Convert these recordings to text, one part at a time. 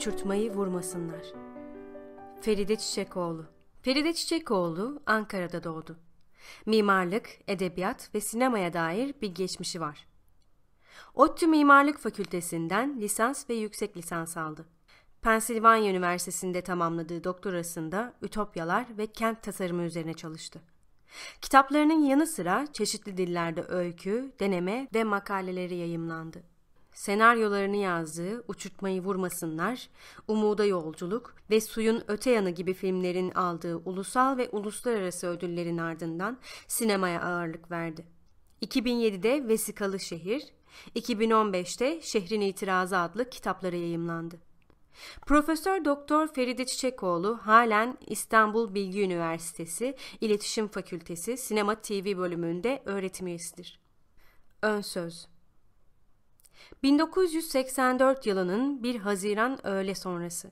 Uçurtmayı vurmasınlar. Feride Çiçekoğlu Feride Çiçekoğlu Ankara'da doğdu. Mimarlık, edebiyat ve sinemaya dair bir geçmişi var. ODTÜ Mimarlık Fakültesinden lisans ve yüksek lisans aldı. Pensilvanya Üniversitesi'nde tamamladığı doktorasında ütopyalar ve kent tasarımı üzerine çalıştı. Kitaplarının yanı sıra çeşitli dillerde öykü, deneme ve makaleleri yayımlandı. Senaryolarını yazdığı Uçurtmayı Vurmasınlar, Umuda Yolculuk ve Suyun Öte Yanı gibi filmlerin aldığı ulusal ve uluslararası ödüllerin ardından sinemaya ağırlık verdi. 2007'de Vesikalı Şehir, 2015'te Şehrin İtirazı adlı kitapları yayımlandı. Profesör Doktor Feride Çiçekoğlu halen İstanbul Bilgi Üniversitesi İletişim Fakültesi Sinema TV bölümünde öğretim üyesidir. Ön söz 1984 yılının 1 Haziran öğle sonrası.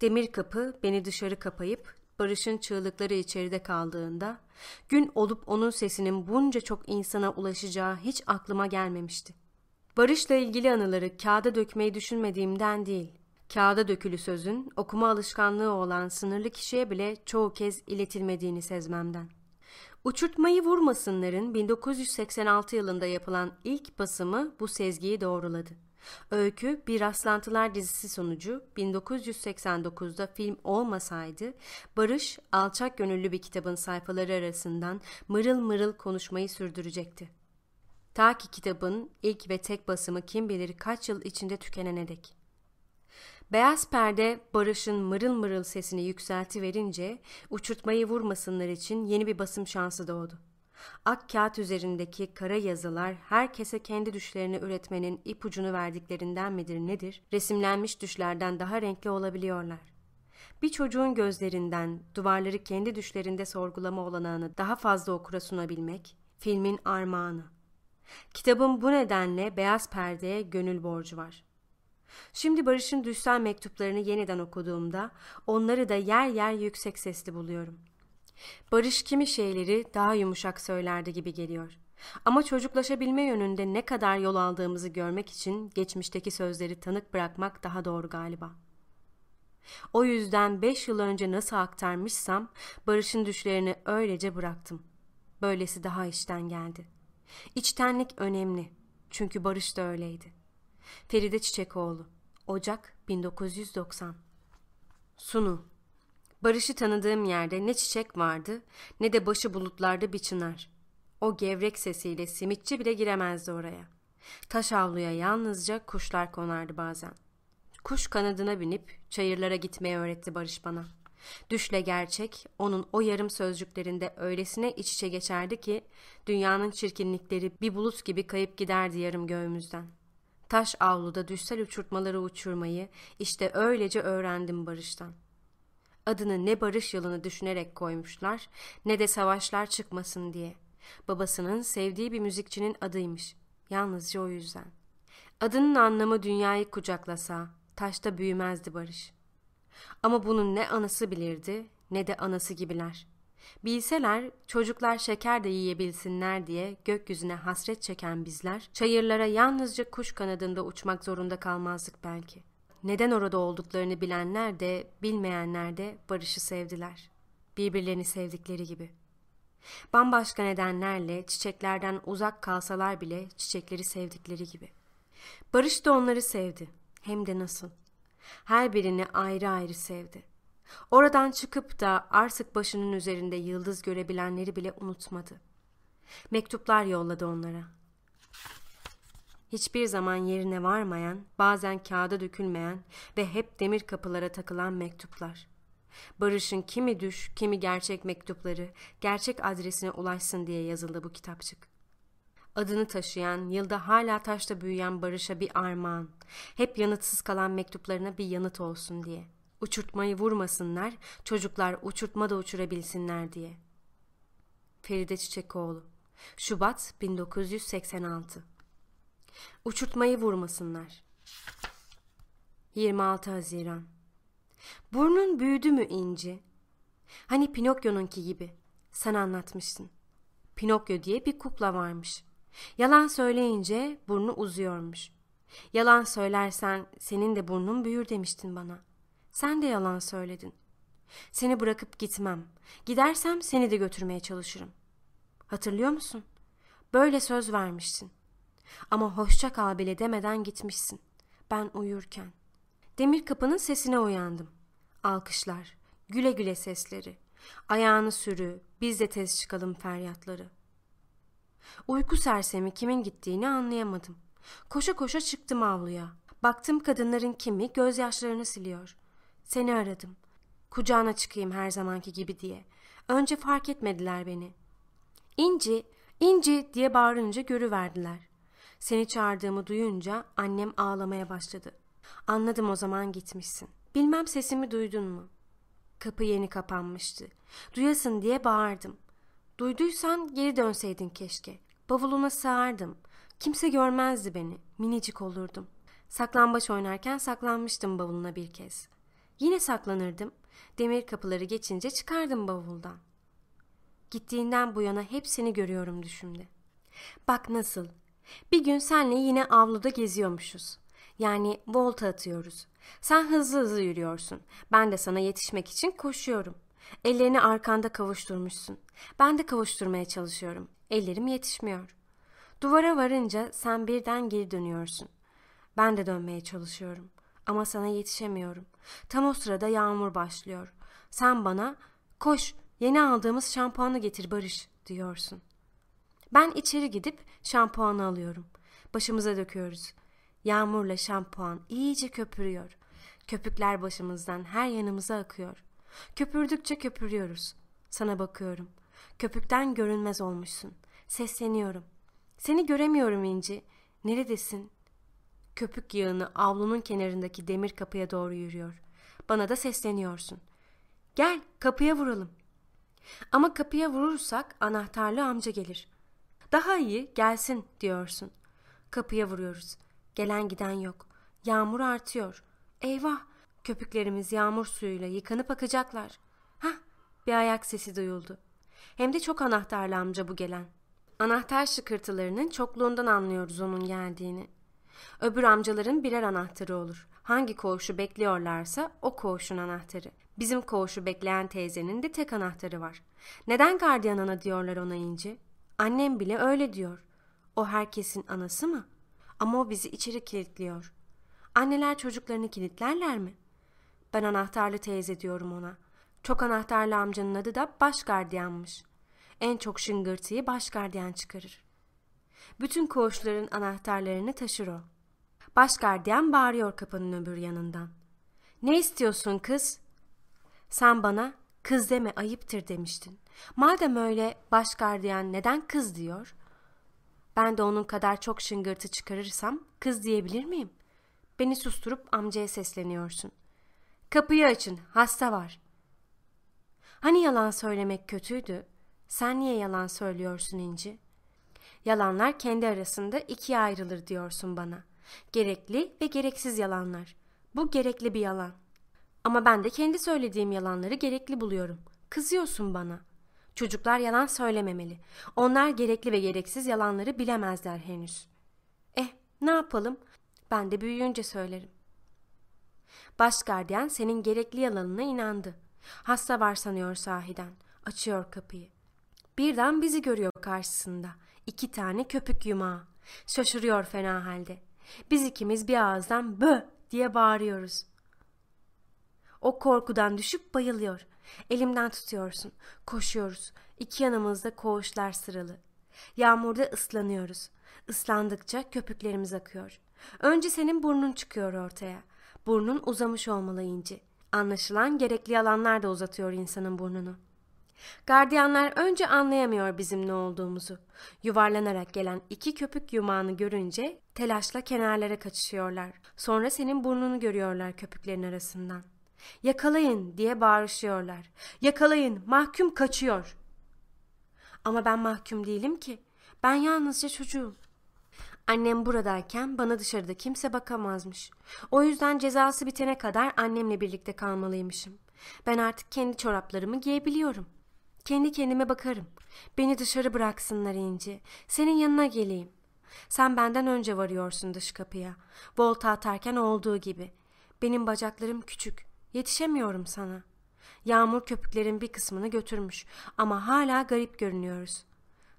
Demir kapı beni dışarı kapayıp Barış'ın çığlıkları içeride kaldığında gün olup onun sesinin bunca çok insana ulaşacağı hiç aklıma gelmemişti. Barış'la ilgili anıları kağıda dökmeyi düşünmediğimden değil, kağıda dökülü sözün okuma alışkanlığı olan sınırlı kişiye bile çoğu kez iletilmediğini sezmemden. Uçurtmayı vurmasınların 1986 yılında yapılan ilk basımı bu sezgiyi doğruladı. Öykü bir rastlantılar dizisi sonucu 1989'da film olmasaydı Barış alçak gönüllü bir kitabın sayfaları arasından mırıl mırıl konuşmayı sürdürecekti. Ta ki kitabın ilk ve tek basımı kim bilir kaç yıl içinde tükenene dek. Beyaz perde Barış'ın mırıl mırıl sesini yükselti verince uçurtmayı vurmasınlar için yeni bir basım şansı doğdu. Ak kağıt üzerindeki kara yazılar herkese kendi düşlerini üretmenin ipucunu verdiklerinden midir nedir? Resimlenmiş düşlerden daha renkli olabiliyorlar. Bir çocuğun gözlerinden duvarları kendi düşlerinde sorgulama olanağını daha fazla okura sunabilmek filmin armağanı. Kitabın bu nedenle beyaz perdeye gönül borcu var.'' Şimdi Barış'ın düşsel mektuplarını yeniden okuduğumda onları da yer yer yüksek sesli buluyorum. Barış kimi şeyleri daha yumuşak söylerdi gibi geliyor. Ama çocuklaşabilme yönünde ne kadar yol aldığımızı görmek için geçmişteki sözleri tanık bırakmak daha doğru galiba. O yüzden beş yıl önce nasıl aktarmışsam Barış'ın düşlerini öylece bıraktım. Böylesi daha içten geldi. İçtenlik önemli. Çünkü Barış da öyleydi. Feride Çiçekoğlu Ocak 1990 Sunu Barış'ı tanıdığım yerde ne çiçek vardı ne de başı bulutlarda bir çınar. O gevrek sesiyle simitçi bile giremezdi oraya. Taş avluya yalnızca kuşlar konardı bazen. Kuş kanadına binip çayırlara gitmeyi öğretti Barış bana. Düşle gerçek onun o yarım sözcüklerinde öylesine iç içe geçerdi ki dünyanın çirkinlikleri bir bulut gibi kayıp giderdi yarım göğümüzden.'' Taş avluda düşsel uçurtmaları uçurmayı işte öylece öğrendim Barış'tan. Adını ne barış yılını düşünerek koymuşlar ne de savaşlar çıkmasın diye. Babasının sevdiği bir müzikçinin adıymış. Yalnızca o yüzden. Adının anlamı dünyayı kucaklasa, taşta büyümezdi Barış. Ama bunun ne anası bilirdi ne de anası gibiler. Bilseler çocuklar şeker de yiyebilsinler diye gökyüzüne hasret çeken bizler çayırlara yalnızca kuş kanadında uçmak zorunda kalmazdık belki. Neden orada olduklarını bilenler de bilmeyenler de barışı sevdiler. Birbirlerini sevdikleri gibi. Bambaşka nedenlerle çiçeklerden uzak kalsalar bile çiçekleri sevdikleri gibi. Barış da onları sevdi. Hem de nasıl. Her birini ayrı ayrı sevdi. Oradan çıkıp da artık başının üzerinde yıldız görebilenleri bile unutmadı. Mektuplar yolladı onlara. Hiçbir zaman yerine varmayan, bazen kağıda dökülmeyen ve hep demir kapılara takılan mektuplar. Barış'ın kimi düş, kimi gerçek mektupları gerçek adresine ulaşsın diye yazıldı bu kitapçık. Adını taşıyan, yılda hala taşta büyüyen Barış'a bir armağan, hep yanıtsız kalan mektuplarına bir yanıt olsun diye.'' Uçurtmayı vurmasınlar, çocuklar uçurtma da uçurabilsinler diye. Feride Çiçekoğlu Şubat 1986 Uçurtmayı vurmasınlar. 26 Haziran Burnun büyüdü mü inci? Hani Pinokyo'nunki gibi. Sen anlatmışsın. Pinokyo diye bir kukla varmış. Yalan söyleyince burnu uzuyormuş. Yalan söylersen senin de burnun büyür demiştin bana. Sen de yalan söyledin. Seni bırakıp gitmem. Gidersem seni de götürmeye çalışırım. Hatırlıyor musun? Böyle söz vermişsin. Ama hoşça kal bile demeden gitmişsin. Ben uyurken. Demir kapının sesine uyandım. Alkışlar, güle güle sesleri. Ayağını sürü, biz de tez çıkalım feryatları. Uyku sersemi kimin gittiğini anlayamadım. Koşa koşa çıktım avluya. Baktım kadınların kimi gözyaşlarını siliyor. Seni aradım. Kucağına çıkayım her zamanki gibi diye. Önce fark etmediler beni. İnci, İnci diye bağırınca görüverdiler. Seni çağırdığımı duyunca annem ağlamaya başladı. Anladım o zaman gitmişsin. Bilmem sesimi duydun mu? Kapı yeni kapanmıştı. Duyasın diye bağırdım. Duyduysan geri dönseydin keşke. Bavuluna sığardım. Kimse görmezdi beni. Minicik olurdum. Saklambaç oynarken saklanmıştım bavuluna bir kez. Yine saklanırdım. Demir kapıları geçince çıkardım bavuldan. Gittiğinden bu yana hepsini görüyorum düşümde. Bak nasıl. Bir gün senle yine avluda geziyormuşuz. Yani volta atıyoruz. Sen hızlı hızlı yürüyorsun. Ben de sana yetişmek için koşuyorum. Ellerini arkanda kavuşturmuşsun. Ben de kavuşturmaya çalışıyorum. Ellerim yetişmiyor. Duvara varınca sen birden geri dönüyorsun. Ben de dönmeye çalışıyorum. Ama sana yetişemiyorum. Tam o sırada yağmur başlıyor. Sen bana koş yeni aldığımız şampuanı getir Barış diyorsun. Ben içeri gidip şampuanı alıyorum. Başımıza döküyoruz. Yağmurla şampuan iyice köpürüyor. Köpükler başımızdan her yanımıza akıyor. Köpürdükçe köpürüyoruz. Sana bakıyorum. Köpükten görünmez olmuşsun. Sesleniyorum. Seni göremiyorum İnci. Neredesin? Köpük yağını avlunun kenarındaki demir kapıya doğru yürüyor. Bana da sesleniyorsun. Gel kapıya vuralım. Ama kapıya vurursak anahtarlı amca gelir. Daha iyi gelsin diyorsun. Kapıya vuruyoruz. Gelen giden yok. Yağmur artıyor. Eyvah! Köpüklerimiz yağmur suyuyla yıkanıp akacaklar. Hah! Bir ayak sesi duyuldu. Hem de çok anahtarlı amca bu gelen. Anahtar şıkırtılarının çokluğundan anlıyoruz onun geldiğini. Öbür amcaların birer anahtarı olur. Hangi koğuşu bekliyorlarsa o koğuşun anahtarı. Bizim koğuşu bekleyen teyzenin de tek anahtarı var. Neden gardiyan ana diyorlar ona inci? Annem bile öyle diyor. O herkesin anası mı? Ama o bizi içeri kilitliyor. Anneler çocuklarını kilitlerler mi? Ben anahtarlı teyze diyorum ona. Çok anahtarlı amcanın adı da baş gardiyanmış. En çok şıngırtıyı baş gardiyan çıkarır. Bütün koğuşların anahtarlarını taşır o. Baş bağırıyor kapının öbür yanından. Ne istiyorsun kız? Sen bana kız deme ayıptır demiştin. Madem öyle baş gardiyan neden kız diyor? Ben de onun kadar çok şıngırtı çıkarırsam kız diyebilir miyim? Beni susturup amcaya sesleniyorsun. Kapıyı açın, hasta var. Hani yalan söylemek kötüydü? Sen niye yalan söylüyorsun İnci? Yalanlar kendi arasında ikiye ayrılır diyorsun bana. Gerekli ve gereksiz yalanlar. Bu gerekli bir yalan. Ama ben de kendi söylediğim yalanları gerekli buluyorum. Kızıyorsun bana. Çocuklar yalan söylememeli. Onlar gerekli ve gereksiz yalanları bilemezler henüz. Eh, ne yapalım? Ben de büyüyünce söylerim. Baş gardiyan senin gerekli yalanına inandı. Hasta var sanıyor sahiden. Açıyor kapıyı. Birden bizi görüyor karşısında. İki tane köpük yumağı. Şaşırıyor fena halde. Biz ikimiz bir ağızdan bö diye bağırıyoruz. O korkudan düşüp bayılıyor. Elimden tutuyorsun. Koşuyoruz. İki yanımızda koğuşlar sıralı. Yağmurda ıslanıyoruz. Islandıkça köpüklerimiz akıyor. Önce senin burnun çıkıyor ortaya. Burnun uzamış olmalı inci. Anlaşılan gerekli yalanlar da uzatıyor insanın burnunu. Gardiyanlar önce anlayamıyor bizim ne olduğumuzu. Yuvarlanarak gelen iki köpük yumağını görünce telaşla kenarlara kaçışıyorlar. Sonra senin burnunu görüyorlar köpüklerin arasından. Yakalayın diye bağırışıyorlar. Yakalayın mahkum kaçıyor. Ama ben mahkum değilim ki. Ben yalnızca çocuğum. Annem buradayken bana dışarıda kimse bakamazmış. O yüzden cezası bitene kadar annemle birlikte kalmalıymışım. Ben artık kendi çoraplarımı giyebiliyorum. Kendi kendime bakarım. Beni dışarı bıraksınlar İnci. Senin yanına geleyim. Sen benden önce varıyorsun dış kapıya. Volta atarken olduğu gibi. Benim bacaklarım küçük. Yetişemiyorum sana. Yağmur köpüklerin bir kısmını götürmüş ama hala garip görünüyoruz.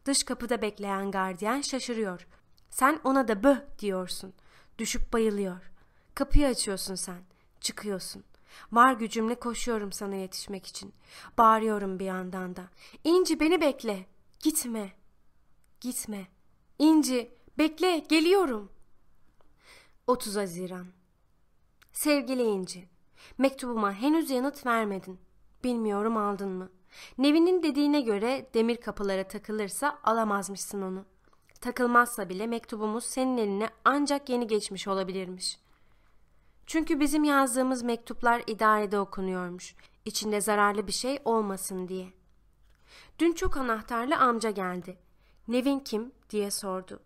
Dış kapıda bekleyen gardiyan şaşırıyor. Sen ona da böh diyorsun. Düşüp bayılıyor. Kapıyı açıyorsun sen. Çıkıyorsun. Var gücümle koşuyorum sana yetişmek için. Bağırıyorum bir yandan da. İnci beni bekle. Gitme. Gitme. İnci bekle geliyorum. 30 Haziran Sevgili İnci, mektubuma henüz yanıt vermedin. Bilmiyorum aldın mı? Nevin'in dediğine göre demir kapılara takılırsa alamazmışsın onu. Takılmazsa bile mektubumuz senin eline ancak yeni geçmiş olabilirmiş. Çünkü bizim yazdığımız mektuplar idarede okunuyormuş. İçinde zararlı bir şey olmasın diye. Dün çok anahtarlı amca geldi. Nevin kim diye sordu.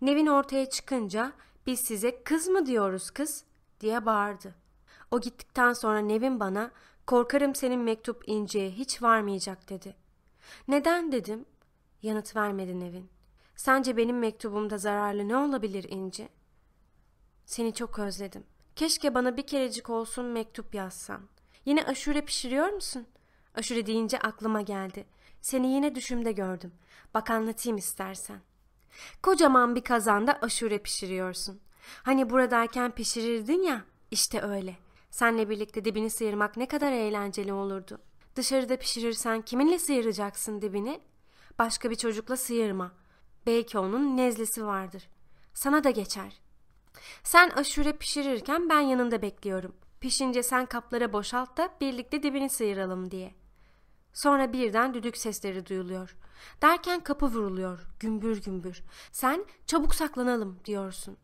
Nevin ortaya çıkınca biz size kız mı diyoruz kız diye bağırdı. O gittikten sonra Nevin bana korkarım senin mektup İnci'ye hiç varmayacak dedi. Neden dedim. Yanıt vermedi Nevin. Sence benim mektubumda zararlı ne olabilir İnci? Seni çok özledim. Keşke bana bir kerecik olsun mektup yazsan. Yine aşure pişiriyor musun? Aşure deyince aklıma geldi. Seni yine düşümde gördüm. Bak anlatayım istersen. Kocaman bir kazanda aşure pişiriyorsun. Hani buradayken pişirirdin ya, işte öyle. Senle birlikte dibini sıyırmak ne kadar eğlenceli olurdu. Dışarıda pişirirsen kiminle sıyıracaksın dibini? Başka bir çocukla sıyırma. Belki onun nezlesi vardır. Sana da geçer. Sen aşure pişirirken ben yanında bekliyorum. Pişince sen kaplara boşalt da birlikte dibini sıyıralım diye. Sonra birden düdük sesleri duyuluyor. Derken kapı vuruluyor, gümbür gümbür. Sen çabuk saklanalım diyorsun.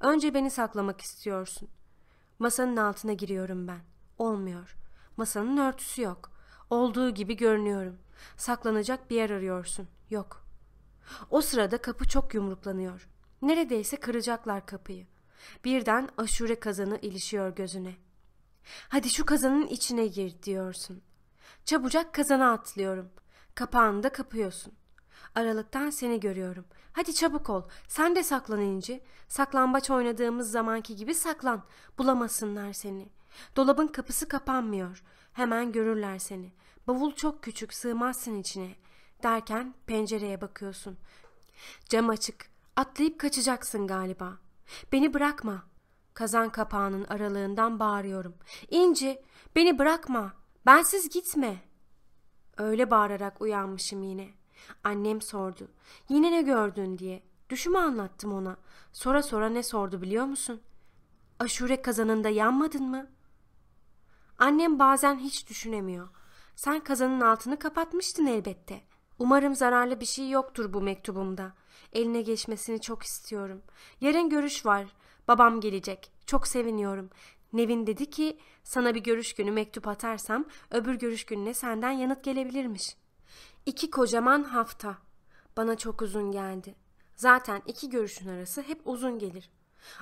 Önce beni saklamak istiyorsun. Masanın altına giriyorum ben. Olmuyor. Masanın örtüsü yok. Olduğu gibi görünüyorum. Saklanacak bir yer arıyorsun. Yok. O sırada kapı çok yumruklanıyor. Neredeyse kıracaklar kapıyı. Birden aşure kazanı ilişiyor gözüne. Hadi şu kazanın içine gir diyorsun. Çabucak kazana atlıyorum. Kapağını da kapıyorsun. Aralıktan seni görüyorum. Hadi çabuk ol. Sen de saklan İnci. Saklambaç oynadığımız zamanki gibi saklan. Bulamasınlar seni. Dolabın kapısı kapanmıyor. Hemen görürler seni. Bavul çok küçük sığmazsın içine. Derken pencereye bakıyorsun. Cam açık. Atlayıp kaçacaksın galiba. Beni bırakma. Kazan kapağının aralığından bağırıyorum. İnci, beni bırakma. Bensiz gitme. Öyle bağırarak uyanmışım yine. Annem sordu. Yine ne gördün diye. Düşümü anlattım ona. Sonra sonra ne sordu biliyor musun? Aşure kazanında yanmadın mı? Annem bazen hiç düşünemiyor. Sen kazanın altını kapatmıştın elbette. Umarım zararlı bir şey yoktur bu mektubumda. Eline geçmesini çok istiyorum. Yarın görüş var. Babam gelecek. Çok seviniyorum. Nevin dedi ki sana bir görüş günü mektup atarsam öbür görüş gününe senden yanıt gelebilirmiş. İki kocaman hafta. Bana çok uzun geldi. Zaten iki görüşün arası hep uzun gelir.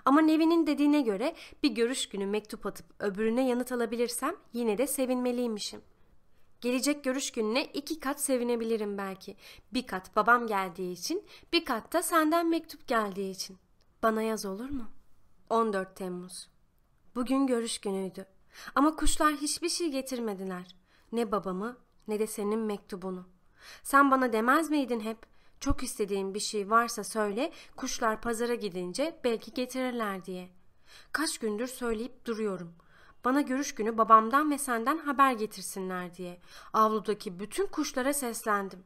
Ama Nevin'in dediğine göre bir görüş günü mektup atıp öbürüne yanıt alabilirsem yine de sevinmeliymişim. Gelecek görüş gününe iki kat sevinebilirim belki. Bir kat babam geldiği için, bir kat da senden mektup geldiği için. Bana yaz olur mu? 14 Temmuz Bugün görüş günüydü. Ama kuşlar hiçbir şey getirmediler. Ne babamı ne de senin mektubunu. Sen bana demez miydin hep? Çok istediğin bir şey varsa söyle, kuşlar pazara gidince belki getirirler diye. Kaç gündür söyleyip duruyorum. Bana görüş günü babamdan ve senden haber getirsinler diye. Avludaki bütün kuşlara seslendim.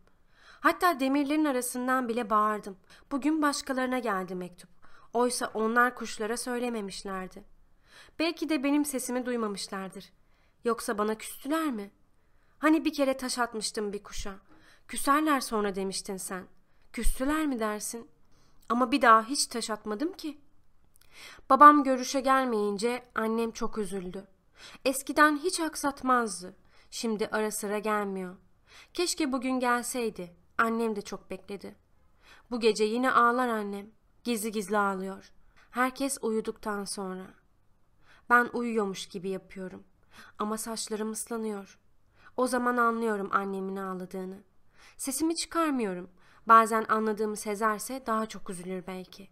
Hatta demirlerin arasından bile bağırdım. Bugün başkalarına geldi mektup. Oysa onlar kuşlara söylememişlerdi. Belki de benim sesimi duymamışlardır. Yoksa bana küstüler mi? Hani bir kere taş atmıştım bir kuşa. Küserler sonra demiştin sen. Küstüler mi dersin? Ama bir daha hiç taş atmadım ki. Babam görüşe gelmeyince annem çok üzüldü. Eskiden hiç aksatmazdı. Şimdi ara sıra gelmiyor. Keşke bugün gelseydi. Annem de çok bekledi. Bu gece yine ağlar annem. Gizli gizli ağlıyor. Herkes uyuduktan sonra. Ben uyuyormuş gibi yapıyorum. Ama saçlarım ıslanıyor. O zaman anlıyorum annemin ağladığını. Sesimi çıkarmıyorum. Bazen anladığımı sezerse daha çok üzülür belki.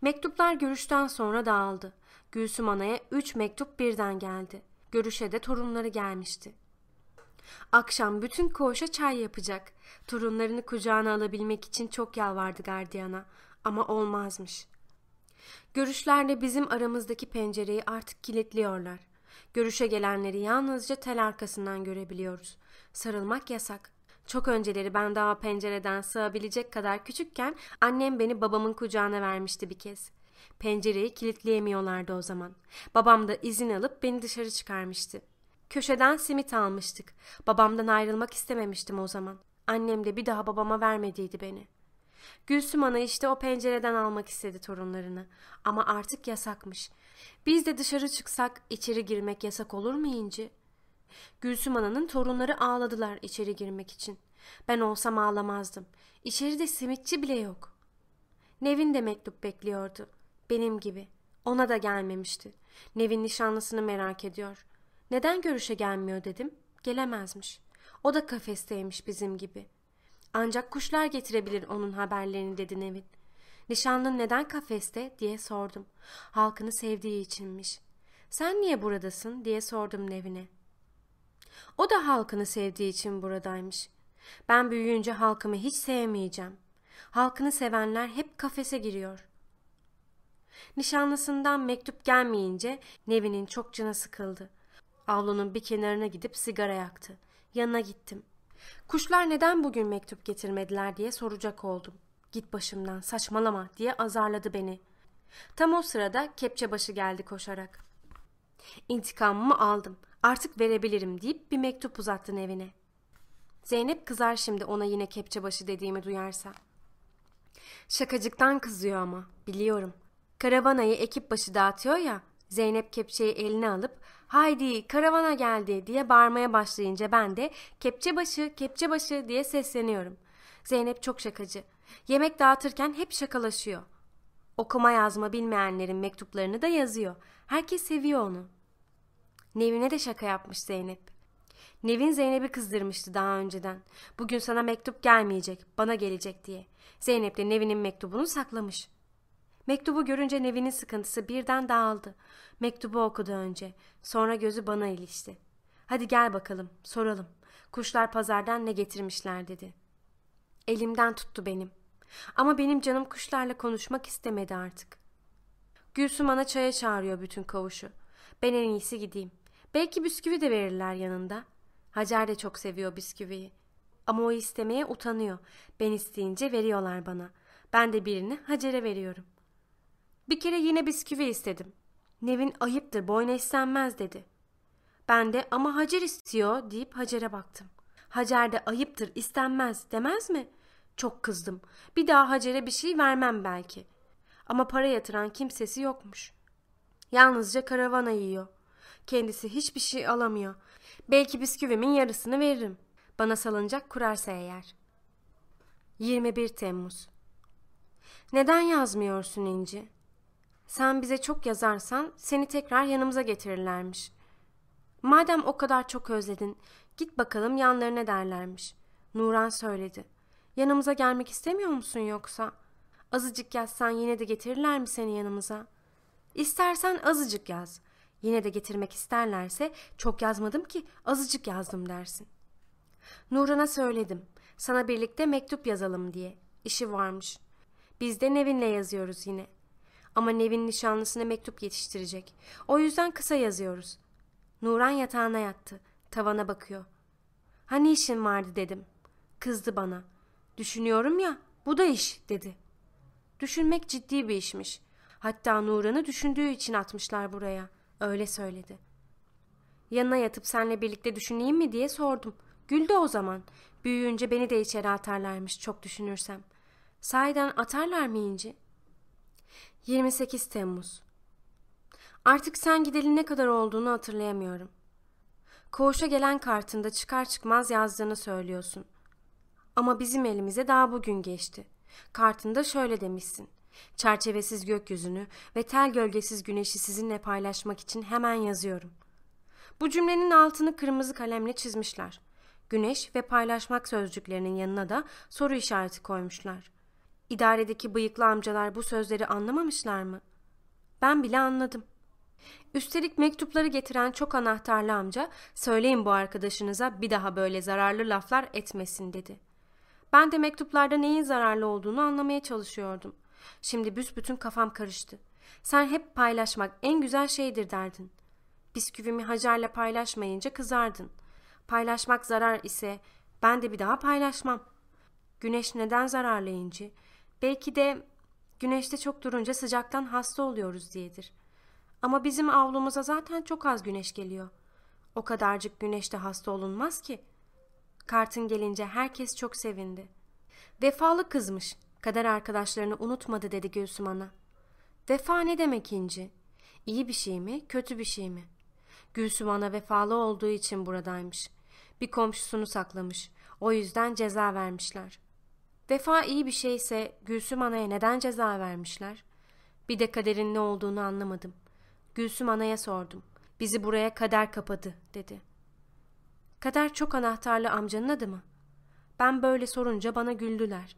Mektuplar görüşten sonra dağıldı. Gülsüm Ana'ya üç mektup birden geldi. Görüşe de torunları gelmişti. Akşam bütün koğuşa çay yapacak. Torunlarını kucağına alabilmek için çok yalvardı gardiyana ama olmazmış. Görüşlerde bizim aramızdaki pencereyi artık kilitliyorlar. Görüşe gelenleri yalnızca tel arkasından görebiliyoruz. Sarılmak yasak. Çok önceleri ben daha pencereden sığabilecek kadar küçükken annem beni babamın kucağına vermişti bir kez. Pencereyi kilitleyemiyorlardı o zaman. Babam da izin alıp beni dışarı çıkarmıştı. Köşeden simit almıştık. Babamdan ayrılmak istememiştim o zaman. Annem de bir daha babama vermediydi beni. Gülsüm ana işte o pencereden almak istedi torunlarını. Ama artık yasakmış. Biz de dışarı çıksak içeri girmek yasak olur mu İnci? Gülsüm ananın torunları ağladılar içeri girmek için. Ben olsam ağlamazdım. İçeride simitçi bile yok. Nevin de mektup bekliyordu. Benim gibi. Ona da gelmemişti. Nevin nişanlısını merak ediyor. Neden görüşe gelmiyor dedim. Gelemezmiş. O da kafesteymiş bizim gibi. Ancak kuşlar getirebilir onun haberlerini dedi Nevin. Nişanlın neden kafeste diye sordum. Halkını sevdiği içinmiş. Sen niye buradasın diye sordum Nevin'e. O da halkını sevdiği için buradaymış. Ben büyüyünce halkımı hiç sevmeyeceğim. Halkını sevenler hep kafese giriyor. Nişanlısından mektup gelmeyince Nevin'in çok canı sıkıldı. Avlunun bir kenarına gidip sigara yaktı. Yanına gittim. Kuşlar neden bugün mektup getirmediler diye soracak oldum. Git başımdan saçmalama diye azarladı beni. Tam o sırada kepçebaşı geldi koşarak. İntikamımı aldım. Artık verebilirim deyip bir mektup uzattın evine. Zeynep kızar şimdi ona yine kepçebaşı dediğimi duyarsa. Şakacıktan kızıyor ama biliyorum. Karavanayı ekip başı dağıtıyor ya. Zeynep kepçeyi eline alıp haydi karavana geldi diye bağırmaya başlayınca ben de kepçebaşı kepçebaşı diye sesleniyorum. Zeynep çok şakacı. Yemek dağıtırken hep şakalaşıyor. Okuma yazma bilmeyenlerin mektuplarını da yazıyor. Herkes seviyor onu. Nevin'e de şaka yapmış Zeynep. Nevin Zeynep'i kızdırmıştı daha önceden. Bugün sana mektup gelmeyecek, bana gelecek diye. Zeynep de Nevin'in mektubunu saklamış. Mektubu görünce Nevin'in sıkıntısı birden dağıldı. Mektubu okudu önce. Sonra gözü bana ilişti. Hadi gel bakalım, soralım. Kuşlar pazardan ne getirmişler dedi. Elimden tuttu benim. Ama benim canım kuşlarla konuşmak istemedi artık. Gülsüm ana çaya çağırıyor bütün kavuşu. Ben en iyisi gideyim. Belki bisküvi de verirler yanında. Hacer de çok seviyor bisküviyi. Ama o istemeye utanıyor. Ben isteyince veriyorlar bana. Ben de birini Hacer'e veriyorum. Bir kere yine bisküvi istedim. Nevin ayıptır boyna istenmez dedi. Ben de ama Hacer istiyor deyip Hacer'e baktım. Hacer de ayıptır istenmez demez mi? Çok kızdım. Bir daha Hacer'e bir şey vermem belki. Ama para yatıran kimsesi yokmuş. Yalnızca karavana yiyor. Kendisi hiçbir şey alamıyor. Belki bisküvimin yarısını veririm. Bana salıncak kurarsa eğer. 21 Temmuz Neden yazmıyorsun İnci? Sen bize çok yazarsan seni tekrar yanımıza getirirlermiş. Madem o kadar çok özledin, git bakalım yanlarına derlermiş. Nuran söyledi. Yanımıza gelmek istemiyor musun yoksa? Azıcık yazsan yine de getirirler mi seni yanımıza? İstersen azıcık yaz. Yine de getirmek isterlerse çok yazmadım ki azıcık yazdım dersin. Nuran'a söyledim. Sana birlikte mektup yazalım diye. İşi varmış. Biz de Nevin'le yazıyoruz yine. Ama Nevin nişanlısına mektup yetiştirecek. O yüzden kısa yazıyoruz. Nuran yatağına yattı. Tavana bakıyor. Hani işin vardı dedim. Kızdı bana. Düşünüyorum ya bu da iş dedi. Düşünmek ciddi bir işmiş. Hatta Nuran'ı düşündüğü için atmışlar buraya. Öyle söyledi. Yanına yatıp senle birlikte düşüneyim mi diye sordum. Güldü o zaman. Büyüyünce beni de içeri atarlarmış çok düşünürsem. Sahiden atarlar mı İnci? 28 Temmuz Artık sen gideli ne kadar olduğunu hatırlayamıyorum. Koğuşa gelen kartında çıkar çıkmaz yazdığını söylüyorsun. Ama bizim elimize daha bugün geçti. Kartında şöyle demişsin. Çerçevesiz gökyüzünü ve tel gölgesiz güneşi sizinle paylaşmak için hemen yazıyorum. Bu cümlenin altını kırmızı kalemle çizmişler. güneş ve paylaşmak sözcüklerinin yanına da soru işareti koymuşlar. İdaredeki bıyıklı amcalar bu sözleri anlamamışlar mı? Ben bile anladım. Üstelik mektupları getiren çok anahtarlı amca söyleyin bu arkadaşınıza bir daha böyle zararlı laflar etmesin dedi. Ben de mektuplarda neyin zararlı olduğunu anlamaya çalışıyordum. Şimdi büsbütün kafam karıştı. Sen hep paylaşmak en güzel şeydir derdin. Bisküvimi Hacer'le paylaşmayınca kızardın. Paylaşmak zarar ise ben de bir daha paylaşmam. Güneş neden zararlı inci? Belki de güneşte çok durunca sıcaktan hasta oluyoruz diyedir. Ama bizim avlumuza zaten çok az güneş geliyor. O kadarcık güneşte hasta olunmaz ki. Kartın gelince herkes çok sevindi. Vefalı kızmış. Kader arkadaşlarını unutmadı dedi Gülsüm Ana. Vefa ne demek inci? İyi bir şey mi, kötü bir şey mi? Gülsüm Ana vefalı olduğu için buradaymış. Bir komşusunu saklamış. O yüzden ceza vermişler. Vefa iyi bir şeyse Gülsüm Ana'ya neden ceza vermişler? Bir de kaderin ne olduğunu anlamadım. Gülsüm Ana'ya sordum. Bizi buraya kader kapadı dedi. Kader çok anahtarlı amcanın adı mı? Ben böyle sorunca bana güldüler.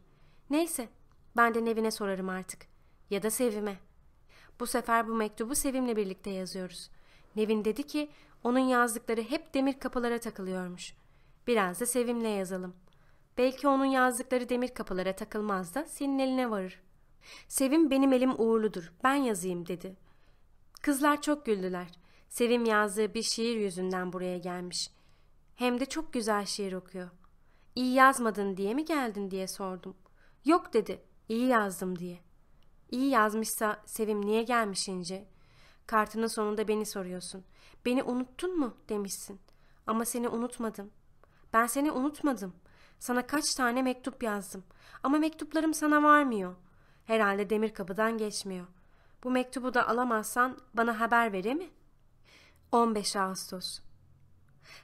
Neyse ben de Nevin'e sorarım artık. Ya da Sevim'e. Bu sefer bu mektubu Sevim'le birlikte yazıyoruz. Nevin dedi ki onun yazdıkları hep demir kapılara takılıyormuş. Biraz da Sevim'le yazalım. Belki onun yazdıkları demir kapılara takılmaz da senin eline varır. Sevim benim elim uğurludur. Ben yazayım dedi. Kızlar çok güldüler. Sevim yazdığı bir şiir yüzünden buraya gelmiş. Hem de çok güzel şiir okuyor. İyi yazmadın diye mi geldin diye sordum. Yok dedi. İyi yazdım diye. İyi yazmışsa Sevim niye gelmiş ince? Kartının sonunda beni soruyorsun. Beni unuttun mu demişsin. Ama seni unutmadım. Ben seni unutmadım. Sana kaç tane mektup yazdım. Ama mektuplarım sana varmıyor. Herhalde demir kapıdan geçmiyor. Bu mektubu da alamazsan bana haber vere mi? 15 Ağustos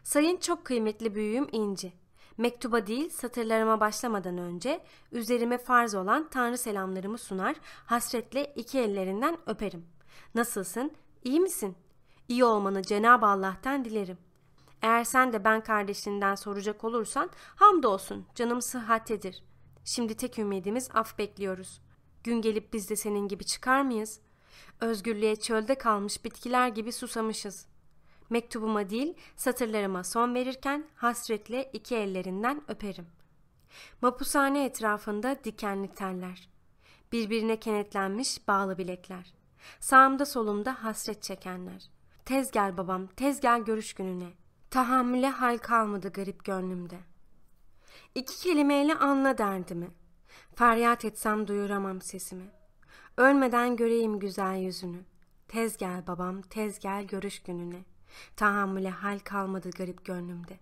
Sayın çok kıymetli büyüğüm İnci. Mektuba değil satırlarıma başlamadan önce üzerime farz olan Tanrı selamlarımı sunar, hasretle iki ellerinden öperim. Nasılsın? İyi misin? İyi olmanı Cenab-ı Allah'tan dilerim. Eğer sen de ben kardeşinden soracak olursan hamdolsun canım sıhhattedir. Şimdi tek ümidimiz af bekliyoruz. Gün gelip biz de senin gibi çıkar mıyız? Özgürlüğe çölde kalmış bitkiler gibi susamışız. Mektubuma değil satırlarıma son verirken hasretle iki ellerinden öperim. Mapushane etrafında dikenli teller. Birbirine kenetlenmiş bağlı bilekler. Sağımda solumda hasret çekenler. Tez gel babam, tez gel görüş gününe. Tahammüle hal kalmadı garip gönlümde. İki kelimeyle anla derdimi. Feryat etsem duyuramam sesimi. Ölmeden göreyim güzel yüzünü. Tez gel babam, tez gel görüş gününe. Tahammüle hal kalmadı garip gönlümde.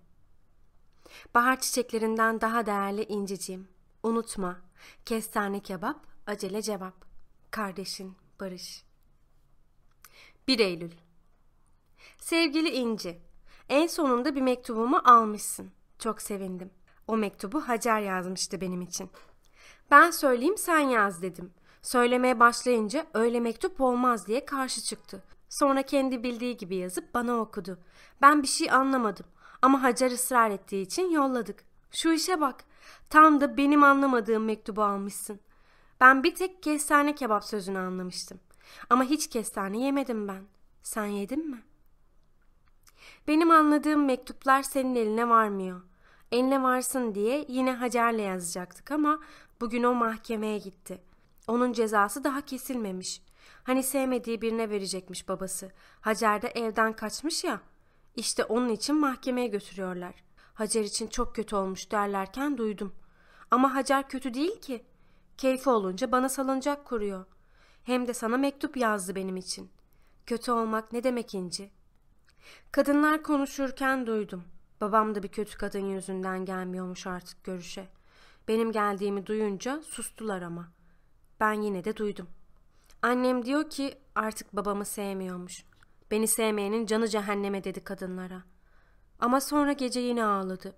Bahar çiçeklerinden daha değerli inciciğim. Unutma, kestane kebap, acele cevap. Kardeşin Barış. 1 Eylül Sevgili İnci, en sonunda bir mektubumu almışsın. Çok sevindim. O mektubu Hacer yazmıştı benim için. Ben söyleyeyim sen yaz dedim. Söylemeye başlayınca öyle mektup olmaz diye karşı çıktı. Sonra kendi bildiği gibi yazıp bana okudu. Ben bir şey anlamadım ama Hacer ısrar ettiği için yolladık. Şu işe bak. Tam da benim anlamadığım mektubu almışsın. Ben bir tek kestane kebap sözünü anlamıştım. Ama hiç kestane yemedim ben. Sen yedin mi? Benim anladığım mektuplar senin eline varmıyor. Eline varsın diye yine Hacer'le yazacaktık ama bugün o mahkemeye gitti. Onun cezası daha kesilmemiş. Hani sevmediği birine verecekmiş babası. Hacer de evden kaçmış ya. İşte onun için mahkemeye götürüyorlar. Hacer için çok kötü olmuş derlerken duydum. Ama Hacer kötü değil ki. Keyfi olunca bana salıncak kuruyor. Hem de sana mektup yazdı benim için. Kötü olmak ne demek inci? Kadınlar konuşurken duydum. Babam da bir kötü kadın yüzünden gelmiyormuş artık görüşe. Benim geldiğimi duyunca sustular ama. Ben yine de duydum. Annem diyor ki artık babamı sevmiyormuş. Beni sevmeyenin canı cehenneme dedi kadınlara. Ama sonra gece yine ağladı.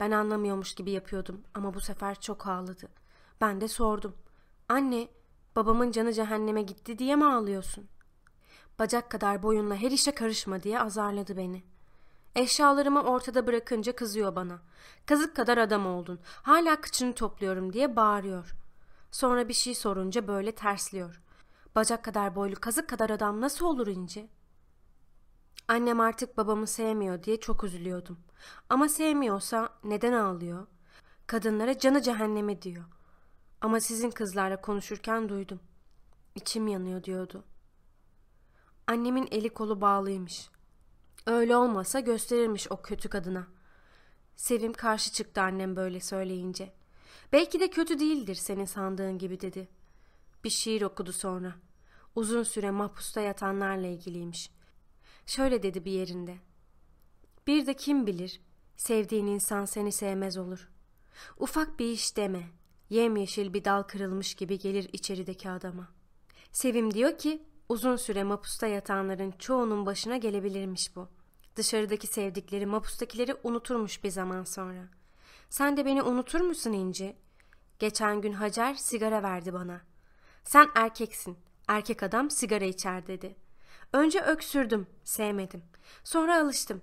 Ben anlamıyormuş gibi yapıyordum ama bu sefer çok ağladı. Ben de sordum. Anne, babamın canı cehenneme gitti diye mi ağlıyorsun? Bacak kadar boyunla her işe karışma diye azarladı beni. Eşyalarımı ortada bırakınca kızıyor bana. Kazık kadar adam oldun. Hala kıçını topluyorum diye bağırıyor. Sonra bir şey sorunca böyle tersliyor. Bacak kadar boylu kazık kadar adam nasıl olur ince? Annem artık babamı sevmiyor diye çok üzülüyordum. Ama sevmiyorsa neden ağlıyor? Kadınlara canı cehenneme diyor. Ama sizin kızlarla konuşurken duydum. İçim yanıyor diyordu. Annemin eli kolu bağlıymış. Öyle olmasa gösterirmiş o kötü kadına. Sevim karşı çıktı annem böyle söyleyince. Belki de kötü değildir senin sandığın gibi dedi. Bir şiir okudu sonra. Uzun süre mahpusta yatanlarla ilgiliymiş. Şöyle dedi bir yerinde. Bir de kim bilir, sevdiğin insan seni sevmez olur. Ufak bir iş deme, yemyeşil bir dal kırılmış gibi gelir içerideki adama. Sevim diyor ki, uzun süre mapusta yatanların çoğunun başına gelebilirmiş bu. Dışarıdaki sevdikleri mapustakileri unuturmuş bir zaman sonra. Sen de beni unutur musun İnci? Geçen gün Hacer sigara verdi bana. Sen erkeksin, erkek adam sigara içer dedi. Önce öksürdüm, sevmedim. Sonra alıştım.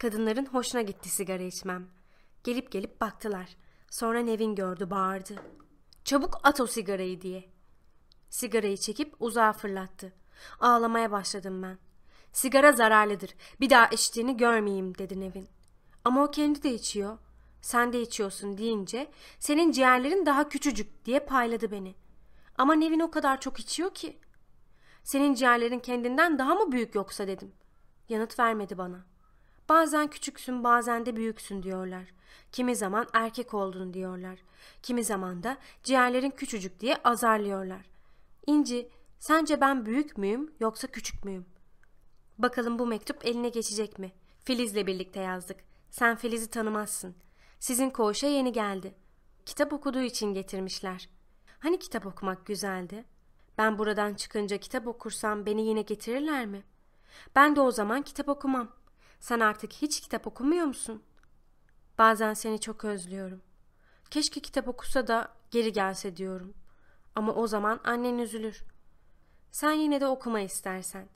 Kadınların hoşuna gitti sigara içmem. Gelip gelip baktılar. Sonra Nevin gördü, bağırdı. Çabuk at o sigarayı diye. Sigarayı çekip uzağa fırlattı. Ağlamaya başladım ben. Sigara zararlıdır. Bir daha içtiğini görmeyeyim dedi Nevin. Ama o kendi de içiyor. Sen de içiyorsun deyince senin ciğerlerin daha küçücük diye payladı beni. Ama Nevin o kadar çok içiyor ki. Senin ciğerlerin kendinden daha mı büyük yoksa dedim. Yanıt vermedi bana. Bazen küçüksün bazen de büyüksün diyorlar. Kimi zaman erkek oldun diyorlar. Kimi zaman da ciğerlerin küçücük diye azarlıyorlar. İnci, sence ben büyük müyüm yoksa küçük müyüm? Bakalım bu mektup eline geçecek mi? Filiz'le birlikte yazdık. Sen Filiz'i tanımazsın. Sizin koğuşa yeni geldi. Kitap okuduğu için getirmişler. Hani kitap okumak güzeldi? Ben buradan çıkınca kitap okursam beni yine getirirler mi? Ben de o zaman kitap okumam. Sen artık hiç kitap okumuyor musun? Bazen seni çok özlüyorum. Keşke kitap okusa da geri gelse diyorum. Ama o zaman annen üzülür. Sen yine de okuma istersen.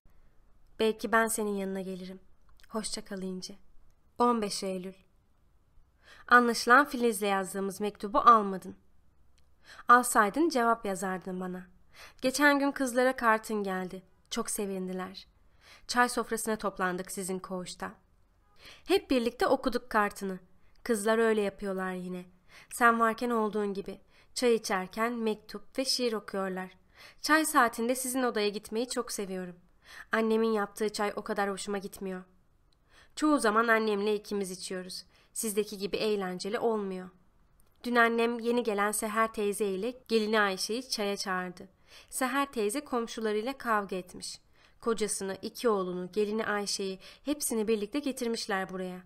Belki ben senin yanına gelirim. Hoşça kal İnci. 15 Eylül Anlaşılan Filiz'le yazdığımız mektubu almadın. Alsaydın cevap yazardın bana. Geçen gün kızlara kartın geldi. Çok sevindiler. Çay sofrasına toplandık sizin koğuşta. Hep birlikte okuduk kartını. Kızlar öyle yapıyorlar yine. Sen varken olduğun gibi. Çay içerken mektup ve şiir okuyorlar. Çay saatinde sizin odaya gitmeyi çok seviyorum. Annemin yaptığı çay o kadar hoşuma gitmiyor. Çoğu zaman annemle ikimiz içiyoruz. Sizdeki gibi eğlenceli olmuyor. Dün annem yeni gelen Seher teyze ile gelini Ayşe'yi çaya çağırdı. Seher teyze komşularıyla kavga etmiş. Kocasını, iki oğlunu, gelini Ayşe'yi hepsini birlikte getirmişler buraya.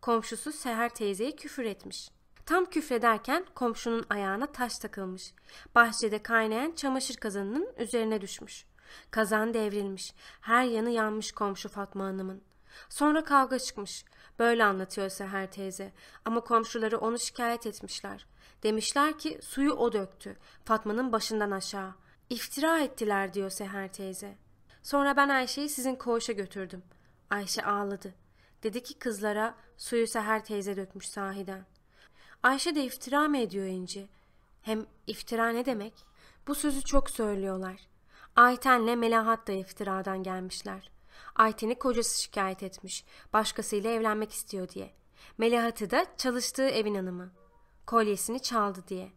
Komşusu Seher teyzeye küfür etmiş. Tam küfrederken komşunun ayağına taş takılmış. Bahçede kaynayan çamaşır kazanının üzerine düşmüş. Kazan devrilmiş. Her yanı yanmış komşu Fatma Hanım'ın. Sonra kavga çıkmış. Böyle anlatıyor Seher teyze. Ama komşuları onu şikayet etmişler. Demişler ki suyu o döktü. Fatma'nın başından aşağı. İftira ettiler diyor Seher teyze. Sonra ben Ayşe'yi sizin koğuşa götürdüm. Ayşe ağladı. Dedi ki kızlara suyu Seher teyze dökmüş sahiden. Ayşe de iftira mı ediyor İnci? Hem iftira ne demek? Bu sözü çok söylüyorlar. Ayten'le Melahat da iftiradan gelmişler. Ayten'i kocası şikayet etmiş. Başkasıyla evlenmek istiyor diye. Melahat'ı da çalıştığı evin hanımı. Kolyesini çaldı diye.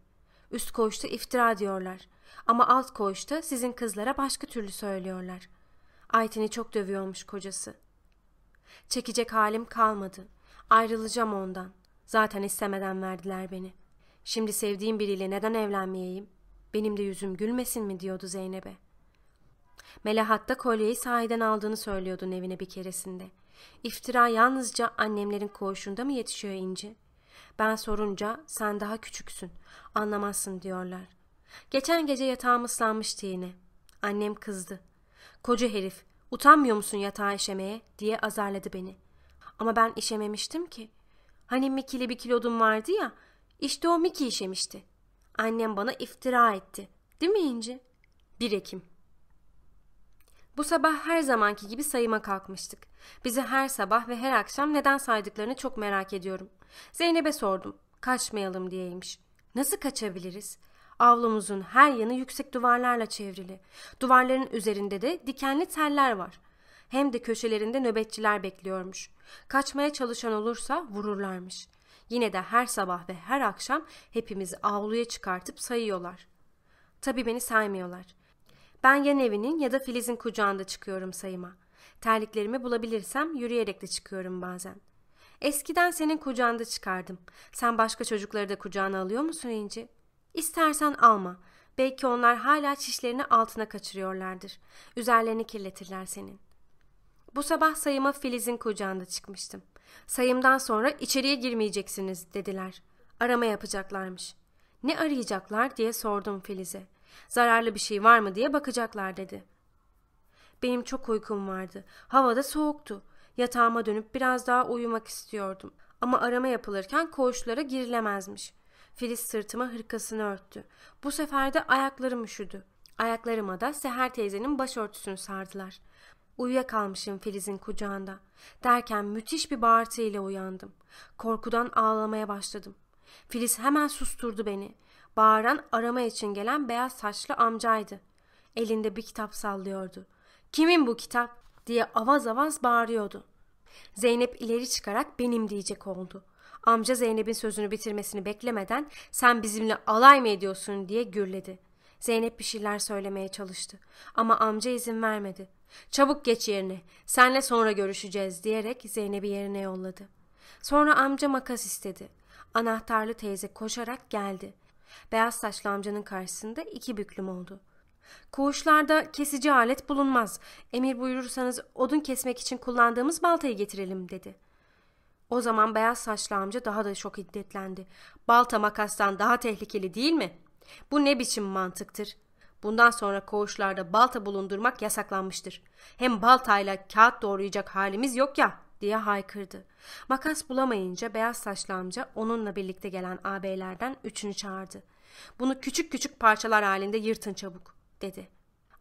Üst koğuşta iftira diyorlar. Ama alt koğuşta sizin kızlara başka türlü söylüyorlar. Ayten'i çok dövüyormuş kocası. Çekecek halim kalmadı. Ayrılacağım ondan. Zaten istemeden verdiler beni. Şimdi sevdiğim biriyle neden evlenmeyeyim? Benim de yüzüm gülmesin mi diyordu Zeynep'e. Melahat da kolyeyi sahiden aldığını söylüyordu evine bir keresinde. İftira yalnızca annemlerin koğuşunda mı yetişiyor İnci? Ben sorunca sen daha küçüksün, anlamazsın diyorlar. Geçen gece yatağım ıslanmıştı yine. Annem kızdı. Koca herif, utanmıyor musun yatağa işemeye diye azarladı beni. Ama ben işememiştim ki. Hani Miki'li bir kilodum vardı ya, işte o Miki işemişti. Annem bana iftira etti. Değil mi İnci? 1 Ekim Bu sabah her zamanki gibi sayıma kalkmıştık. Bizi her sabah ve her akşam neden saydıklarını çok merak ediyorum. Zeynep'e sordum. Kaçmayalım diyeymiş. Nasıl kaçabiliriz? Avlumuzun her yanı yüksek duvarlarla çevrili. Duvarların üzerinde de dikenli teller var. Hem de köşelerinde nöbetçiler bekliyormuş. Kaçmaya çalışan olursa vururlarmış. Yine de her sabah ve her akşam hepimizi avluya çıkartıp sayıyorlar. Tabii beni saymıyorlar. Ben ya Nevin'in ya da Filiz'in kucağında çıkıyorum sayıma. Terliklerimi bulabilirsem yürüyerek de çıkıyorum bazen. Eskiden senin kucağında çıkardım. Sen başka çocukları da kucağına alıyor musun İnci? İstersen alma. Belki onlar hala çişlerini altına kaçırıyorlardır. Üzerlerini kirletirler senin. Bu sabah sayıma Filiz'in kucağında çıkmıştım. Sayımdan sonra içeriye girmeyeceksiniz dediler. Arama yapacaklarmış. Ne arayacaklar diye sordum Filiz'e. Zararlı bir şey var mı diye bakacaklar dedi. Benim çok uykum vardı. Havada soğuktu. Yatağıma dönüp biraz daha uyumak istiyordum. Ama arama yapılırken koğuşlara girilemezmiş. Filiz sırtıma hırkasını örttü. Bu sefer de ayaklarım üşüdü. Ayaklarıma da Seher teyzenin başörtüsünü sardılar. Uyuyakalmışım Filiz'in kucağında. Derken müthiş bir bağırtıyla uyandım. Korkudan ağlamaya başladım. Filiz hemen susturdu beni. Bağıran arama için gelen beyaz saçlı amcaydı. Elinde bir kitap sallıyordu. Kimin bu kitap diye avaz avaz bağırıyordu. Zeynep ileri çıkarak benim diyecek oldu. Amca Zeynep'in sözünü bitirmesini beklemeden sen bizimle alay mı ediyorsun diye gürledi. Zeynep bir şeyler söylemeye çalıştı ama amca izin vermedi. Çabuk geç yerine senle sonra görüşeceğiz diyerek Zeynep'i yerine yolladı. Sonra amca makas istedi. Anahtarlı teyze koşarak geldi. Beyaz saçlı amcanın karşısında iki büklüm oldu. Koğuşlarda kesici alet bulunmaz. Emir buyurursanız odun kesmek için kullandığımız baltayı getirelim dedi. O zaman beyaz saçlı amca daha da çok hiddetlendi. Balta makastan daha tehlikeli değil mi? Bu ne biçim mantıktır? Bundan sonra koğuşlarda balta bulundurmak yasaklanmıştır. Hem baltayla kağıt doğrayacak halimiz yok ya diye haykırdı. Makas bulamayınca beyaz saçlı amca onunla birlikte gelen ağabeylerden üçünü çağırdı. Bunu küçük küçük parçalar halinde yırtın çabuk dedi.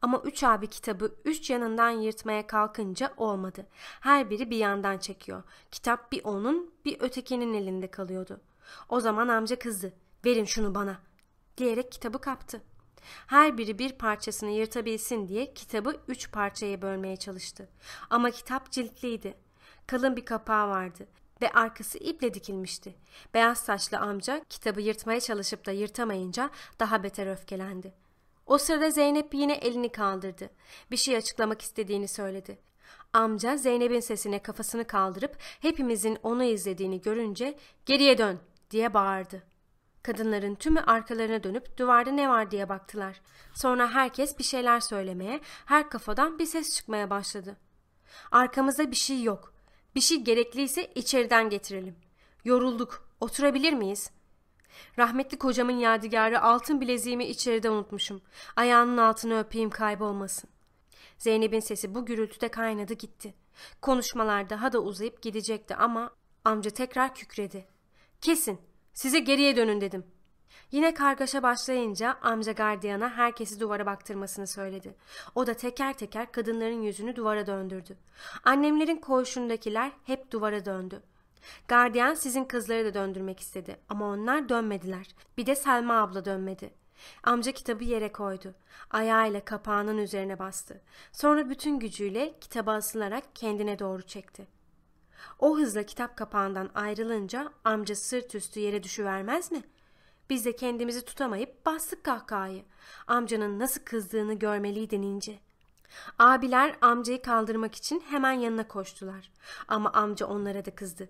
Ama üç abi kitabı üç yanından yırtmaya kalkınca olmadı. Her biri bir yandan çekiyor. Kitap bir onun bir ötekinin elinde kalıyordu. O zaman amca kızdı. Verin şunu bana diyerek kitabı kaptı. Her biri bir parçasını yırtabilsin diye kitabı üç parçaya bölmeye çalıştı. Ama kitap ciltliydi. Kalın bir kapağı vardı ve arkası iple dikilmişti. Beyaz saçlı amca kitabı yırtmaya çalışıp da yırtamayınca daha beter öfkelendi. O sırada Zeynep yine elini kaldırdı. Bir şey açıklamak istediğini söyledi. Amca Zeynep'in sesine kafasını kaldırıp hepimizin onu izlediğini görünce geriye dön diye bağırdı. Kadınların tümü arkalarına dönüp duvarda ne var diye baktılar. Sonra herkes bir şeyler söylemeye, her kafadan bir ses çıkmaya başladı. Arkamızda bir şey yok. Bir şey gerekliyse içeriden getirelim. Yorulduk. Oturabilir miyiz? Rahmetli kocamın yadigarı altın bileziğimi içeride unutmuşum. Ayağının altını öpeyim kaybolmasın. Zeynep'in sesi bu gürültüde kaynadı gitti. Konuşmalar daha da uzayıp gidecekti ama amca tekrar kükredi. Kesin Size geriye dönün dedim. Yine kargaşa başlayınca amca gardiyana herkesi duvara baktırmasını söyledi. O da teker teker kadınların yüzünü duvara döndürdü. Annemlerin koğuşundakiler hep duvara döndü. Gardiyan sizin kızları da döndürmek istedi ama onlar dönmediler. Bir de Selma abla dönmedi. Amca kitabı yere koydu. Ayağıyla kapağının üzerine bastı. Sonra bütün gücüyle kitaba asılarak kendine doğru çekti. O hızla kitap kapağından ayrılınca amca sırt üstü yere düşüvermez mi? Biz de kendimizi tutamayıp bastık kahkahayı. Amcanın nasıl kızdığını görmeliydin ince. Abiler amcayı kaldırmak için hemen yanına koştular. Ama amca onlara da kızdı.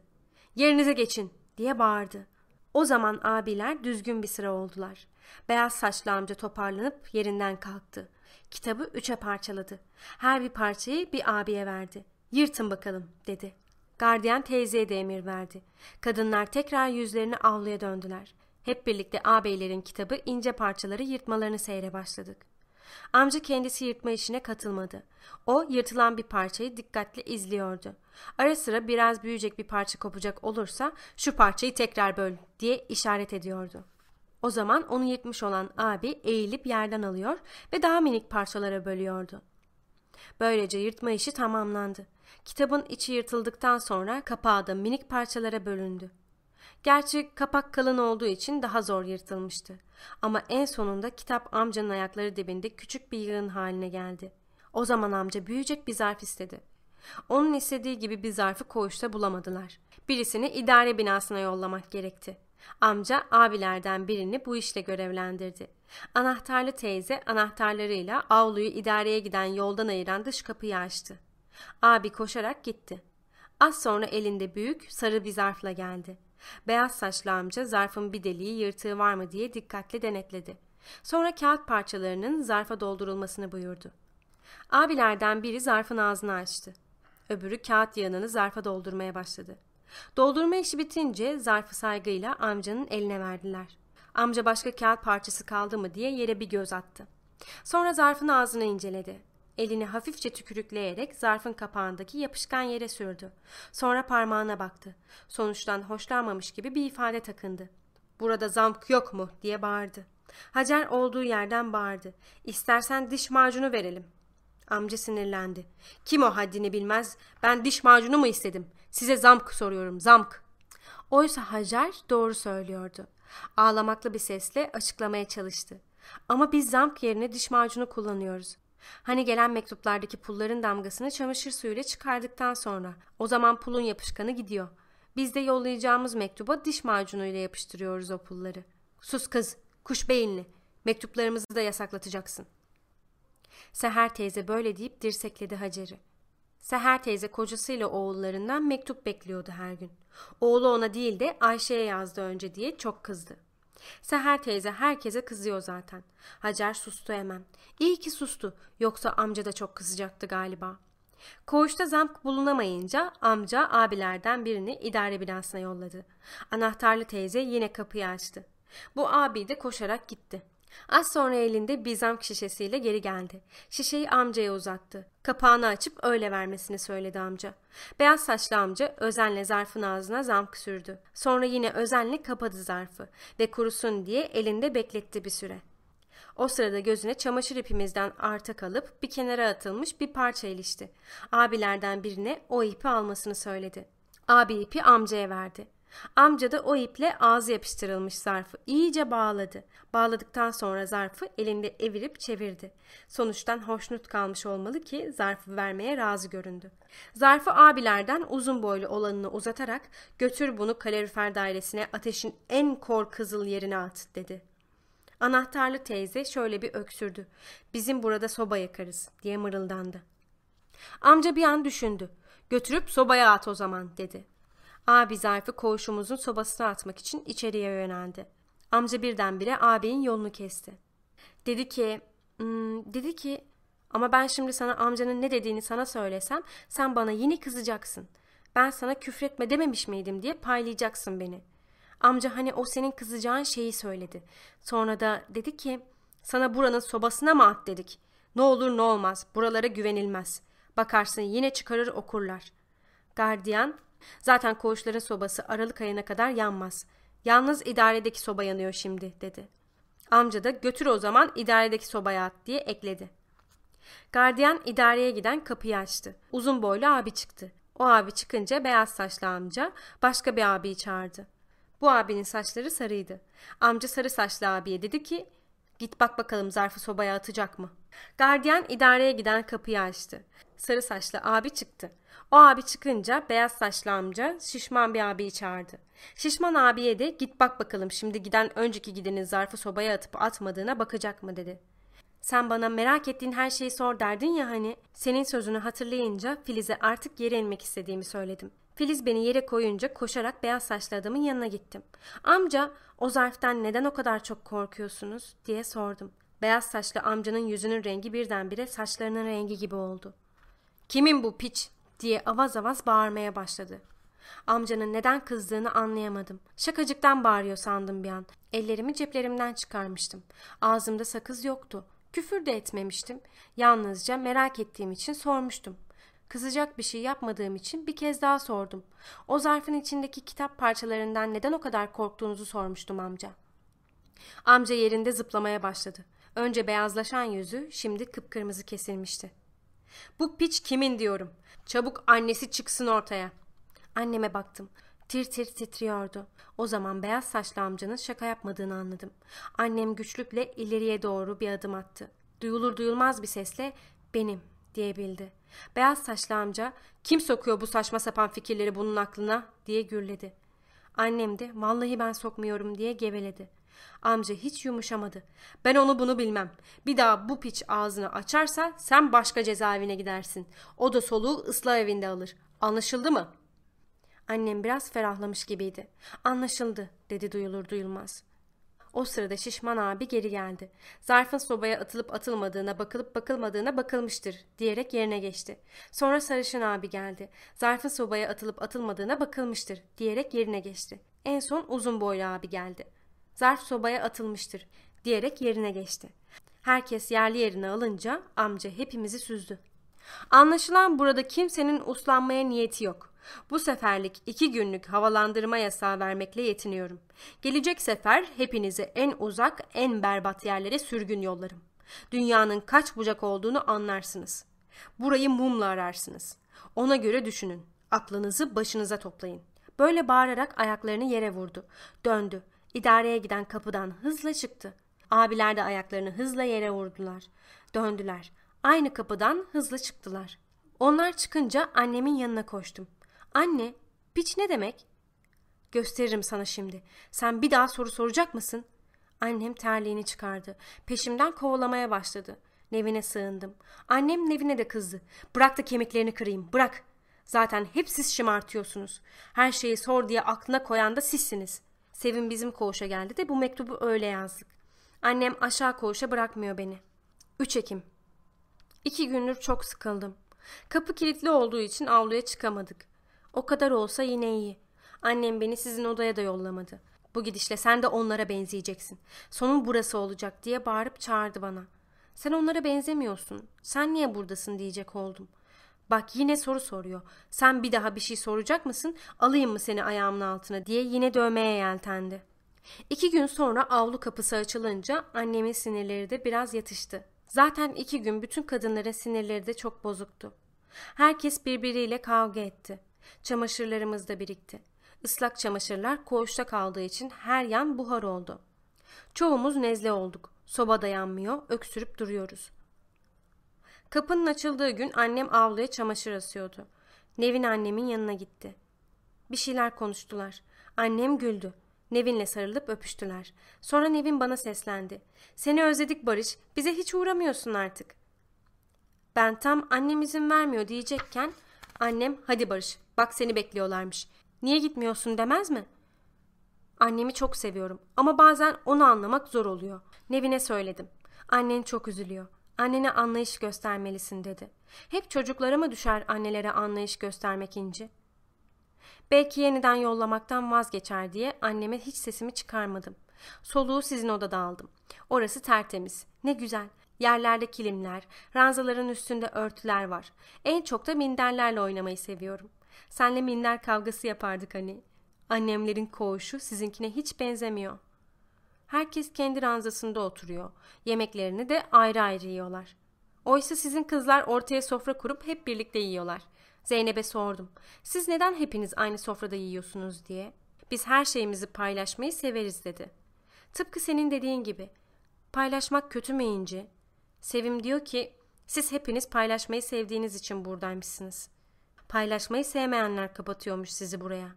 Yerinize geçin diye bağırdı. O zaman abiler düzgün bir sıra oldular. Beyaz saçlı amca toparlanıp yerinden kalktı. Kitabı üçe parçaladı. Her bir parçayı bir abiye verdi. Yırtın bakalım dedi. Gardiyan teyzeye de emir verdi. Kadınlar tekrar yüzlerini avluya döndüler. Hep birlikte ağabeylerin kitabı ince parçaları yırtmalarını seyre başladık. Amca kendisi yırtma işine katılmadı. O yırtılan bir parçayı dikkatle izliyordu. Ara sıra biraz büyüyecek bir parça kopacak olursa şu parçayı tekrar böl diye işaret ediyordu. O zaman onu yırtmış olan abi eğilip yerden alıyor ve daha minik parçalara bölüyordu. Böylece yırtma işi tamamlandı. Kitabın içi yırtıldıktan sonra kapağı da minik parçalara bölündü. Gerçi kapak kalın olduğu için daha zor yırtılmıştı. Ama en sonunda kitap amcanın ayakları dibinde küçük bir yığın haline geldi. O zaman amca büyüyecek bir zarf istedi. Onun istediği gibi bir zarfı koğuşta bulamadılar. Birisini idare binasına yollamak gerekti. Amca abilerden birini bu işle görevlendirdi. Anahtarlı teyze anahtarlarıyla avluyu idareye giden yoldan ayıran dış kapıyı açtı. Abi koşarak gitti. Az sonra elinde büyük sarı bir zarfla geldi. Beyaz saçlı amca zarfın bir deliği yırtığı var mı diye dikkatle denetledi. Sonra kağıt parçalarının zarfa doldurulmasını buyurdu. Abilerden biri zarfın ağzını açtı. Öbürü kağıt yığınını zarfa doldurmaya başladı. Doldurma işi bitince zarfı saygıyla amcanın eline verdiler. Amca başka kağıt parçası kaldı mı diye yere bir göz attı. Sonra zarfın ağzını inceledi. Elini hafifçe tükürükleyerek zarfın kapağındaki yapışkan yere sürdü. Sonra parmağına baktı. Sonuçtan hoşlanmamış gibi bir ifade takındı. Burada zamk yok mu diye bağırdı. Hacer olduğu yerden bağırdı. İstersen diş macunu verelim. Amca sinirlendi. Kim o haddini bilmez? Ben diş macunu mu istedim? Size zamk soruyorum zamk. Oysa Hacer doğru söylüyordu. Ağlamaklı bir sesle açıklamaya çalıştı. Ama biz zamk yerine diş macunu kullanıyoruz. Hani gelen mektuplardaki pulların damgasını çamaşır suyuyla çıkardıktan sonra o zaman pulun yapışkanı gidiyor. Biz de yollayacağımız mektuba diş macunuyla yapıştırıyoruz o pulları. Sus kız, kuş beyinli. Mektuplarımızı da yasaklatacaksın. Seher teyze böyle deyip dirsekledi Hacer'i. Seher teyze kocasıyla oğullarından mektup bekliyordu her gün. Oğlu ona değil de Ayşe'ye yazdı önce diye çok kızdı. Seher teyze herkese kızıyor zaten. Hacer sustu hemen. İyi ki sustu. Yoksa amca da çok kızacaktı galiba. Koğuşta zamk bulunamayınca amca abilerden birini idare binasına yolladı. Anahtarlı teyze yine kapıyı açtı. Bu abi de koşarak gitti. Az sonra elinde bir zamk şişesiyle geri geldi. Şişeyi amcaya uzattı. Kapağını açıp öyle vermesini söyledi amca. Beyaz saçlı amca özenle zarfın ağzına zamk sürdü. Sonra yine özenle kapadı zarfı ve kurusun diye elinde bekletti bir süre. O sırada gözüne çamaşır ipimizden arta kalıp bir kenara atılmış bir parça ilişti. Abilerden birine o ipi almasını söyledi. Abi ipi amcaya verdi. Amca da o iple ağzı yapıştırılmış zarfı iyice bağladı. Bağladıktan sonra zarfı elinde evirip çevirdi. Sonuçtan hoşnut kalmış olmalı ki zarfı vermeye razı göründü. Zarfı abilerden uzun boylu olanını uzatarak götür bunu kalorifer dairesine ateşin en kor kızıl yerine at dedi. Anahtarlı teyze şöyle bir öksürdü. Bizim burada soba yakarız diye mırıldandı. Amca bir an düşündü. Götürüp sobaya at o zaman dedi. Abi zarfı koğuşumuzun sobasına atmak için içeriye yöneldi. Amca birdenbire ağabeyin yolunu kesti. Dedi ki, hmm, dedi ki ama ben şimdi sana amcanın ne dediğini sana söylesem sen bana yine kızacaksın. Ben sana küfretme dememiş miydim diye paylayacaksın beni. Amca hani o senin kızacağın şeyi söyledi. Sonra da dedi ki sana buranın sobasına mı at dedik. Ne olur ne olmaz buralara güvenilmez. Bakarsın yine çıkarır okurlar. Gardiyan Zaten koğuşların sobası Aralık ayına kadar yanmaz. Yalnız idaredeki soba yanıyor şimdi dedi. Amca da götür o zaman idaredeki sobaya at diye ekledi. Gardiyan idareye giden kapıyı açtı. Uzun boylu abi çıktı. O abi çıkınca beyaz saçlı amca başka bir abiyi çağırdı. Bu abinin saçları sarıydı. Amca sarı saçlı abiye dedi ki git bak bakalım zarfı sobaya atacak mı? Gardiyan idareye giden kapıyı açtı. Sarı saçlı abi çıktı. O abi çıkınca beyaz saçlı amca şişman bir abiyi çağırdı. Şişman abiye de git bak bakalım şimdi giden önceki gidenin zarfı sobaya atıp atmadığına bakacak mı dedi. Sen bana merak ettiğin her şeyi sor derdin ya hani. Senin sözünü hatırlayınca Filiz'e artık yere inmek istediğimi söyledim. Filiz beni yere koyunca koşarak beyaz saçlı adamın yanına gittim. Amca o zarftan neden o kadar çok korkuyorsunuz diye sordum. Beyaz saçlı amcanın yüzünün rengi birdenbire saçlarının rengi gibi oldu. Kimin bu piç diye avaz avaz bağırmaya başladı. Amcanın neden kızdığını anlayamadım. Şakacıktan bağırıyor sandım bir an. Ellerimi ceplerimden çıkarmıştım. Ağzımda sakız yoktu. Küfür de etmemiştim. Yalnızca merak ettiğim için sormuştum. Kızacak bir şey yapmadığım için bir kez daha sordum. O zarfın içindeki kitap parçalarından neden o kadar korktuğunuzu sormuştum amca. Amca yerinde zıplamaya başladı. Önce beyazlaşan yüzü şimdi kıpkırmızı kesilmişti. Bu piç kimin diyorum. Çabuk annesi çıksın ortaya. Anneme baktım. Tir tir titriyordu. O zaman beyaz saçlı amcanın şaka yapmadığını anladım. Annem güçlükle ileriye doğru bir adım attı. Duyulur duyulmaz bir sesle benim diyebildi. Beyaz saçlı amca kim sokuyor bu saçma sapan fikirleri bunun aklına diye gürledi. Annem de vallahi ben sokmuyorum diye geveledi. Amca hiç yumuşamadı. Ben onu bunu bilmem. Bir daha bu piç ağzını açarsa sen başka cezaevine gidersin. O da soluğu ıslah evinde alır. Anlaşıldı mı? Annem biraz ferahlamış gibiydi. Anlaşıldı dedi duyulur duyulmaz. O sırada şişman abi geri geldi. Zarfın sobaya atılıp atılmadığına bakılıp bakılmadığına bakılmıştır diyerek yerine geçti. Sonra sarışın abi geldi. Zarfın sobaya atılıp atılmadığına bakılmıştır diyerek yerine geçti. En son uzun boylu abi geldi. Zarf sobaya atılmıştır diyerek yerine geçti. Herkes yerli yerine alınca amca hepimizi süzdü. Anlaşılan burada kimsenin uslanmaya niyeti yok. Bu seferlik iki günlük havalandırma yasağı vermekle yetiniyorum. Gelecek sefer hepinizi en uzak, en berbat yerlere sürgün yollarım. Dünyanın kaç bucak olduğunu anlarsınız. Burayı mumla ararsınız. Ona göre düşünün. Aklınızı başınıza toplayın. Böyle bağırarak ayaklarını yere vurdu. Döndü. İdareye giden kapıdan hızla çıktı. Abiler de ayaklarını hızla yere vurdular. Döndüler. Aynı kapıdan hızla çıktılar. Onlar çıkınca annemin yanına koştum. Anne, piç ne demek? Gösteririm sana şimdi. Sen bir daha soru soracak mısın? Annem terliğini çıkardı. Peşimden kovalamaya başladı. Nevine sığındım. Annem Nevine de kızdı. Bırak da kemiklerini kırayım, bırak. Zaten hep siz şımartıyorsunuz. Her şeyi sor diye aklına koyan da sizsiniz. Sevim bizim koğuşa geldi de bu mektubu öyle yazdık. Annem aşağı koğuşa bırakmıyor beni. 3 Ekim İki gündür çok sıkıldım. Kapı kilitli olduğu için avluya çıkamadık. O kadar olsa yine iyi. Annem beni sizin odaya da yollamadı. Bu gidişle sen de onlara benzeyeceksin. Sonun burası olacak diye bağırıp çağırdı bana. Sen onlara benzemiyorsun. Sen niye buradasın diyecek oldum. Bak yine soru soruyor. Sen bir daha bir şey soracak mısın? Alayım mı seni ayağımın altına diye yine dövmeye yeltendi. İki gün sonra avlu kapısı açılınca annemin sinirleri de biraz yatıştı. Zaten iki gün bütün kadınların sinirleri de çok bozuktu. Herkes birbiriyle kavga etti. Çamaşırlarımız da birikti. Islak çamaşırlar koğuşta kaldığı için her yan buhar oldu. Çoğumuz nezle olduk. Soba dayanmıyor, öksürüp duruyoruz. Kapının açıldığı gün annem avluya çamaşır asıyordu. Nevin annemin yanına gitti. Bir şeyler konuştular. Annem güldü. Nevin'le sarılıp öpüştüler. Sonra Nevin bana seslendi. Seni özledik Barış. Bize hiç uğramıyorsun artık. Ben tam annem izin vermiyor diyecekken annem hadi Barış bak seni bekliyorlarmış. Niye gitmiyorsun demez mi? Annemi çok seviyorum ama bazen onu anlamak zor oluyor. Nevin'e söyledim. Annen çok üzülüyor. Annene anlayış göstermelisin dedi. Hep çocuklara mı düşer annelere anlayış göstermek inci? Belki yeniden yollamaktan vazgeçer diye anneme hiç sesimi çıkarmadım. Soluğu sizin odada aldım. Orası tertemiz. Ne güzel. Yerlerde kilimler, ranzaların üstünde örtüler var. En çok da minderlerle oynamayı seviyorum. Senle minder kavgası yapardık hani. Annemlerin koğuşu sizinkine hiç benzemiyor. Herkes kendi ranzasında oturuyor. Yemeklerini de ayrı ayrı yiyorlar. Oysa sizin kızlar ortaya sofra kurup hep birlikte yiyorlar. Zeynep'e sordum. Siz neden hepiniz aynı sofrada yiyorsunuz diye. Biz her şeyimizi paylaşmayı severiz dedi. Tıpkı senin dediğin gibi. Paylaşmak kötü mü İnci? Sevim diyor ki siz hepiniz paylaşmayı sevdiğiniz için buradaymışsınız. Paylaşmayı sevmeyenler kapatıyormuş sizi buraya.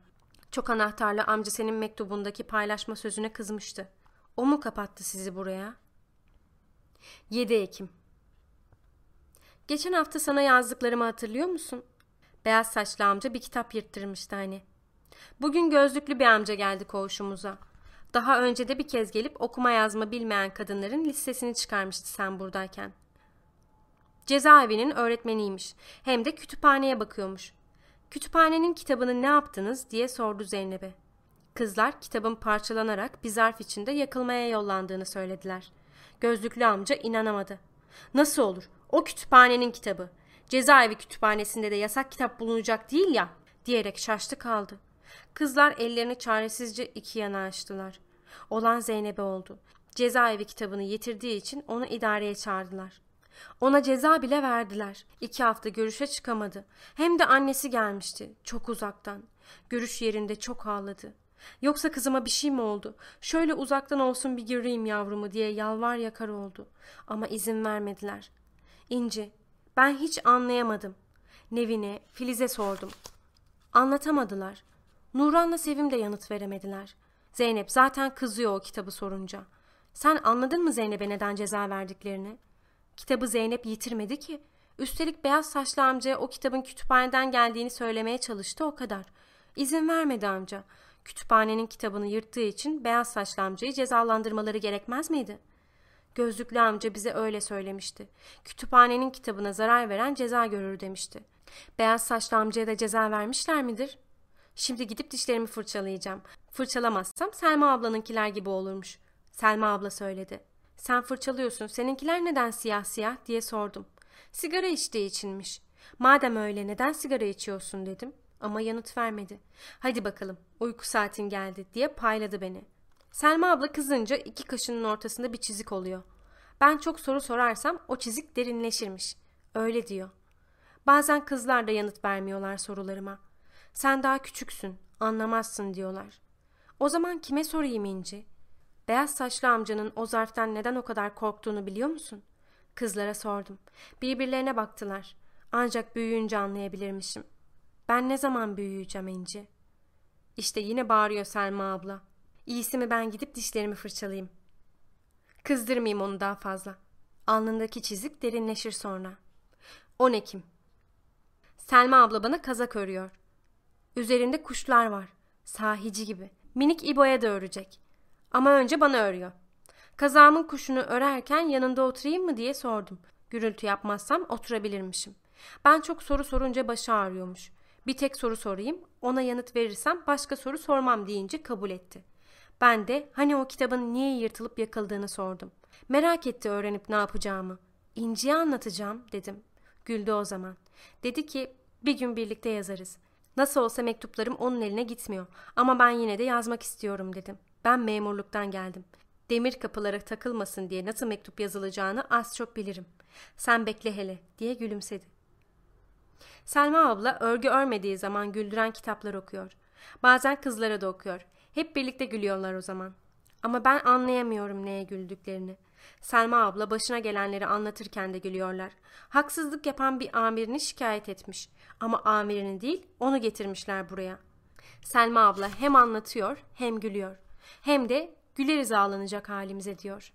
Çok anahtarlı amca senin mektubundaki paylaşma sözüne kızmıştı. O mu kapattı sizi buraya? 7 Ekim Geçen hafta sana yazdıklarımı hatırlıyor musun? Beyaz saçlı amca bir kitap yırttırmıştı hani. Bugün gözlüklü bir amca geldi koğuşumuza. Daha önce de bir kez gelip okuma yazma bilmeyen kadınların listesini çıkarmıştı sen buradayken. Cezaevinin öğretmeniymiş. Hem de kütüphaneye bakıyormuş. Kütüphanenin kitabını ne yaptınız diye sordu Zeynep'e. Kızlar kitabın parçalanarak bir zarf içinde yakılmaya yollandığını söylediler. Gözlüklü amca inanamadı. Nasıl olur? O kütüphanenin kitabı. Cezaevi kütüphanesinde de yasak kitap bulunacak değil ya diyerek şaştı kaldı. Kızlar ellerini çaresizce iki yana açtılar. Olan Zeynep'e oldu. Cezaevi kitabını yitirdiği için onu idareye çağırdılar. Ona ceza bile verdiler. İki hafta görüşe çıkamadı. Hem de annesi gelmişti. Çok uzaktan. Görüş yerinde çok ağladı. Yoksa kızıma bir şey mi oldu? Şöyle uzaktan olsun bir göreyim yavrumu diye yalvar yakar oldu. Ama izin vermediler. İnci, ben hiç anlayamadım. Nevin'e, Filiz'e sordum. Anlatamadılar. Nuran'la Sevim de yanıt veremediler. Zeynep zaten kızıyor o kitabı sorunca. Sen anladın mı Zeynep'e neden ceza verdiklerini? Kitabı Zeynep yitirmedi ki. Üstelik beyaz saçlı amcaya o kitabın kütüphaneden geldiğini söylemeye çalıştı o kadar. İzin vermedi amca. Kütüphanenin kitabını yırttığı için beyaz saçlı amcayı cezalandırmaları gerekmez miydi? Gözlüklü amca bize öyle söylemişti. Kütüphanenin kitabına zarar veren ceza görür demişti. Beyaz saçlı amcaya da ceza vermişler midir? Şimdi gidip dişlerimi fırçalayacağım. Fırçalamazsam Selma ablanınkiler gibi olurmuş. Selma abla söyledi. Sen fırçalıyorsun, seninkiler neden siyah siyah diye sordum. Sigara içtiği içinmiş. Madem öyle neden sigara içiyorsun dedim. Ama yanıt vermedi. Hadi bakalım uyku saatin geldi diye payladı beni. Selma abla kızınca iki kaşının ortasında bir çizik oluyor. Ben çok soru sorarsam o çizik derinleşirmiş. Öyle diyor. Bazen kızlar da yanıt vermiyorlar sorularıma. Sen daha küçüksün, anlamazsın diyorlar. O zaman kime sorayım İnci? Beyaz saçlı amcanın o zarftan neden o kadar korktuğunu biliyor musun? Kızlara sordum. Birbirlerine baktılar. Ancak büyüyünce anlayabilirmişim. Ben ne zaman büyüyeceğim İnci? İşte yine bağırıyor Selma abla. İyisi mi ben gidip dişlerimi fırçalayayım. Kızdırmayayım onu daha fazla. Alnındaki çizik derinleşir sonra. 10 Ekim Selma abla bana kazak örüyor. Üzerinde kuşlar var. Sahici gibi. Minik İbo'ya da örecek. Ama önce bana örüyor. Kazağımın kuşunu örerken yanında oturayım mı diye sordum. Gürültü yapmazsam oturabilirmişim. Ben çok soru sorunca başı ağrıyormuş. Bir tek soru sorayım, ona yanıt verirsem başka soru sormam deyince kabul etti. Ben de hani o kitabın niye yırtılıp yakıldığını sordum. Merak etti öğrenip ne yapacağımı. İnci'ye anlatacağım dedim. Güldü o zaman. Dedi ki bir gün birlikte yazarız. Nasıl olsa mektuplarım onun eline gitmiyor ama ben yine de yazmak istiyorum dedim. Ben memurluktan geldim. Demir kapılara takılmasın diye nasıl mektup yazılacağını az çok bilirim. Sen bekle hele diye gülümsedi. Selma abla örgü örmediği zaman güldüren kitaplar okuyor. Bazen kızlara da okuyor. Hep birlikte gülüyorlar o zaman. Ama ben anlayamıyorum neye güldüklerini. Selma abla başına gelenleri anlatırken de gülüyorlar. Haksızlık yapan bir amirini şikayet etmiş. Ama amirini değil onu getirmişler buraya. Selma abla hem anlatıyor hem gülüyor. Hem de güleriz ağlanacak halimize diyor.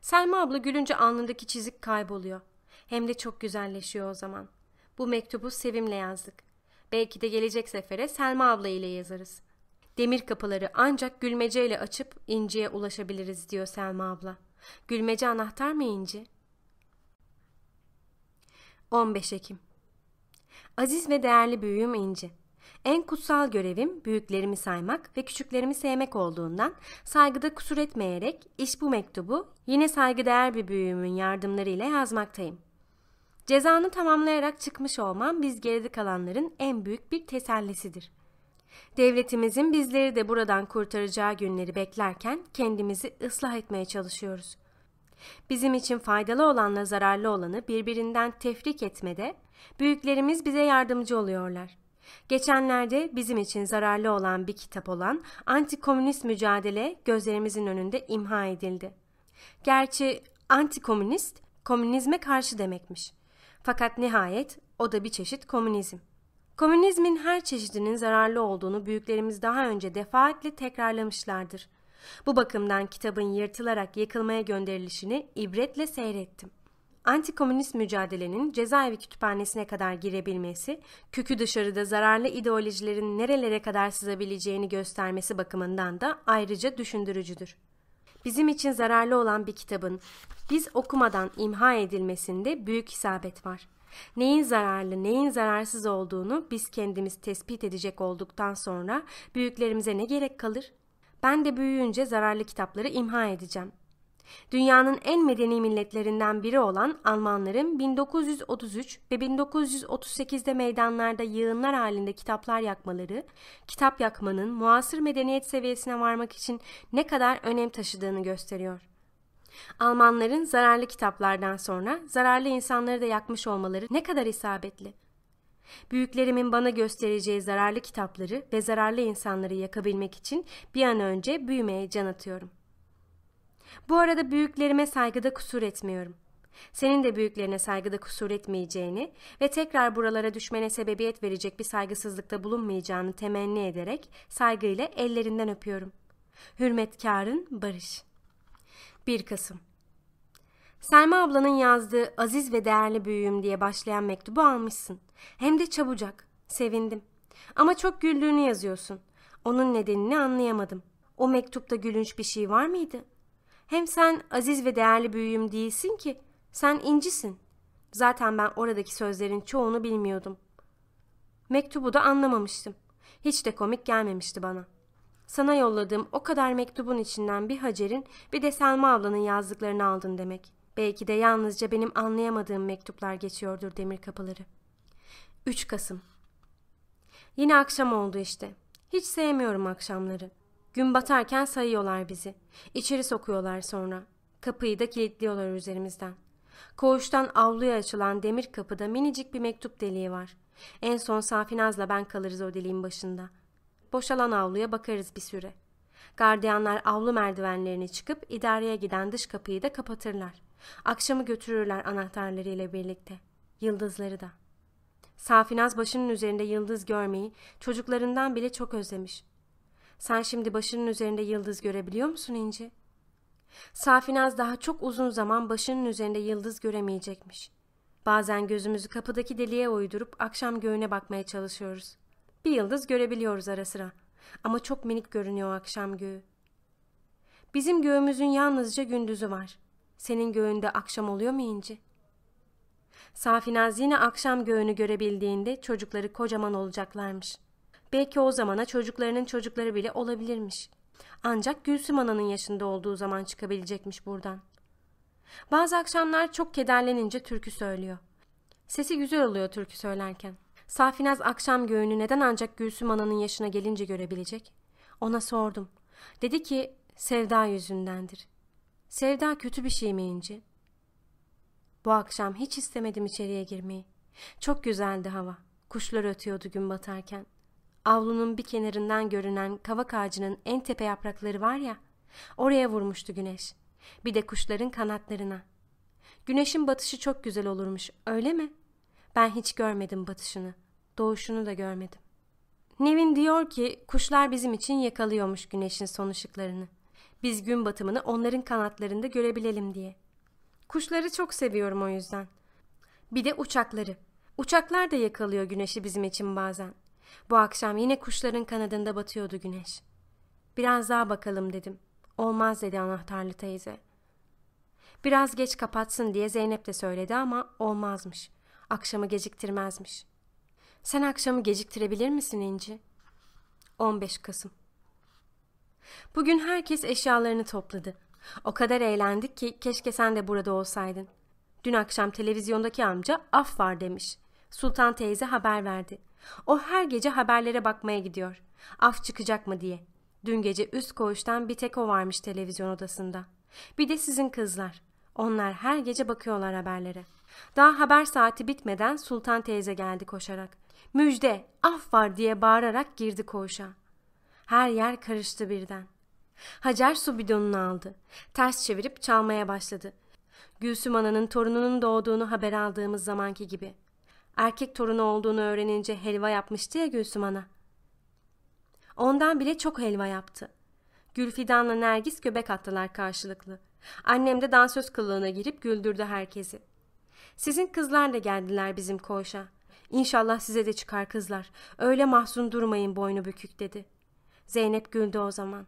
Selma abla gülünce alnındaki çizik kayboluyor. Hem de çok güzelleşiyor o zaman. Bu mektubu Sevim'le yazdık. Belki de gelecek sefere Selma abla ile yazarız. Demir kapıları ancak gülmece ile açıp İnci'ye ulaşabiliriz diyor Selma abla. Gülmece anahtar mı İnci? 15 Ekim Aziz ve değerli büyüğüm İnci. En kutsal görevim büyüklerimi saymak ve küçüklerimi sevmek olduğundan saygıda kusur etmeyerek iş bu mektubu yine saygıdeğer bir büyüğümün yardımlarıyla yazmaktayım. Cezanı tamamlayarak çıkmış olmam biz geride kalanların en büyük bir tesellisidir. Devletimizin bizleri de buradan kurtaracağı günleri beklerken kendimizi ıslah etmeye çalışıyoruz. Bizim için faydalı olanla zararlı olanı birbirinden tefrik etmede büyüklerimiz bize yardımcı oluyorlar. Geçenlerde bizim için zararlı olan bir kitap olan Antikomünist Mücadele gözlerimizin önünde imha edildi. Gerçi antikomünist komünizme karşı demekmiş. Fakat nihayet o da bir çeşit komünizm. Komünizmin her çeşidinin zararlı olduğunu büyüklerimiz daha önce defaatle tekrarlamışlardır. Bu bakımdan kitabın yırtılarak yakılmaya gönderilişini ibretle seyrettim. Antikomünist mücadelenin cezaevi kütüphanesine kadar girebilmesi, kökü dışarıda zararlı ideolojilerin nerelere kadar sızabileceğini göstermesi bakımından da ayrıca düşündürücüdür. Bizim için zararlı olan bir kitabın biz okumadan imha edilmesinde büyük isabet var. Neyin zararlı, neyin zararsız olduğunu biz kendimiz tespit edecek olduktan sonra büyüklerimize ne gerek kalır? Ben de büyüyünce zararlı kitapları imha edeceğim. Dünyanın en medeni milletlerinden biri olan Almanların 1933 ve 1938'de meydanlarda yığınlar halinde kitaplar yakmaları, kitap yakmanın muasır medeniyet seviyesine varmak için ne kadar önem taşıdığını gösteriyor. Almanların zararlı kitaplardan sonra zararlı insanları da yakmış olmaları ne kadar isabetli. Büyüklerimin bana göstereceği zararlı kitapları ve zararlı insanları yakabilmek için bir an önce büyümeye can atıyorum. Bu arada büyüklerime saygıda kusur etmiyorum. Senin de büyüklerine saygıda kusur etmeyeceğini ve tekrar buralara düşmene sebebiyet verecek bir saygısızlıkta bulunmayacağını temenni ederek saygıyla ellerinden öpüyorum. Hürmetkarın Barış 1 Kasım Selma ablanın yazdığı aziz ve değerli büyüğüm diye başlayan mektubu almışsın. Hem de çabucak. Sevindim. Ama çok güldüğünü yazıyorsun. Onun nedenini anlayamadım. O mektupta gülünç bir şey var mıydı? Hem sen aziz ve değerli büyüğüm değilsin ki. Sen incisin. Zaten ben oradaki sözlerin çoğunu bilmiyordum. Mektubu da anlamamıştım. Hiç de komik gelmemişti bana. Sana yolladığım o kadar mektubun içinden bir Hacer'in bir de Selma ablanın yazdıklarını aldın demek. Belki de yalnızca benim anlayamadığım mektuplar geçiyordur demir kapıları. 3 Kasım Yine akşam oldu işte. Hiç sevmiyorum akşamları. Gün batarken sayıyorlar bizi. İçeri sokuyorlar sonra. Kapıyı da kilitliyorlar üzerimizden. Koğuştan avluya açılan demir kapıda minicik bir mektup deliği var. En son Safinaz'la ben kalırız o deliğin başında. Boşalan avluya bakarız bir süre. Gardiyanlar avlu merdivenlerini çıkıp idareye giden dış kapıyı da kapatırlar. Akşamı götürürler anahtarlarıyla birlikte. Yıldızları da. Safinaz başının üzerinde yıldız görmeyi çocuklarından bile çok özlemiş. Sen şimdi başının üzerinde yıldız görebiliyor musun İnci? Safinaz daha çok uzun zaman başının üzerinde yıldız göremeyecekmiş. Bazen gözümüzü kapıdaki deliğe uydurup akşam göğüne bakmaya çalışıyoruz. Bir yıldız görebiliyoruz ara sıra. Ama çok minik görünüyor akşam göğü. Bizim göğümüzün yalnızca gündüzü var. Senin göğünde akşam oluyor mu İnci? Safinaz yine akşam göğünü görebildiğinde çocukları kocaman olacaklarmış. Belki o zamana çocuklarının çocukları bile olabilirmiş. Ancak Gülsüm Ana'nın yaşında olduğu zaman çıkabilecekmiş buradan. Bazı akşamlar çok kederlenince türkü söylüyor. Sesi güzel oluyor türkü söylerken. Safinaz akşam göğünü neden ancak Gülsüm Ana'nın yaşına gelince görebilecek? Ona sordum. Dedi ki sevda yüzündendir. Sevda kötü bir şey mi İnci? Bu akşam hiç istemedim içeriye girmeyi. Çok güzeldi hava. Kuşlar ötüyordu gün batarken. Avlunun bir kenarından görünen kavak ağacının en tepe yaprakları var ya, oraya vurmuştu güneş. Bir de kuşların kanatlarına. Güneşin batışı çok güzel olurmuş, öyle mi? Ben hiç görmedim batışını. Doğuşunu da görmedim. Nevin diyor ki kuşlar bizim için yakalıyormuş güneşin son ışıklarını. Biz gün batımını onların kanatlarında görebilelim diye. Kuşları çok seviyorum o yüzden. Bir de uçakları. Uçaklar da yakalıyor güneşi bizim için bazen. Bu akşam yine kuşların kanadında batıyordu güneş. Biraz daha bakalım dedim. Olmaz dedi anahtarlı teyze. Biraz geç kapatsın diye Zeynep de söyledi ama olmazmış. Akşamı geciktirmezmiş. Sen akşamı geciktirebilir misin İnci? 15 Kasım Bugün herkes eşyalarını topladı. O kadar eğlendik ki keşke sen de burada olsaydın. Dün akşam televizyondaki amca af var demiş. Sultan teyze haber verdi. O her gece haberlere bakmaya gidiyor. Af çıkacak mı diye. Dün gece üst koğuştan bir tek o varmış televizyon odasında. Bir de sizin kızlar. Onlar her gece bakıyorlar haberlere. Daha haber saati bitmeden Sultan teyze geldi koşarak. Müjde, af var diye bağırarak girdi koğuşa. Her yer karıştı birden. Hacer su bidonunu aldı. Ters çevirip çalmaya başladı. Gülsüm Ana'nın torununun doğduğunu haber aldığımız zamanki gibi. Erkek torunu olduğunu öğrenince helva yapmıştı ya Gülsüm Ana. Ondan bile çok helva yaptı. Gülfidan'la Nergis göbek attılar karşılıklı. Annem de dansöz kılığına girip güldürdü herkesi. Sizin kızlar da geldiler bizim koğuşa. İnşallah size de çıkar kızlar. Öyle mahzun durmayın boynu bükük dedi. Zeynep güldü o zaman.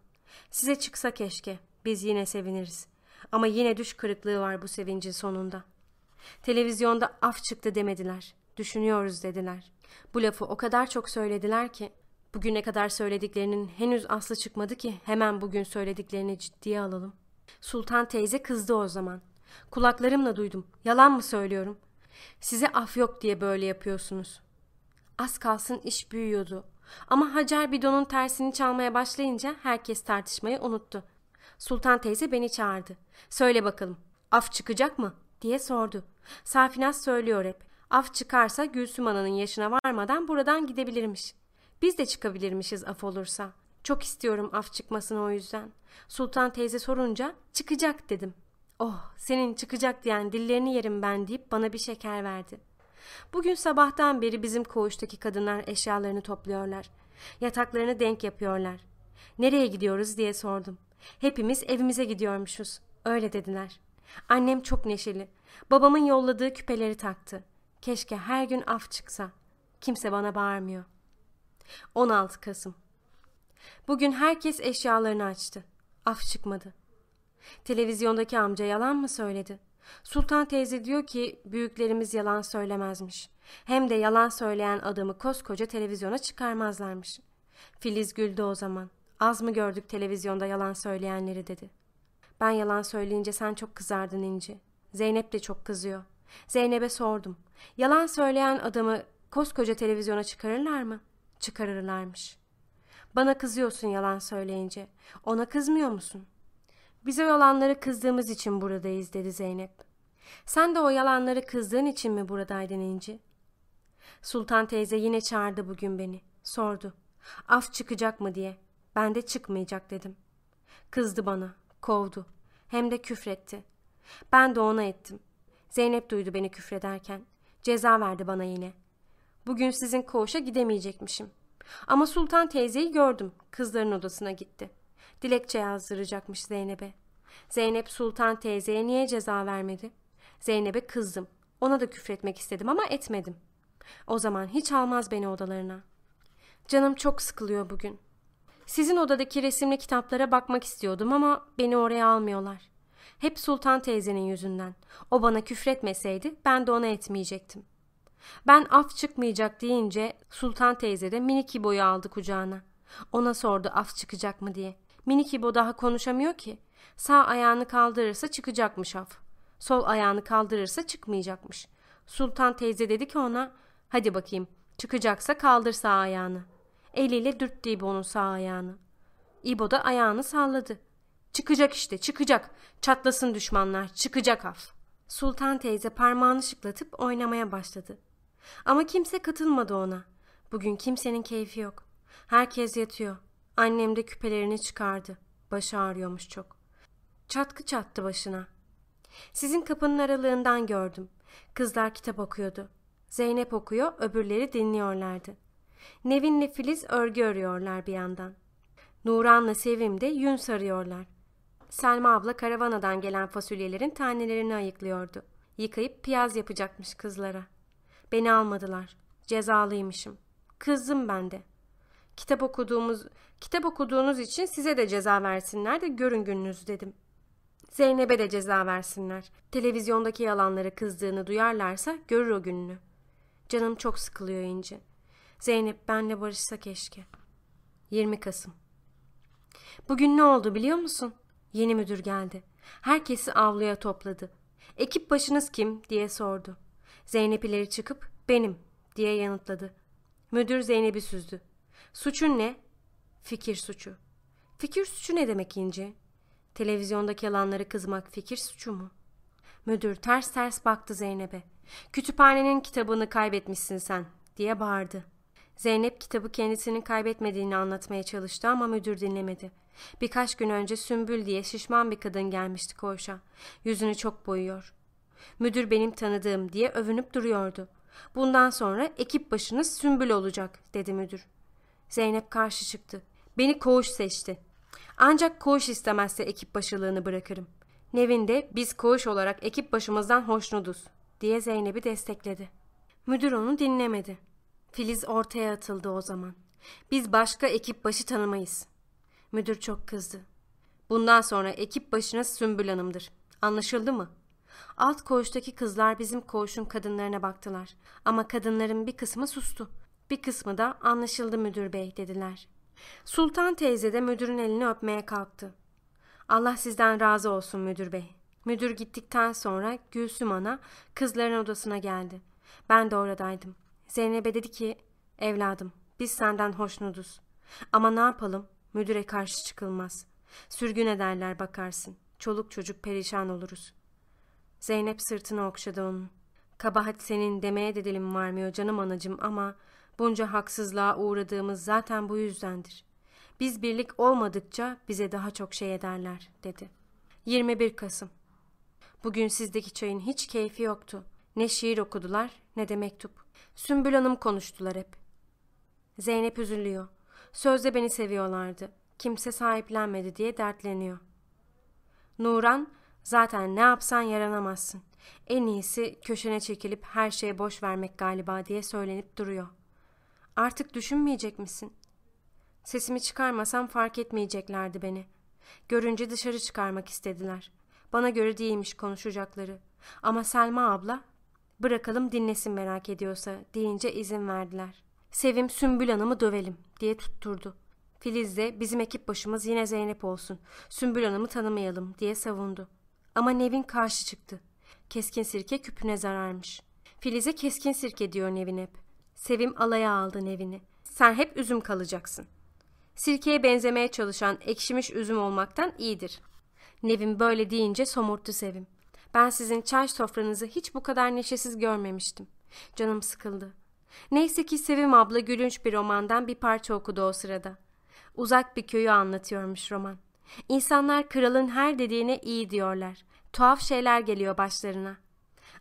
Size çıksa keşke. Biz yine seviniriz. Ama yine düş kırıklığı var bu sevincin sonunda. Televizyonda af çıktı demediler. Düşünüyoruz dediler. Bu lafı o kadar çok söylediler ki bugüne kadar söylediklerinin henüz aslı çıkmadı ki hemen bugün söylediklerini ciddiye alalım. Sultan teyze kızdı o zaman. Kulaklarımla duydum. Yalan mı söylüyorum? Size af yok diye böyle yapıyorsunuz. Az kalsın iş büyüyordu. Ama Hacer bidonun tersini çalmaya başlayınca herkes tartışmayı unuttu. Sultan teyze beni çağırdı. Söyle bakalım af çıkacak mı diye sordu. Safinaz söylüyor hep. Af çıkarsa Gülsüm Ana'nın yaşına varmadan buradan gidebilirmiş. Biz de çıkabilirmişiz af olursa. Çok istiyorum af çıkmasını o yüzden. Sultan teyze sorunca çıkacak dedim. Oh senin çıkacak diyen dillerini yerim ben deyip bana bir şeker verdi. Bugün sabahtan beri bizim koğuştaki kadınlar eşyalarını topluyorlar. Yataklarını denk yapıyorlar. Nereye gidiyoruz diye sordum. Hepimiz evimize gidiyormuşuz. Öyle dediler. Annem çok neşeli. Babamın yolladığı küpeleri taktı. Keşke her gün af çıksa. Kimse bana bağırmıyor. 16 Kasım Bugün herkes eşyalarını açtı. Af çıkmadı. Televizyondaki amca yalan mı söyledi? Sultan teyze diyor ki büyüklerimiz yalan söylemezmiş. Hem de yalan söyleyen adamı koskoca televizyona çıkarmazlarmış. Filiz güldü o zaman. Az mı gördük televizyonda yalan söyleyenleri dedi. Ben yalan söyleyince sen çok kızardın İnci. Zeynep de çok kızıyor. Zeynep'e sordum. Yalan söyleyen adamı koskoca televizyona çıkarırlar mı? Çıkarırlarmış. Bana kızıyorsun yalan söyleyince. Ona kızmıyor musun? Biz o yalanları kızdığımız için buradayız dedi Zeynep. Sen de o yalanları kızdığın için mi buradaydın İnci? Sultan teyze yine çağırdı bugün beni. Sordu. Af çıkacak mı diye. Ben de çıkmayacak dedim. Kızdı bana. Kovdu. Hem de küfretti. Ben de ona ettim. Zeynep duydu beni küfrederken. Ceza verdi bana yine. Bugün sizin koğuşa gidemeyecekmişim. Ama Sultan teyzeyi gördüm. Kızların odasına gitti. Dilekçe yazdıracakmış Zeynep'e. Zeynep Sultan teyzeye niye ceza vermedi? Zeynep'e kızdım. Ona da küfretmek istedim ama etmedim. O zaman hiç almaz beni odalarına. Canım çok sıkılıyor bugün. Sizin odadaki resimli kitaplara bakmak istiyordum ama beni oraya almıyorlar. Hep Sultan teyzenin yüzünden. O bana küfretmeseydi ben de ona etmeyecektim. Ben af çıkmayacak deyince Sultan teyze de minik İbo'yu aldı kucağına. Ona sordu af çıkacak mı diye. Minik İbo daha konuşamıyor ki. Sağ ayağını kaldırırsa çıkacakmış af. Sol ayağını kaldırırsa çıkmayacakmış. Sultan teyze dedi ki ona hadi bakayım çıkacaksa kaldır sağ ayağını. Eliyle dürttü İbo'nun sağ ayağını. İbo da ayağını salladı. Çıkacak işte çıkacak. Çatlasın düşmanlar çıkacak af. Sultan teyze parmağını şıklatıp oynamaya başladı. Ama kimse katılmadı ona. Bugün kimsenin keyfi yok. Herkes yatıyor. Annem de küpelerini çıkardı. Başı ağrıyormuş çok. Çatkı çattı başına. Sizin kapının aralığından gördüm. Kızlar kitap okuyordu. Zeynep okuyor, öbürleri dinliyorlardı. Nevin'le Filiz örgü örüyorlar bir yandan. Nuran'la Sevim de yün sarıyorlar. Selma abla karavanadan gelen fasulyelerin tanelerini ayıklıyordu. Yıkayıp piyaz yapacakmış kızlara. Beni almadılar. Cezalıymışım. Kızdım ben de. Kitap okuduğumuz, kitap okuduğunuz için size de ceza versinler de görün gününüzü dedim. Zeynep'e de ceza versinler. Televizyondaki yalanları kızdığını duyarlarsa görür o gününü. Canım çok sıkılıyor İnci. Zeynep benle barışsa keşke. 20 Kasım Bugün ne oldu biliyor musun? Yeni müdür geldi. Herkesi avluya topladı. Ekip başınız kim diye sordu. Zeynep ileri çıkıp benim diye yanıtladı. Müdür Zeynep'i süzdü. Suçun ne? Fikir suçu. Fikir suçu ne demek İnci? Televizyondaki yalanları kızmak fikir suçu mu? Müdür ters ters baktı Zeynep'e. Kütüphanenin kitabını kaybetmişsin sen diye bağırdı. Zeynep kitabı kendisinin kaybetmediğini anlatmaya çalıştı ama müdür dinlemedi. Birkaç gün önce Sümbül diye şişman bir kadın gelmişti koğuşa. Yüzünü çok boyuyor. Müdür benim tanıdığım diye övünüp duruyordu. Bundan sonra ekip başınız Sümbül olacak dedi müdür. Zeynep karşı çıktı. Beni koğuş seçti. Ancak koğuş istemezse ekip başılığını bırakırım. Nevin de biz koğuş olarak ekip başımızdan hoşnuduz diye Zeynep'i destekledi. Müdür onu dinlemedi. Filiz ortaya atıldı o zaman. Biz başka ekip başı tanımayız. Müdür çok kızdı. Bundan sonra ekip başına Sümbül Hanım'dır. Anlaşıldı mı? Alt koğuştaki kızlar bizim koğuşun kadınlarına baktılar. Ama kadınların bir kısmı sustu. Bir kısmı da anlaşıldı müdür bey dediler. Sultan teyze de müdürün elini öpmeye kalktı. Allah sizden razı olsun müdür bey. Müdür gittikten sonra Gülsüm Ana kızların odasına geldi. Ben de oradaydım. Zeynep'e dedi ki evladım biz senden hoşnuduz. Ama ne yapalım müdüre karşı çıkılmaz. Sürgün ederler bakarsın. Çoluk çocuk perişan oluruz. Zeynep sırtını okşadı onun. Kabahat senin demeye de dilim varmıyor canım anacım ama bunca haksızlığa uğradığımız zaten bu yüzdendir. Biz birlik olmadıkça bize daha çok şey ederler dedi. 21 Kasım Bugün sizdeki çayın hiç keyfi yoktu. Ne şiir okudular ne de mektup. Sümbül Hanım konuştular hep. Zeynep üzülüyor. Sözde beni seviyorlardı. Kimse sahiplenmedi diye dertleniyor. Nuran zaten ne yapsan yaranamazsın. En iyisi köşene çekilip her şeye boş vermek galiba diye söylenip duruyor. Artık düşünmeyecek misin? Sesimi çıkarmasam fark etmeyeceklerdi beni. Görünce dışarı çıkarmak istediler. Bana göre değilmiş konuşacakları. Ama Selma abla bırakalım dinlesin merak ediyorsa deyince izin verdiler. Sevim Sümbül Hanım'ı dövelim diye tutturdu. Filiz de bizim ekip başımız yine Zeynep olsun. Sümbül Hanım'ı tanımayalım diye savundu. Ama Nevin karşı çıktı. Keskin sirke küpüne zararmış. Filiz'e keskin sirke diyor Nevin hep. Sevim alaya aldı Nevin'i. Sen hep üzüm kalacaksın. Sirkeye benzemeye çalışan ekşimiş üzüm olmaktan iyidir. Nevin böyle deyince somurttu Sevim. Ben sizin çay sofranızı hiç bu kadar neşesiz görmemiştim. Canım sıkıldı. Neyse ki Sevim abla gülünç bir romandan bir parça okudu o sırada. Uzak bir köyü anlatıyormuş roman. İnsanlar kralın her dediğine iyi diyorlar. Tuhaf şeyler geliyor başlarına.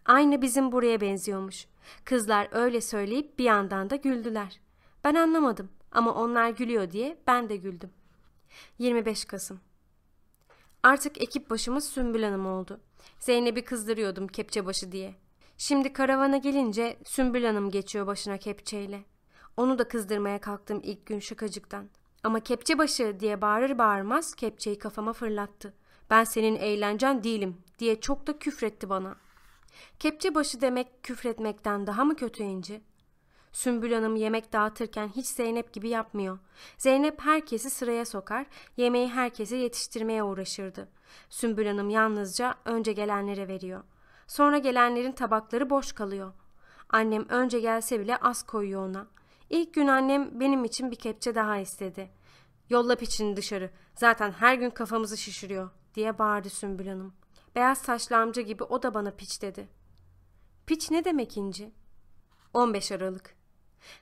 Aynı bizim buraya benziyormuş. Kızlar öyle söyleyip bir yandan da güldüler. Ben anlamadım ama onlar gülüyor diye ben de güldüm. 25 Kasım Artık ekip başımız Sümbül Hanım oldu. Zeynep'i kızdırıyordum kepçebaşı diye. Şimdi karavana gelince Sümbül Hanım geçiyor başına kepçeyle. Onu da kızdırmaya kalktım ilk gün şakacıktan. Ama kepçebaşı diye bağırır bağırmaz kepçeyi kafama fırlattı. Ben senin eğlencen değilim diye çok da küfretti bana. Kepçebaşı demek küfretmekten daha mı kötü inci? Sümbül Hanım yemek dağıtırken hiç Zeynep gibi yapmıyor. Zeynep herkesi sıraya sokar, yemeği herkese yetiştirmeye uğraşırdı. Sümbül Hanım yalnızca önce gelenlere veriyor. Sonra gelenlerin tabakları boş kalıyor. Annem önce gelse bile az koyuyor ona. İlk gün annem benim için bir kepçe daha istedi. Yolla piçini dışarı. Zaten her gün kafamızı şişiriyor diye bağırdı Sümbül Hanım. Beyaz saçlı amca gibi o da bana piç dedi. Piç ne demek inci? 15 Aralık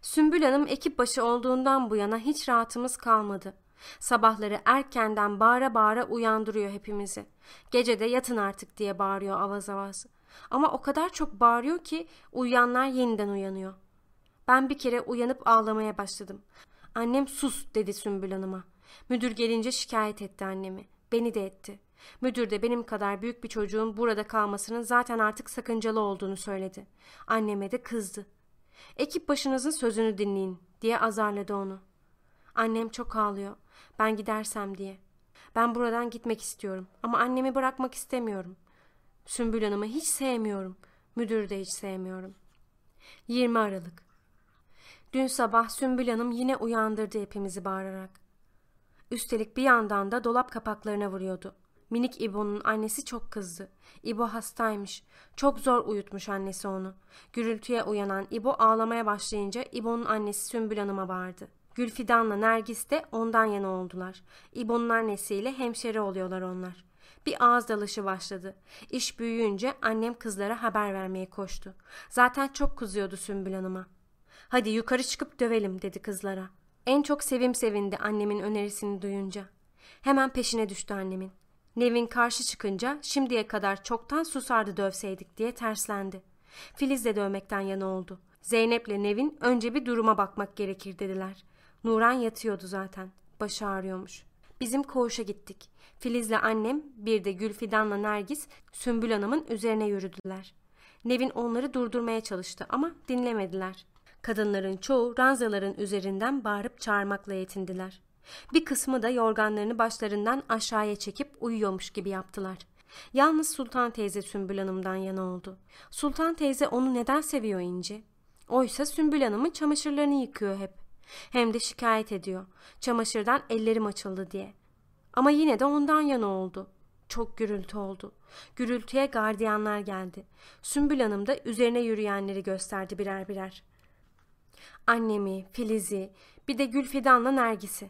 Sümbül Hanım ekip başı olduğundan bu yana hiç rahatımız kalmadı. Sabahları erkenden bağıra bağıra uyandırıyor hepimizi. Gece de yatın artık diye bağırıyor avaz avaz. Ama o kadar çok bağırıyor ki uyuyanlar yeniden uyanıyor. Ben bir kere uyanıp ağlamaya başladım. Annem sus dedi Sümbül Hanım'a. Müdür gelince şikayet etti annemi. Beni de etti. Müdür de benim kadar büyük bir çocuğun burada kalmasının zaten artık sakıncalı olduğunu söyledi. Anneme de kızdı. Ekip başınızın sözünü dinleyin diye azarladı onu. Annem çok ağlıyor. Ben gidersem diye. Ben buradan gitmek istiyorum ama annemi bırakmak istemiyorum. Sümbül Hanım'ı hiç sevmiyorum. Müdürü de hiç sevmiyorum. 20 Aralık Dün sabah Sümbül Hanım yine uyandırdı hepimizi bağırarak. Üstelik bir yandan da dolap kapaklarına vuruyordu. Minik İbo'nun annesi çok kızdı. İbo hastaymış. Çok zor uyutmuş annesi onu. Gürültüye uyanan İbo ağlamaya başlayınca İbo'nun annesi Sümbül Hanım'a bağırdı. Gülfidan'la Nergis de ondan yana oldular. İbo'nun annesiyle hemşeri oluyorlar onlar. Bir ağız dalışı başladı. İş büyüyünce annem kızlara haber vermeye koştu. Zaten çok kızıyordu Sümbül Hanım'a. Hadi yukarı çıkıp dövelim dedi kızlara. En çok Sevim sevindi annemin önerisini duyunca. Hemen peşine düştü annemin. Nevin karşı çıkınca şimdiye kadar çoktan susardı dövseydik diye terslendi. Filiz de dövmekten yana oldu. Zeynep'le Nevin önce bir duruma bakmak gerekir dediler. Nuran yatıyordu zaten. Başı ağrıyormuş. Bizim koğuşa gittik. Filiz'le annem bir de Gülfidan'la Nergis Sümbül Hanım'ın üzerine yürüdüler. Nevin onları durdurmaya çalıştı ama dinlemediler. Kadınların çoğu ranzaların üzerinden bağırıp çağırmakla yetindiler. Bir kısmı da yorganlarını başlarından aşağıya çekip uyuyormuş gibi yaptılar. Yalnız Sultan teyze Sümbül Hanım'dan yana oldu. Sultan teyze onu neden seviyor İnci? Oysa Sümbül Hanım'ın çamaşırlarını yıkıyor hep. Hem de şikayet ediyor. Çamaşırdan ellerim açıldı diye. Ama yine de ondan yana oldu. Çok gürültü oldu. Gürültüye gardiyanlar geldi. Sümbül Hanım da üzerine yürüyenleri gösterdi birer birer. Annemi, Filiz'i, bir de Gülfidan'la Nergis'i.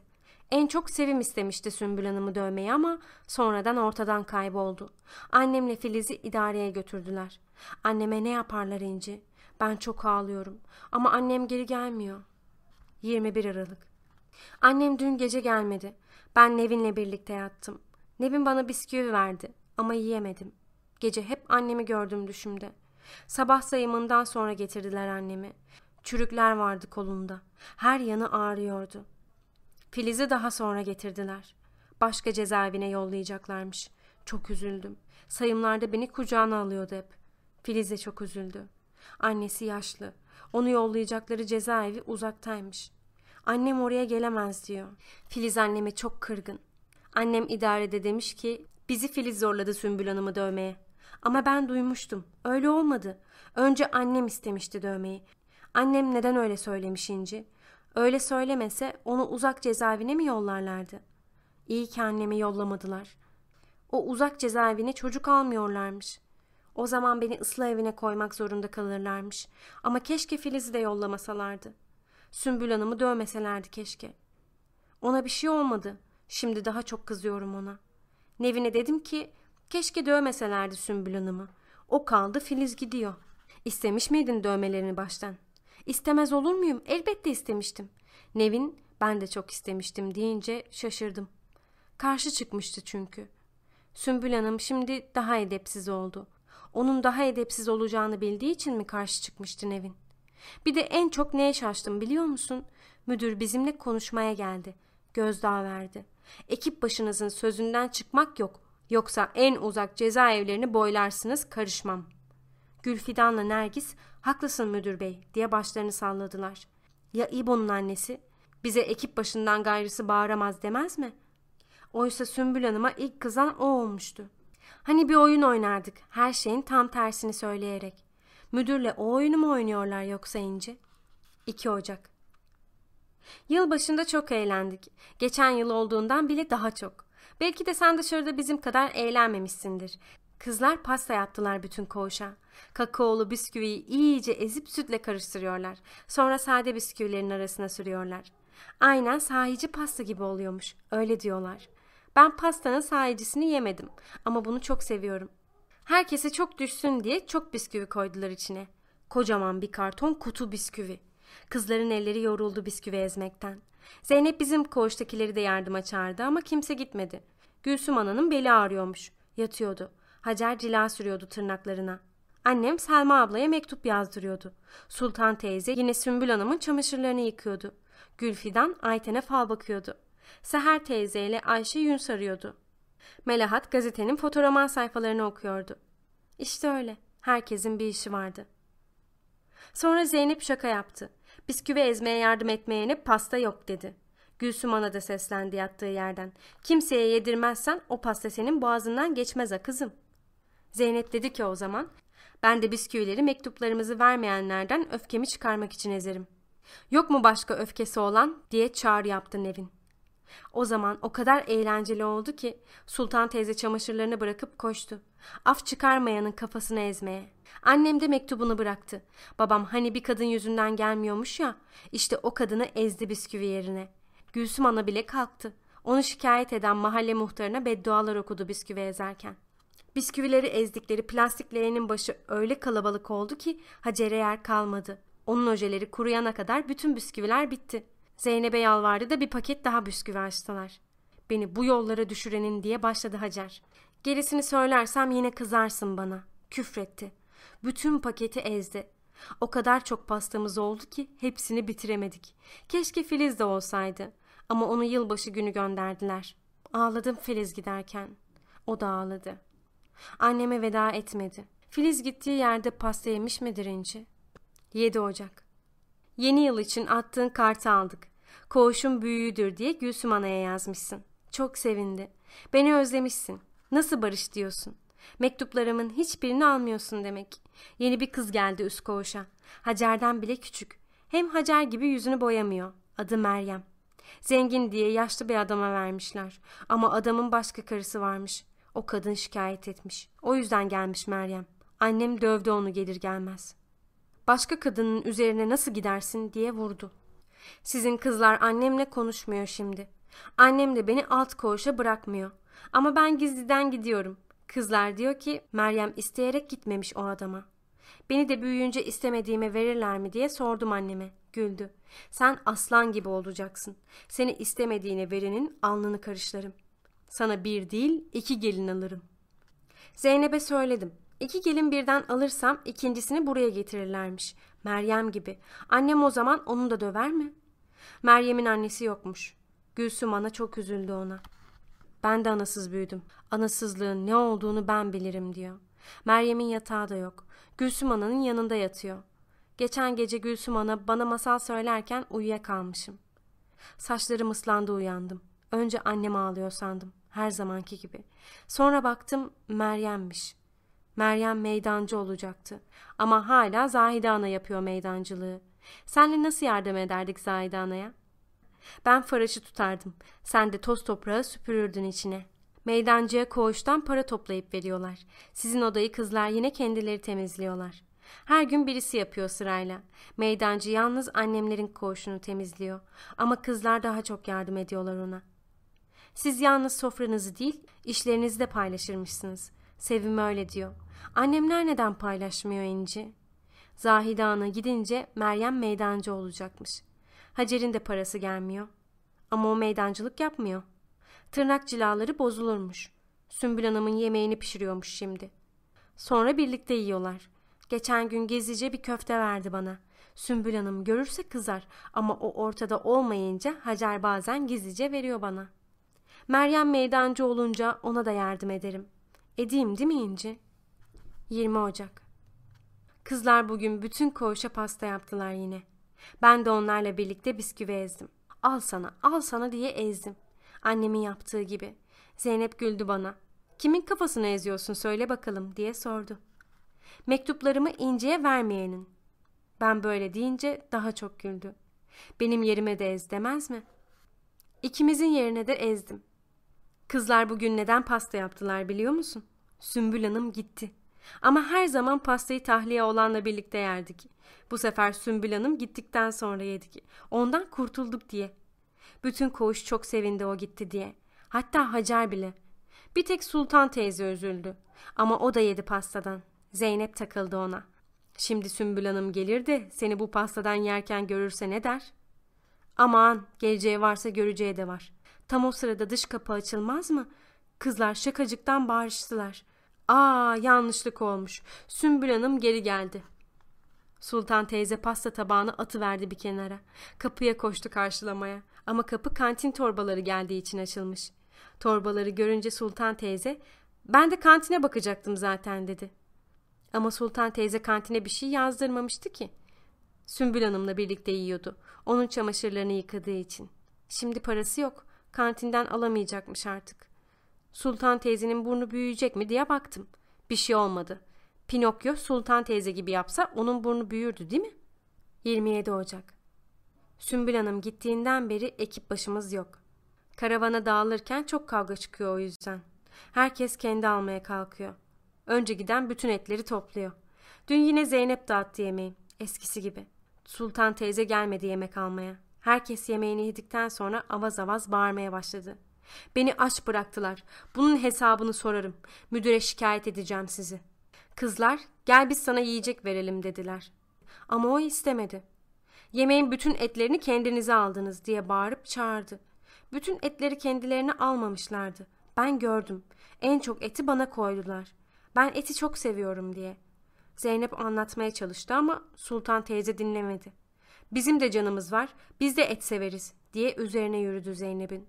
En çok Sevim istemişti Sümbül Hanım'ı dövmeyi ama sonradan ortadan kayboldu. Annemle Filiz'i idareye götürdüler. Anneme ne yaparlar İnci? Ben çok ağlıyorum ama annem geri gelmiyor. 21 Aralık Annem dün gece gelmedi. Ben Nevin'le birlikte yattım. Nevin bana bisküvi verdi ama yiyemedim. Gece hep annemi gördüm düşümde. Sabah sayımından sonra getirdiler annemi. Çürükler vardı kolunda. Her yanı ağrıyordu. Filiz'i daha sonra getirdiler. Başka cezaevine yollayacaklarmış. Çok üzüldüm. Sayımlarda beni kucağına alıyordu hep. Filiz de çok üzüldü. Annesi yaşlı. Onu yollayacakları cezaevi uzaktaymış. Annem oraya gelemez diyor. Filiz anneme çok kırgın. Annem idarede demiş ki bizi Filiz zorladı Sümbül Hanım'ı dövmeye. Ama ben duymuştum. Öyle olmadı. Önce annem istemişti dövmeyi. Annem neden öyle söylemiş İnci? Öyle söylemese onu uzak cezaevine mi yollarlardı? İyi ki annemi yollamadılar. O uzak cezaevine çocuk almıyorlarmış. O zaman beni ıslah evine koymak zorunda kalırlarmış. Ama keşke Filiz'i de yollamasalardı. Sümbül Hanım'ı dövmeselerdi keşke. Ona bir şey olmadı. Şimdi daha çok kızıyorum ona. Nevin'e dedim ki keşke dövmeselerdi Sümbül Hanım'ı. O kaldı Filiz gidiyor. İstemiş miydin dövmelerini baştan? İstemez olur muyum? Elbette istemiştim. Nevin ben de çok istemiştim deyince şaşırdım. Karşı çıkmıştı çünkü. Sümbül Hanım şimdi daha edepsiz oldu. Onun daha edepsiz olacağını bildiği için mi karşı çıkmıştı Nevin? Bir de en çok neye şaştım biliyor musun? Müdür bizimle konuşmaya geldi. Gözdağı verdi. Ekip başınızın sözünden çıkmak yok. Yoksa en uzak cezaevlerini boylarsınız karışmam. Gülfidan'la Nergis haklısın müdür bey diye başlarını salladılar. Ya İbo'nun annesi? Bize ekip başından gayrısı bağıramaz demez mi? Oysa Sümbül Hanım'a ilk kızan o olmuştu. Hani bir oyun oynardık her şeyin tam tersini söyleyerek. Müdürle o oyunu mu oynuyorlar yoksa İnci? 2 Ocak Yıl başında çok eğlendik. Geçen yıl olduğundan bile daha çok. Belki de sen dışarıda bizim kadar eğlenmemişsindir. Kızlar pasta yaptılar bütün koğuşa. Kakaolu bisküviyi iyice ezip sütle karıştırıyorlar. Sonra sade bisküvilerin arasına sürüyorlar. Aynen sahici pasta gibi oluyormuş. Öyle diyorlar. Ben pastanın sahicisini yemedim ama bunu çok seviyorum. Herkese çok düşsün diye çok bisküvi koydular içine. Kocaman bir karton kutu bisküvi. Kızların elleri yoruldu bisküvi ezmekten. Zeynep bizim koğuştakileri de yardıma çağırdı ama kimse gitmedi. Gülsüm ananın beli ağrıyormuş. Yatıyordu. Hacer cila sürüyordu tırnaklarına. Annem Selma ablaya mektup yazdırıyordu. Sultan teyze yine Sümbül Hanım'ın çamaşırlarını yıkıyordu. Gülfidan Ayten'e fal bakıyordu. Seher teyzeyle Ayşe yün sarıyordu. Melahat gazetenin fotoğraman sayfalarını okuyordu. İşte öyle. Herkesin bir işi vardı. Sonra Zeynep şaka yaptı. Bisküvi ezmeye yardım etmeyene pasta yok dedi. Gülsüm ana da seslendi yattığı yerden. Kimseye yedirmezsen o pasta senin boğazından geçmez ha kızım. Zeynep dedi ki o zaman ben de bisküvileri mektuplarımızı vermeyenlerden öfkemi çıkarmak için ezerim. Yok mu başka öfkesi olan diye çağrı yaptı Nevin. O zaman o kadar eğlenceli oldu ki Sultan teyze çamaşırlarını bırakıp koştu. Af çıkarmayanın kafasını ezmeye. Annem de mektubunu bıraktı. Babam hani bir kadın yüzünden gelmiyormuş ya. İşte o kadını ezdi bisküvi yerine. Gülsüm ana bile kalktı. Onu şikayet eden mahalle muhtarına beddualar okudu bisküvi ezerken. Bisküvileri ezdikleri plastik leğenin başı öyle kalabalık oldu ki Hacer'e yer kalmadı. Onun ojeleri kuruyana kadar bütün bisküviler bitti. Zeynep'e yalvardı da bir paket daha bisküvi açtılar. Beni bu yollara düşürenin diye başladı Hacer. Gerisini söylersem yine kızarsın bana. Küfretti. Bütün paketi ezdi. O kadar çok pastamız oldu ki hepsini bitiremedik. Keşke Filiz de olsaydı. Ama onu yılbaşı günü gönderdiler. Ağladım Filiz giderken. O da ağladı. Anneme veda etmedi. Filiz gittiği yerde pasta yemiş midir İnci? 7 Ocak Yeni yıl için attığın kartı aldık. Koğuşun büyüğüdür diye Gülsüm Ana'ya yazmışsın. Çok sevindi. Beni özlemişsin. Nasıl barış diyorsun? Mektuplarımın hiçbirini almıyorsun demek. Yeni bir kız geldi üst koğuşa. Hacer'den bile küçük. Hem Hacer gibi yüzünü boyamıyor. Adı Meryem. Zengin diye yaşlı bir adama vermişler. Ama adamın başka karısı varmış. O kadın şikayet etmiş. O yüzden gelmiş Meryem. Annem dövdü onu gelir gelmez. Başka kadının üzerine nasıl gidersin diye vurdu. Sizin kızlar annemle konuşmuyor şimdi. Annem de beni alt koğuşa bırakmıyor. Ama ben gizliden gidiyorum. Kızlar diyor ki Meryem isteyerek gitmemiş o adama. Beni de büyüyünce istemediğime verirler mi diye sordum anneme. Güldü. Sen aslan gibi olacaksın. Seni istemediğine verenin alnını karışlarım. Sana bir değil iki gelin alırım. Zeynep'e söyledim. İki gelin birden alırsam ikincisini buraya getirirlermiş. Meryem gibi. Annem o zaman onu da döver mi? Meryem'in annesi yokmuş. Gülsüm ana çok üzüldü ona. Ben de anasız büyüdüm. Anasızlığın ne olduğunu ben bilirim diyor. Meryem'in yatağı da yok. Gülsüm ananın yanında yatıyor. Geçen gece Gülsüm ana bana masal söylerken uyuyakalmışım. Saçlarım ıslandı uyandım. Önce annem ağlıyor sandım. Her zamanki gibi. Sonra baktım Meryem'miş. Meryem meydancı olacaktı. Ama hala Zahide Ana yapıyor meydancılığı. Senle nasıl yardım ederdik Zahide Ana'ya? Ben faraşı tutardım. Sen de toz toprağı süpürürdün içine. Meydancıya koğuştan para toplayıp veriyorlar. Sizin odayı kızlar yine kendileri temizliyorlar. Her gün birisi yapıyor sırayla. Meydancı yalnız annemlerin koğuşunu temizliyor. Ama kızlar daha çok yardım ediyorlar ona. Siz yalnız sofranızı değil, işlerinizi de paylaşırmışsınız. Sevim öyle diyor. Annemler neden paylaşmıyor İnci? Zahide Ana gidince Meryem meydancı olacakmış. Hacer'in de parası gelmiyor. Ama o meydancılık yapmıyor. Tırnak cilaları bozulurmuş. Sümbül Hanım'ın yemeğini pişiriyormuş şimdi. Sonra birlikte yiyorlar. Geçen gün gezice bir köfte verdi bana. Sümbül Hanım görürse kızar ama o ortada olmayınca Hacer bazen gizlice veriyor bana. Meryem meydancı olunca ona da yardım ederim. Edeyim değil mi İnci? 20 Ocak Kızlar bugün bütün koğuşa pasta yaptılar yine. Ben de onlarla birlikte bisküvi ezdim. Al sana, al sana diye ezdim. Annemin yaptığı gibi. Zeynep güldü bana. Kimin kafasını eziyorsun söyle bakalım diye sordu. Mektuplarımı İnci'ye vermeyenin. Ben böyle deyince daha çok güldü. Benim yerime de ez demez mi? İkimizin yerine de ezdim. Kızlar bugün neden pasta yaptılar biliyor musun? Sümbül Hanım gitti. Ama her zaman pastayı tahliye olanla birlikte yerdik. Bu sefer Sümbül Hanım gittikten sonra yedik. Ondan kurtulduk diye. Bütün koğuş çok sevindi o gitti diye. Hatta Hacer bile. Bir tek Sultan teyze üzüldü. Ama o da yedi pastadan. Zeynep takıldı ona. Şimdi Sümbül Hanım gelir de seni bu pastadan yerken görürse ne der? Aman geleceği varsa göreceği de var. Tam o sırada dış kapı açılmaz mı? Kızlar şakacıktan bağırıştılar. Aa yanlışlık olmuş. Sümbül Hanım geri geldi. Sultan teyze pasta tabağını atıverdi bir kenara. Kapıya koştu karşılamaya. Ama kapı kantin torbaları geldiği için açılmış. Torbaları görünce Sultan teyze ben de kantine bakacaktım zaten dedi. Ama Sultan teyze kantine bir şey yazdırmamıştı ki. Sümbül Hanım'la birlikte yiyordu. Onun çamaşırlarını yıkadığı için. Şimdi parası yok. Kantinden alamayacakmış artık. Sultan teyzenin burnu büyüyecek mi diye baktım. Bir şey olmadı. Pinokyo Sultan teyze gibi yapsa onun burnu büyürdü değil mi? 27 Ocak Sümbül Hanım gittiğinden beri ekip başımız yok. Karavana dağılırken çok kavga çıkıyor o yüzden. Herkes kendi almaya kalkıyor. Önce giden bütün etleri topluyor. Dün yine Zeynep dağıttı yemeği. Eskisi gibi. Sultan teyze gelmedi yemek almaya. Herkes yemeğini yedikten sonra avaz avaz bağırmaya başladı. Beni aç bıraktılar. Bunun hesabını sorarım. Müdüre şikayet edeceğim sizi. Kızlar gel biz sana yiyecek verelim dediler. Ama o istemedi. Yemeğin bütün etlerini kendinize aldınız diye bağırıp çağırdı. Bütün etleri kendilerine almamışlardı. Ben gördüm. En çok eti bana koydular. Ben eti çok seviyorum diye. Zeynep anlatmaya çalıştı ama Sultan teyze dinlemedi. Bizim de canımız var, biz de et severiz diye üzerine yürüdü Zeynep'in.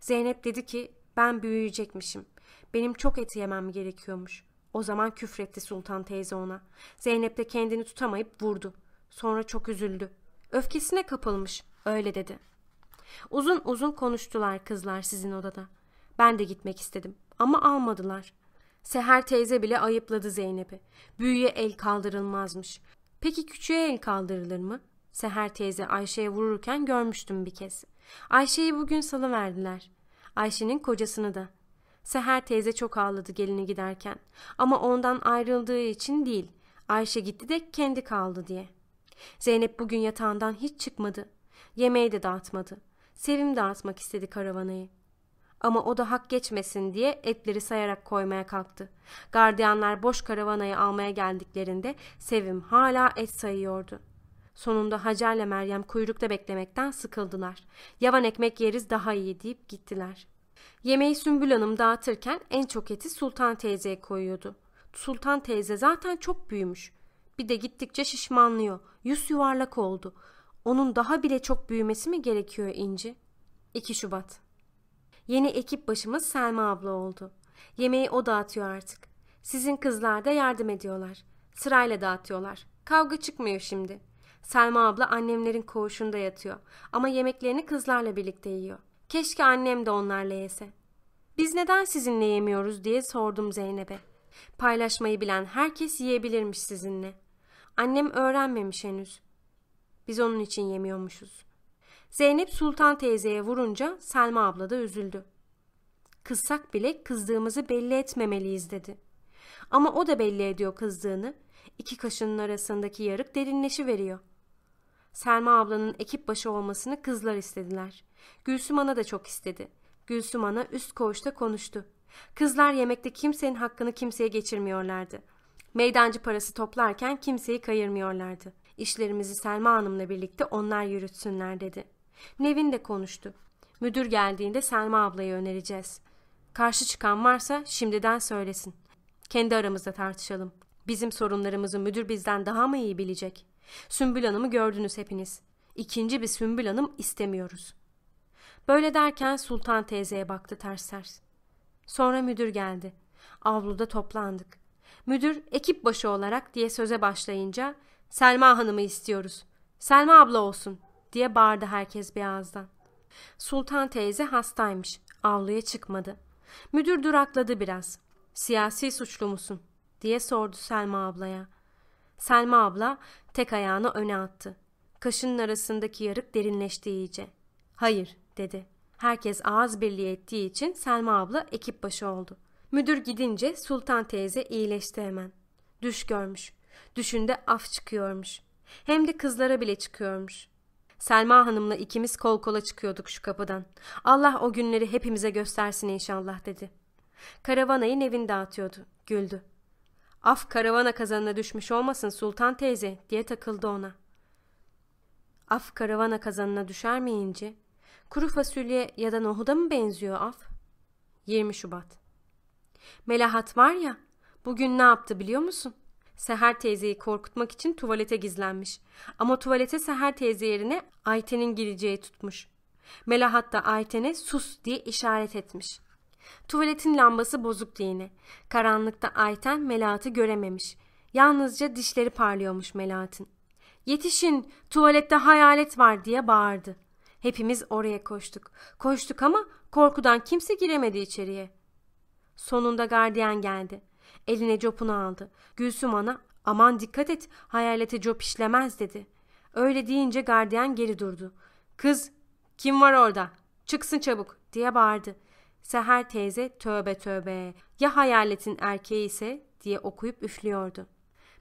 Zeynep dedi ki ben büyüyecekmişim. Benim çok et yemem gerekiyormuş. O zaman küfretti Sultan teyze ona. Zeynep de kendini tutamayıp vurdu. Sonra çok üzüldü. Öfkesine kapılmış. Öyle dedi. Uzun uzun konuştular kızlar sizin odada. Ben de gitmek istedim ama almadılar. Seher teyze bile ayıpladı Zeynep'i. Büyüye el kaldırılmazmış. Peki küçüğe el kaldırılır mı? Seher teyze Ayşe'ye vururken görmüştüm bir kez. Ayşe'yi bugün salıverdiler. Ayşe'nin kocasını da. Seher teyze çok ağladı gelini giderken. Ama ondan ayrıldığı için değil. Ayşe gitti de kendi kaldı diye. Zeynep bugün yatağından hiç çıkmadı. Yemeği de dağıtmadı. Sevim dağıtmak istedi karavanayı. Ama o da hak geçmesin diye etleri sayarak koymaya kalktı. Gardiyanlar boş karavanayı almaya geldiklerinde Sevim hala et sayıyordu. Sonunda Hacer'le Meryem kuyrukta beklemekten sıkıldılar. Yavan ekmek yeriz daha iyi deyip gittiler. Yemeği Sümbül Hanım dağıtırken en çok eti Sultan teyzeye koyuyordu. Sultan teyze zaten çok büyümüş. Bir de gittikçe şişmanlıyor. Yüz yuvarlak oldu. Onun daha bile çok büyümesi mi gerekiyor İnci? 2 Şubat Yeni ekip başımız Selma abla oldu. Yemeği o dağıtıyor artık. Sizin kızlar da yardım ediyorlar. Sırayla dağıtıyorlar. Kavga çıkmıyor şimdi. Selma abla annemlerin koğuşunda yatıyor. Ama yemeklerini kızlarla birlikte yiyor. Keşke annem de onlarla yese. Biz neden sizinle yemiyoruz diye sordum Zeynep'e. Paylaşmayı bilen herkes yiyebilirmiş sizinle. Annem öğrenmemiş henüz. Biz onun için yemiyormuşuz. Zeynep Sultan teyzeye vurunca Selma abla da üzüldü. Kızsak bile kızdığımızı belli etmemeliyiz dedi. Ama o da belli ediyor kızdığını. İki kaşının arasındaki yarık derinleşi veriyor. Selma ablanın ekip başı olmasını kızlar istediler. Gülsüm Ana da çok istedi. Gülsüm Ana üst koğuşta konuştu. Kızlar yemekte kimsenin hakkını kimseye geçirmiyorlardı. Meydancı parası toplarken kimseyi kayırmıyorlardı. İşlerimizi Selma Hanım'la birlikte onlar yürütsünler dedi. Nevin de konuştu. Müdür geldiğinde Selma ablayı önereceğiz. Karşı çıkan varsa şimdiden söylesin. Kendi aramızda tartışalım. Bizim sorunlarımızı müdür bizden daha mı iyi bilecek? Sümbül Hanım'ı gördünüz hepiniz. İkinci bir Sümbül Hanım istemiyoruz. Böyle derken Sultan teyzeye baktı ters ters. Sonra müdür geldi. Avluda toplandık. Müdür ekip başı olarak diye söze başlayınca Selma Hanım'ı istiyoruz. Selma abla olsun diye bağırdı herkes bir ağızdan. Sultan teyze hastaymış. Avluya çıkmadı. Müdür durakladı biraz. Siyasi suçlu musun? diye sordu Selma ablaya. Selma abla tek ayağını öne attı. Kaşının arasındaki yarık derinleşti iyice. Hayır dedi. Herkes ağız birliği ettiği için Selma abla ekip başı oldu. Müdür gidince Sultan teyze iyileşti hemen. Düş görmüş. Düşünde af çıkıyormuş. Hem de kızlara bile çıkıyormuş. Selma Hanım'la ikimiz kol kola çıkıyorduk şu kapıdan. Allah o günleri hepimize göstersin inşallah dedi. Karavanayı Nevin dağıtıyordu. Güldü. Af karavana kazanına düşmüş olmasın Sultan teyze diye takıldı ona. Af karavana kazanına düşer mi inci? Kuru fasulye ya da nohuda mı benziyor af? 20 Şubat Melahat var ya bugün ne yaptı biliyor musun? Seher teyzeyi korkutmak için tuvalete gizlenmiş. Ama tuvalete Seher teyze yerine Ayten'in gireceği tutmuş. Melahat da Ayten'e sus diye işaret etmiş. Tuvaletin lambası bozuktu yine. Karanlıkta Ayten Melahat'ı görememiş. Yalnızca dişleri parlıyormuş Melahat'ın. Yetişin tuvalette hayalet var diye bağırdı. Hepimiz oraya koştuk. Koştuk ama korkudan kimse giremedi içeriye. Sonunda gardiyan geldi. Eline copunu aldı. Gülsüm ana aman dikkat et hayalete cop işlemez dedi. Öyle deyince gardiyan geri durdu. Kız kim var orada? Çıksın çabuk diye bağırdı. Seher teyze tövbe tövbe ya hayaletin erkeği ise diye okuyup üflüyordu.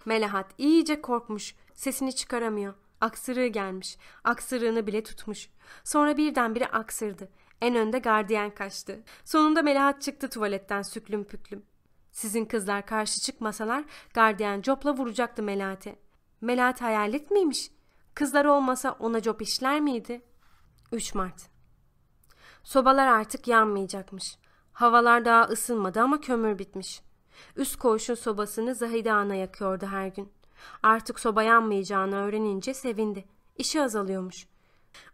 Melahat iyice korkmuş sesini çıkaramıyor. Aksırığı gelmiş. Aksırığını bile tutmuş. Sonra birdenbire aksırdı. En önde gardiyan kaçtı. Sonunda Melahat çıktı tuvaletten süklüm püklüm. Sizin kızlar karşı çıkmasalar gardiyan copla vuracaktı Melahat'e. Melahat hayalet miymiş? Kızlar olmasa ona cop işler miydi? 3 Mart Sobalar artık yanmayacakmış. Havalar daha ısınmadı ama kömür bitmiş. Üst koğuşun sobasını Zahide Ana yakıyordu her gün. Artık soba yanmayacağını öğrenince sevindi. İşi azalıyormuş.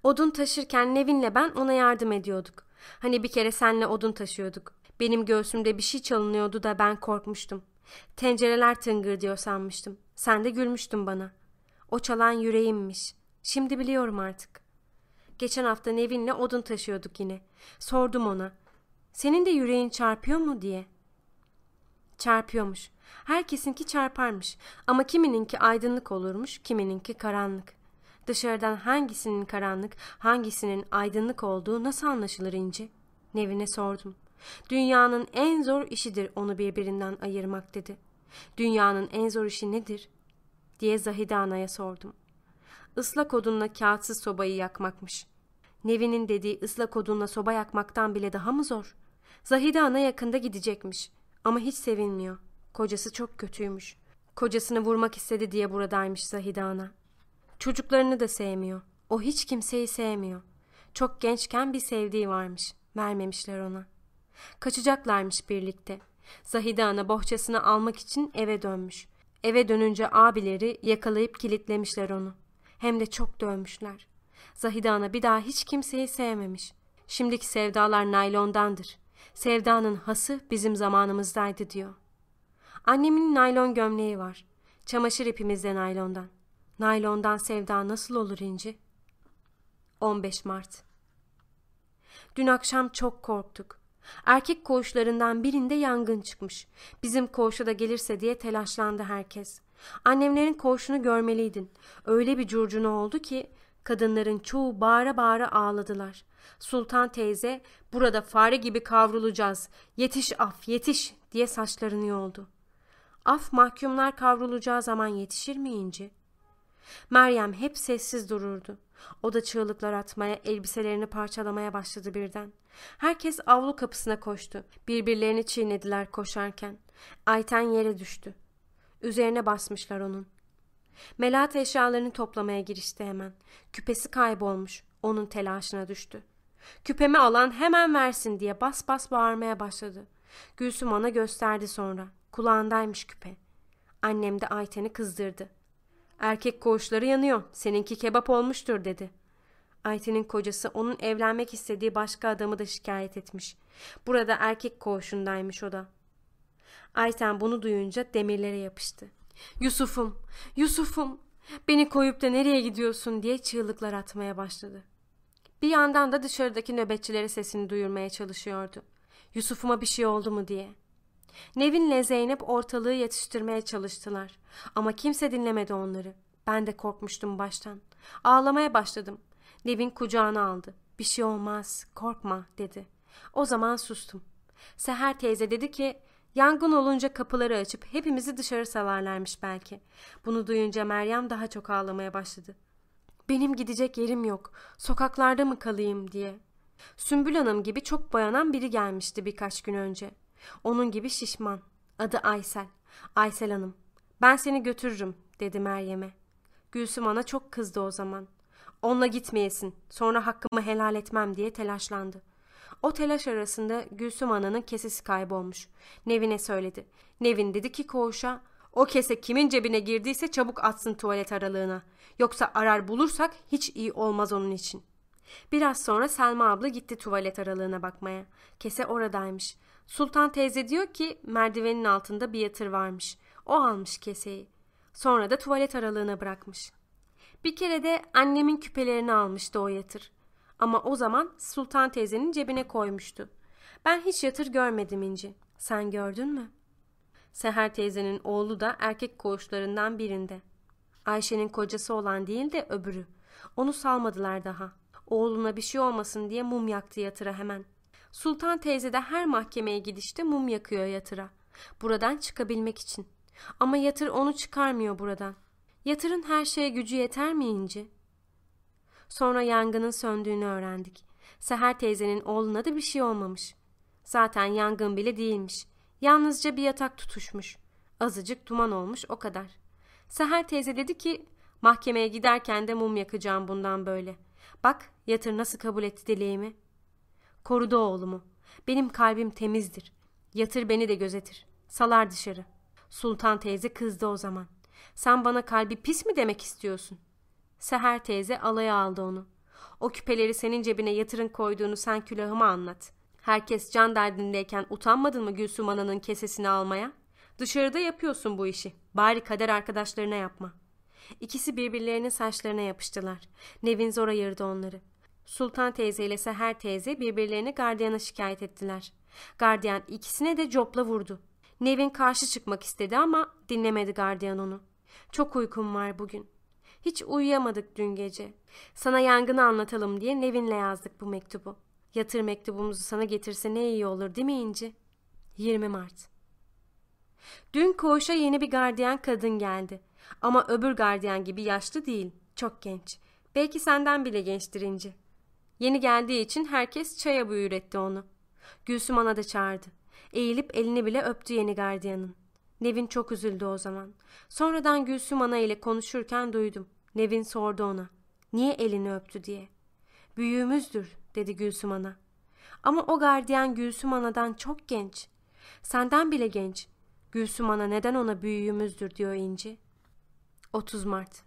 Odun taşırken Nevin'le ben ona yardım ediyorduk. Hani bir kere senle odun taşıyorduk. Benim göğsümde bir şey çalınıyordu da ben korkmuştum. Tencereler tıngır diyor sanmıştım. Sen de gülmüştün bana. O çalan yüreğimmiş. Şimdi biliyorum artık. Geçen hafta Nevin'le odun taşıyorduk yine. Sordum ona. Senin de yüreğin çarpıyor mu diye. Çarpıyormuş. Herkesinki çarparmış. Ama kimininki aydınlık olurmuş, kimininki karanlık. Dışarıdan hangisinin karanlık, hangisinin aydınlık olduğu nasıl anlaşılır İnci? Nevin'e sordum. Dünyanın en zor işidir onu birbirinden ayırmak dedi. Dünyanın en zor işi nedir? diye Zahide Ana'ya sordum. Islak odunla kağıtsız sobayı yakmakmış. Nevin'in dediği ıslak odunla soba yakmaktan bile daha mı zor? Zahide ana yakında gidecekmiş. Ama hiç sevinmiyor. Kocası çok kötüymüş. Kocasını vurmak istedi diye buradaymış Zahide ana. Çocuklarını da sevmiyor. O hiç kimseyi sevmiyor. Çok gençken bir sevdiği varmış. Vermemişler ona. Kaçacaklarmış birlikte. Zahide ana bohçasını almak için eve dönmüş. Eve dönünce abileri yakalayıp kilitlemişler onu. Hem de çok dövmüşler. Zahide ana bir daha hiç kimseyi sevmemiş. Şimdiki sevdalar naylondandır. Sevdanın hası bizim zamanımızdaydı diyor. Annemin naylon gömleği var. Çamaşır ipimiz de naylondan. Naylondan sevda nasıl olur İnci? 15 Mart Dün akşam çok korktuk. Erkek koğuşlarından birinde yangın çıkmış. Bizim koğuşa da gelirse diye telaşlandı herkes. Annemlerin koğuşunu görmeliydin. Öyle bir curcuna oldu ki kadınların çoğu bağıra bağıra ağladılar. Sultan teyze burada fare gibi kavrulacağız. Yetiş af yetiş diye saçlarını yoldu. Af mahkumlar kavrulacağı zaman yetişir mi İnci? Meryem hep sessiz dururdu. O da çığlıklar atmaya, elbiselerini parçalamaya başladı birden. Herkes avlu kapısına koştu. Birbirlerini çiğnediler koşarken. Ayten yere düştü. Üzerine basmışlar onun. Melahat eşyalarını toplamaya girişti hemen. Küpesi kaybolmuş. Onun telaşına düştü. Küpemi alan hemen versin diye bas bas bağırmaya başladı. Gülsüm ona gösterdi sonra. Kulağındaymış küpe. Annem de Ayten'i kızdırdı. Erkek koğuşları yanıyor. Seninki kebap olmuştur dedi. Ayten'in kocası onun evlenmek istediği başka adamı da şikayet etmiş. Burada erkek koğuşundaymış o da. Ayten bunu duyunca demirlere yapıştı. Yusuf'um, Yusuf'um, beni koyup da nereye gidiyorsun diye çığlıklar atmaya başladı. Bir yandan da dışarıdaki nöbetçilere sesini duyurmaya çalışıyordu. Yusuf'uma bir şey oldu mu diye. Nevin'le Zeynep ortalığı yetiştirmeye çalıştılar. Ama kimse dinlemedi onları. Ben de korkmuştum baştan. Ağlamaya başladım. Nevin kucağına aldı. Bir şey olmaz, korkma dedi. O zaman sustum. Seher teyze dedi ki yangın olunca kapıları açıp hepimizi dışarı salarlarmış belki. Bunu duyunca Meryem daha çok ağlamaya başladı. Benim gidecek yerim yok. Sokaklarda mı kalayım diye. Sümbül Hanım gibi çok boyanan biri gelmişti birkaç gün önce. Onun gibi şişman. Adı Aysel. Aysel Hanım. Ben seni götürürüm dedi Meryem'e. Gülsüm ana çok kızdı o zaman. Onunla gitmeyesin. Sonra hakkımı helal etmem diye telaşlandı. O telaş arasında Gülsüm ananın kesesi kaybolmuş. Nevin'e söyledi. Nevin dedi ki koğuşa o kese kimin cebine girdiyse çabuk atsın tuvalet aralığına. Yoksa arar bulursak hiç iyi olmaz onun için. Biraz sonra Selma abla gitti tuvalet aralığına bakmaya. Kese oradaymış. Sultan teyze diyor ki merdivenin altında bir yatır varmış. O almış keseyi. Sonra da tuvalet aralığına bırakmış. Bir kere de annemin küpelerini almıştı o yatır. Ama o zaman Sultan teyzenin cebine koymuştu. Ben hiç yatır görmedim İnci. Sen gördün mü? Seher teyzenin oğlu da erkek koğuşlarından birinde. Ayşe'nin kocası olan değil de öbürü. Onu salmadılar daha. Oğluna bir şey olmasın diye mum yaktı yatıra hemen. Sultan teyze de her mahkemeye gidişte mum yakıyor yatıra. Buradan çıkabilmek için. Ama yatır onu çıkarmıyor buradan. Yatırın her şeye gücü yeter mi İnci? Sonra yangının söndüğünü öğrendik. Seher teyzenin oğluna da bir şey olmamış. Zaten yangın bile değilmiş. Yalnızca bir yatak tutuşmuş. Azıcık duman olmuş o kadar. Seher teyze dedi ki mahkemeye giderken de mum yakacağım bundan böyle. Bak yatır nasıl kabul etti dileğimi. Korudu oğlumu. Benim kalbim temizdir. Yatır beni de gözetir. Salar dışarı. Sultan teyze kızdı o zaman. Sen bana kalbi pis mi demek istiyorsun? Seher teyze alaya aldı onu. O küpeleri senin cebine yatırın koyduğunu sen külahıma anlat. Herkes can derdindeyken utanmadın mı Gülsüm Ana'nın kesesini almaya? Dışarıda yapıyorsun bu işi. Bari kader arkadaşlarına yapma. İkisi birbirlerinin saçlarına yapıştılar. Nevin zor ayırdı onları. Sultan teyze ile Seher teyze birbirlerini gardiyana şikayet ettiler. Gardiyan ikisine de copla vurdu. Nevin karşı çıkmak istedi ama dinlemedi gardiyan onu. Çok uykum var bugün. Hiç uyuyamadık dün gece. Sana yangını anlatalım diye Nevin'le yazdık bu mektubu. Yatır mektubumuzu sana getirse ne iyi olur değil mi İnci? 20 Mart Dün koğuşa yeni bir gardiyan kadın geldi. Ama öbür gardiyan gibi yaşlı değil. Çok genç. Belki senden bile gençtir İnci. Yeni geldiği için herkes çaya buyur etti onu. Gülsüm ana da çağırdı. Eğilip elini bile öptü yeni gardiyanın. Nevin çok üzüldü o zaman. Sonradan Gülsüm ana ile konuşurken duydum. Nevin sordu ona. Niye elini öptü diye. Büyüğümüzdür dedi Gülsüm ana. Ama o gardiyan Gülsüm anadan çok genç. Senden bile genç. Gülsüm ana neden ona büyüğümüzdür diyor İnci. 30 Mart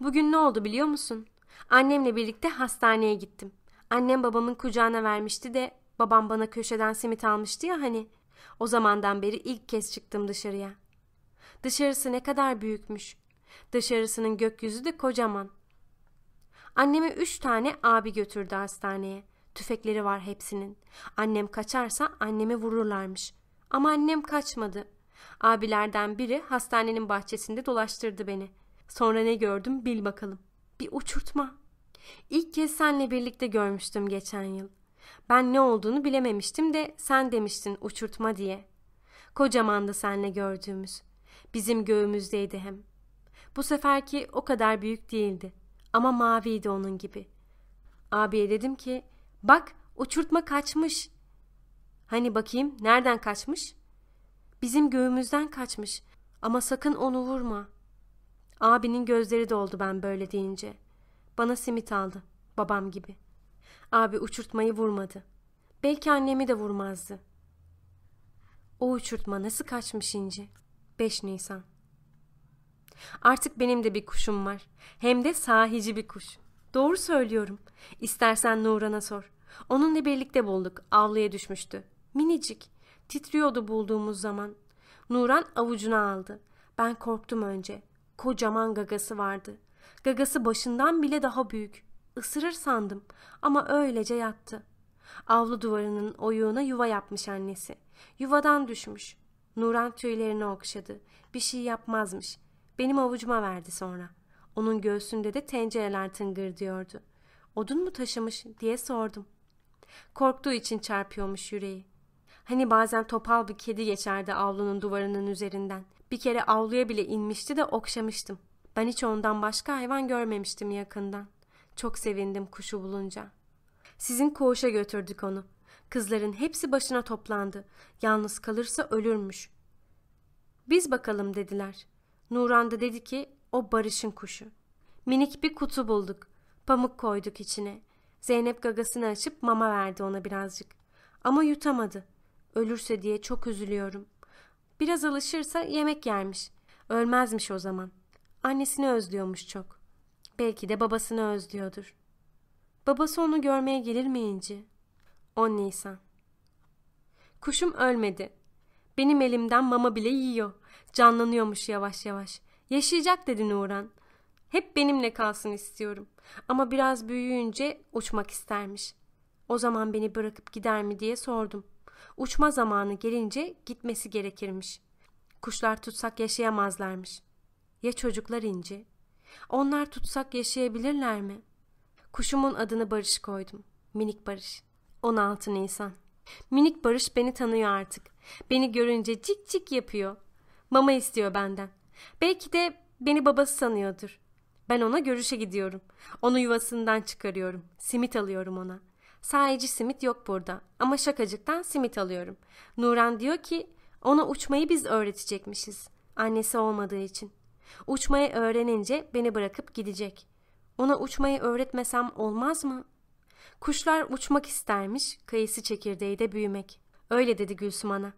Bugün ne oldu biliyor musun? Annemle birlikte hastaneye gittim. Annem babamın kucağına vermişti de babam bana köşeden simit almıştı ya hani. O zamandan beri ilk kez çıktım dışarıya. Dışarısı ne kadar büyükmüş. Dışarısının gökyüzü de kocaman. Annemi üç tane abi götürdü hastaneye. Tüfekleri var hepsinin. Annem kaçarsa annemi vururlarmış. Ama annem kaçmadı. Abilerden biri hastanenin bahçesinde dolaştırdı beni. Sonra ne gördüm bil bakalım. Bir uçurtma. İlk kez senle birlikte görmüştüm geçen yıl. Ben ne olduğunu bilememiştim de sen demiştin uçurtma diye. Kocamandı senle gördüğümüz. Bizim göğümüzdeydi hem. Bu seferki o kadar büyük değildi. Ama maviydi onun gibi. Abiye dedim ki bak uçurtma kaçmış. Hani bakayım nereden kaçmış? Bizim göğümüzden kaçmış. Ama sakın onu vurma. Abinin gözleri doldu ben böyle deyince. Bana simit aldı. Babam gibi. Abi uçurtmayı vurmadı. Belki annemi de vurmazdı. O uçurtma nasıl kaçmış inci? 5 Nisan Artık benim de bir kuşum var. Hem de sahici bir kuş. Doğru söylüyorum. İstersen Nuran'a sor. Onunla birlikte bulduk. Avluya düşmüştü. Minicik. Titriyordu bulduğumuz zaman. Nuran avucuna aldı. Ben korktum önce. Kocaman gagası vardı. Gagası başından bile daha büyük. Isırır sandım ama öylece yattı. Avlu duvarının oyuğuna yuva yapmış annesi. Yuvadan düşmüş. Nuran tüylerini okşadı. Bir şey yapmazmış. Benim avucuma verdi sonra. Onun göğsünde de tencereler tıngır diyordu. Odun mu taşımış diye sordum. Korktuğu için çarpıyormuş yüreği. Hani bazen topal bir kedi geçerdi avlunun duvarının üzerinden. Bir kere avluya bile inmişti de okşamıştım. Ben hiç ondan başka hayvan görmemiştim yakından. Çok sevindim kuşu bulunca. Sizin koğuşa götürdük onu. Kızların hepsi başına toplandı. Yalnız kalırsa ölürmüş. Biz bakalım dediler. Nuran da dedi ki o Barış'ın kuşu. Minik bir kutu bulduk. Pamuk koyduk içine. Zeynep gagasını açıp mama verdi ona birazcık. Ama yutamadı. Ölürse diye çok üzülüyorum. Biraz alışırsa yemek yermiş. Ölmezmiş o zaman. Annesini özlüyormuş çok. Belki de babasını özlüyordur. Babası onu görmeye gelir mi İnci? 10 Nisan Kuşum ölmedi. Benim elimden mama bile yiyor. Canlanıyormuş yavaş yavaş. Yaşayacak dedi Nuran. Hep benimle kalsın istiyorum. Ama biraz büyüyünce uçmak istermiş. O zaman beni bırakıp gider mi diye sordum. Uçma zamanı gelince gitmesi gerekirmiş. Kuşlar tutsak yaşayamazlarmış. Ya çocuklar inci? Onlar tutsak yaşayabilirler mi? Kuşumun adını Barış koydum. Minik Barış. 16 Nisan. Minik Barış beni tanıyor artık. Beni görünce cik cik yapıyor. Mama istiyor benden. Belki de beni babası sanıyordur. Ben ona görüşe gidiyorum. Onu yuvasından çıkarıyorum. Simit alıyorum ona. Sadece simit yok burada ama şakacıktan simit alıyorum. Nuran diyor ki ona uçmayı biz öğretecekmişiz. Annesi olmadığı için. Uçmayı öğrenince beni bırakıp gidecek. Ona uçmayı öğretmesem olmaz mı? Kuşlar uçmak istermiş, kayısı çekirdeği de büyümek. Öyle dedi Gülsüm Ana.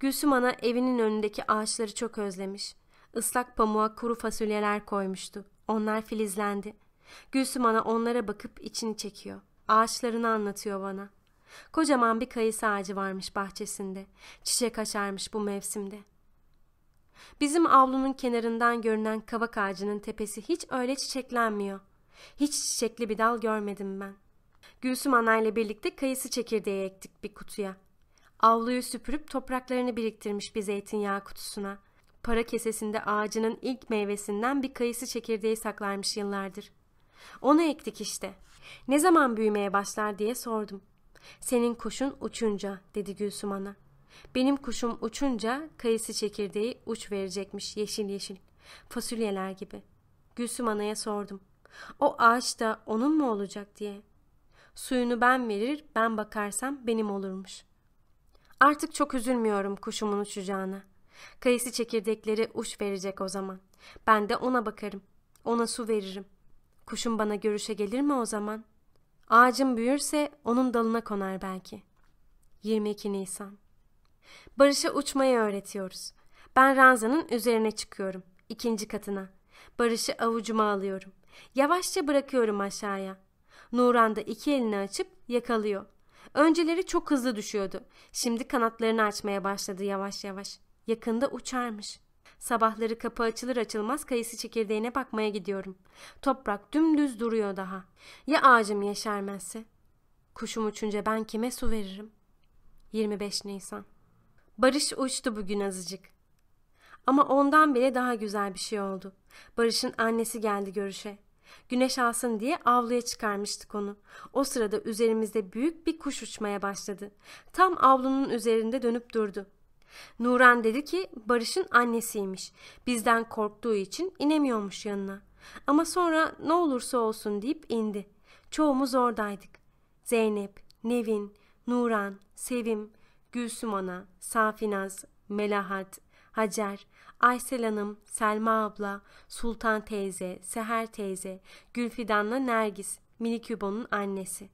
Gülsüm Ana evinin önündeki ağaçları çok özlemiş. Islak pamuğa kuru fasulyeler koymuştu. Onlar filizlendi. Gülsüm Ana onlara bakıp içini çekiyor. Ağaçlarını anlatıyor bana. Kocaman bir kayısı ağacı varmış bahçesinde. Çiçek açarmış bu mevsimde. Bizim avlunun kenarından görünen kavak ağacının tepesi hiç öyle çiçeklenmiyor. Hiç çiçekli bir dal görmedim ben. Gülsüm anayla birlikte kayısı çekirdeği ektik bir kutuya. Avluyu süpürüp topraklarını biriktirmiş bir zeytinyağı kutusuna. Para kesesinde ağacının ilk meyvesinden bir kayısı çekirdeği saklarmış yıllardır. Onu ektik işte. Ne zaman büyümeye başlar diye sordum. Senin kuşun uçunca dedi Gülsüm ana. Benim kuşum uçunca kayısı çekirdeği uç verecekmiş yeşil yeşil. Fasulyeler gibi. Gülsüm anaya sordum. O ağaç da onun mu olacak diye. Suyunu ben verir, ben bakarsam benim olurmuş. Artık çok üzülmüyorum kuşumun uçacağına. Kayısı çekirdekleri uç verecek o zaman. Ben de ona bakarım. Ona su veririm. Kuşum bana görüşe gelir mi o zaman? Ağacım büyürse onun dalına konar belki. 22 Nisan Barış'a uçmayı öğretiyoruz. Ben ranzanın üzerine çıkıyorum. ikinci katına. Barış'ı avucuma alıyorum. Yavaşça bırakıyorum aşağıya. Nuran da iki elini açıp yakalıyor. Önceleri çok hızlı düşüyordu. Şimdi kanatlarını açmaya başladı yavaş yavaş. Yakında uçarmış. Sabahları kapı açılır açılmaz kayısı çekirdeğine bakmaya gidiyorum. Toprak dümdüz duruyor daha. Ya ağacım yeşermezse? Kuşum uçunca ben kime su veririm? 25 Nisan Barış uçtu bugün azıcık. Ama ondan bile daha güzel bir şey oldu. Barış'ın annesi geldi görüşe. Güneş alsın diye avluya çıkarmıştık onu. O sırada üzerimizde büyük bir kuş uçmaya başladı. Tam avlunun üzerinde dönüp durdu. Nuran dedi ki Barış'ın annesiymiş. Bizden korktuğu için inemiyormuş yanına. Ama sonra ne olursa olsun deyip indi. Çoğumuz oradaydık. Zeynep, Nevin, Nuran, Sevim, Gülsüm Ana, Safinaz, Melahat, Hacer, Aysel Hanım, Selma abla, Sultan teyze, Seher teyze, Gülfidan'la Nergis, Minik İbo'nun annesi.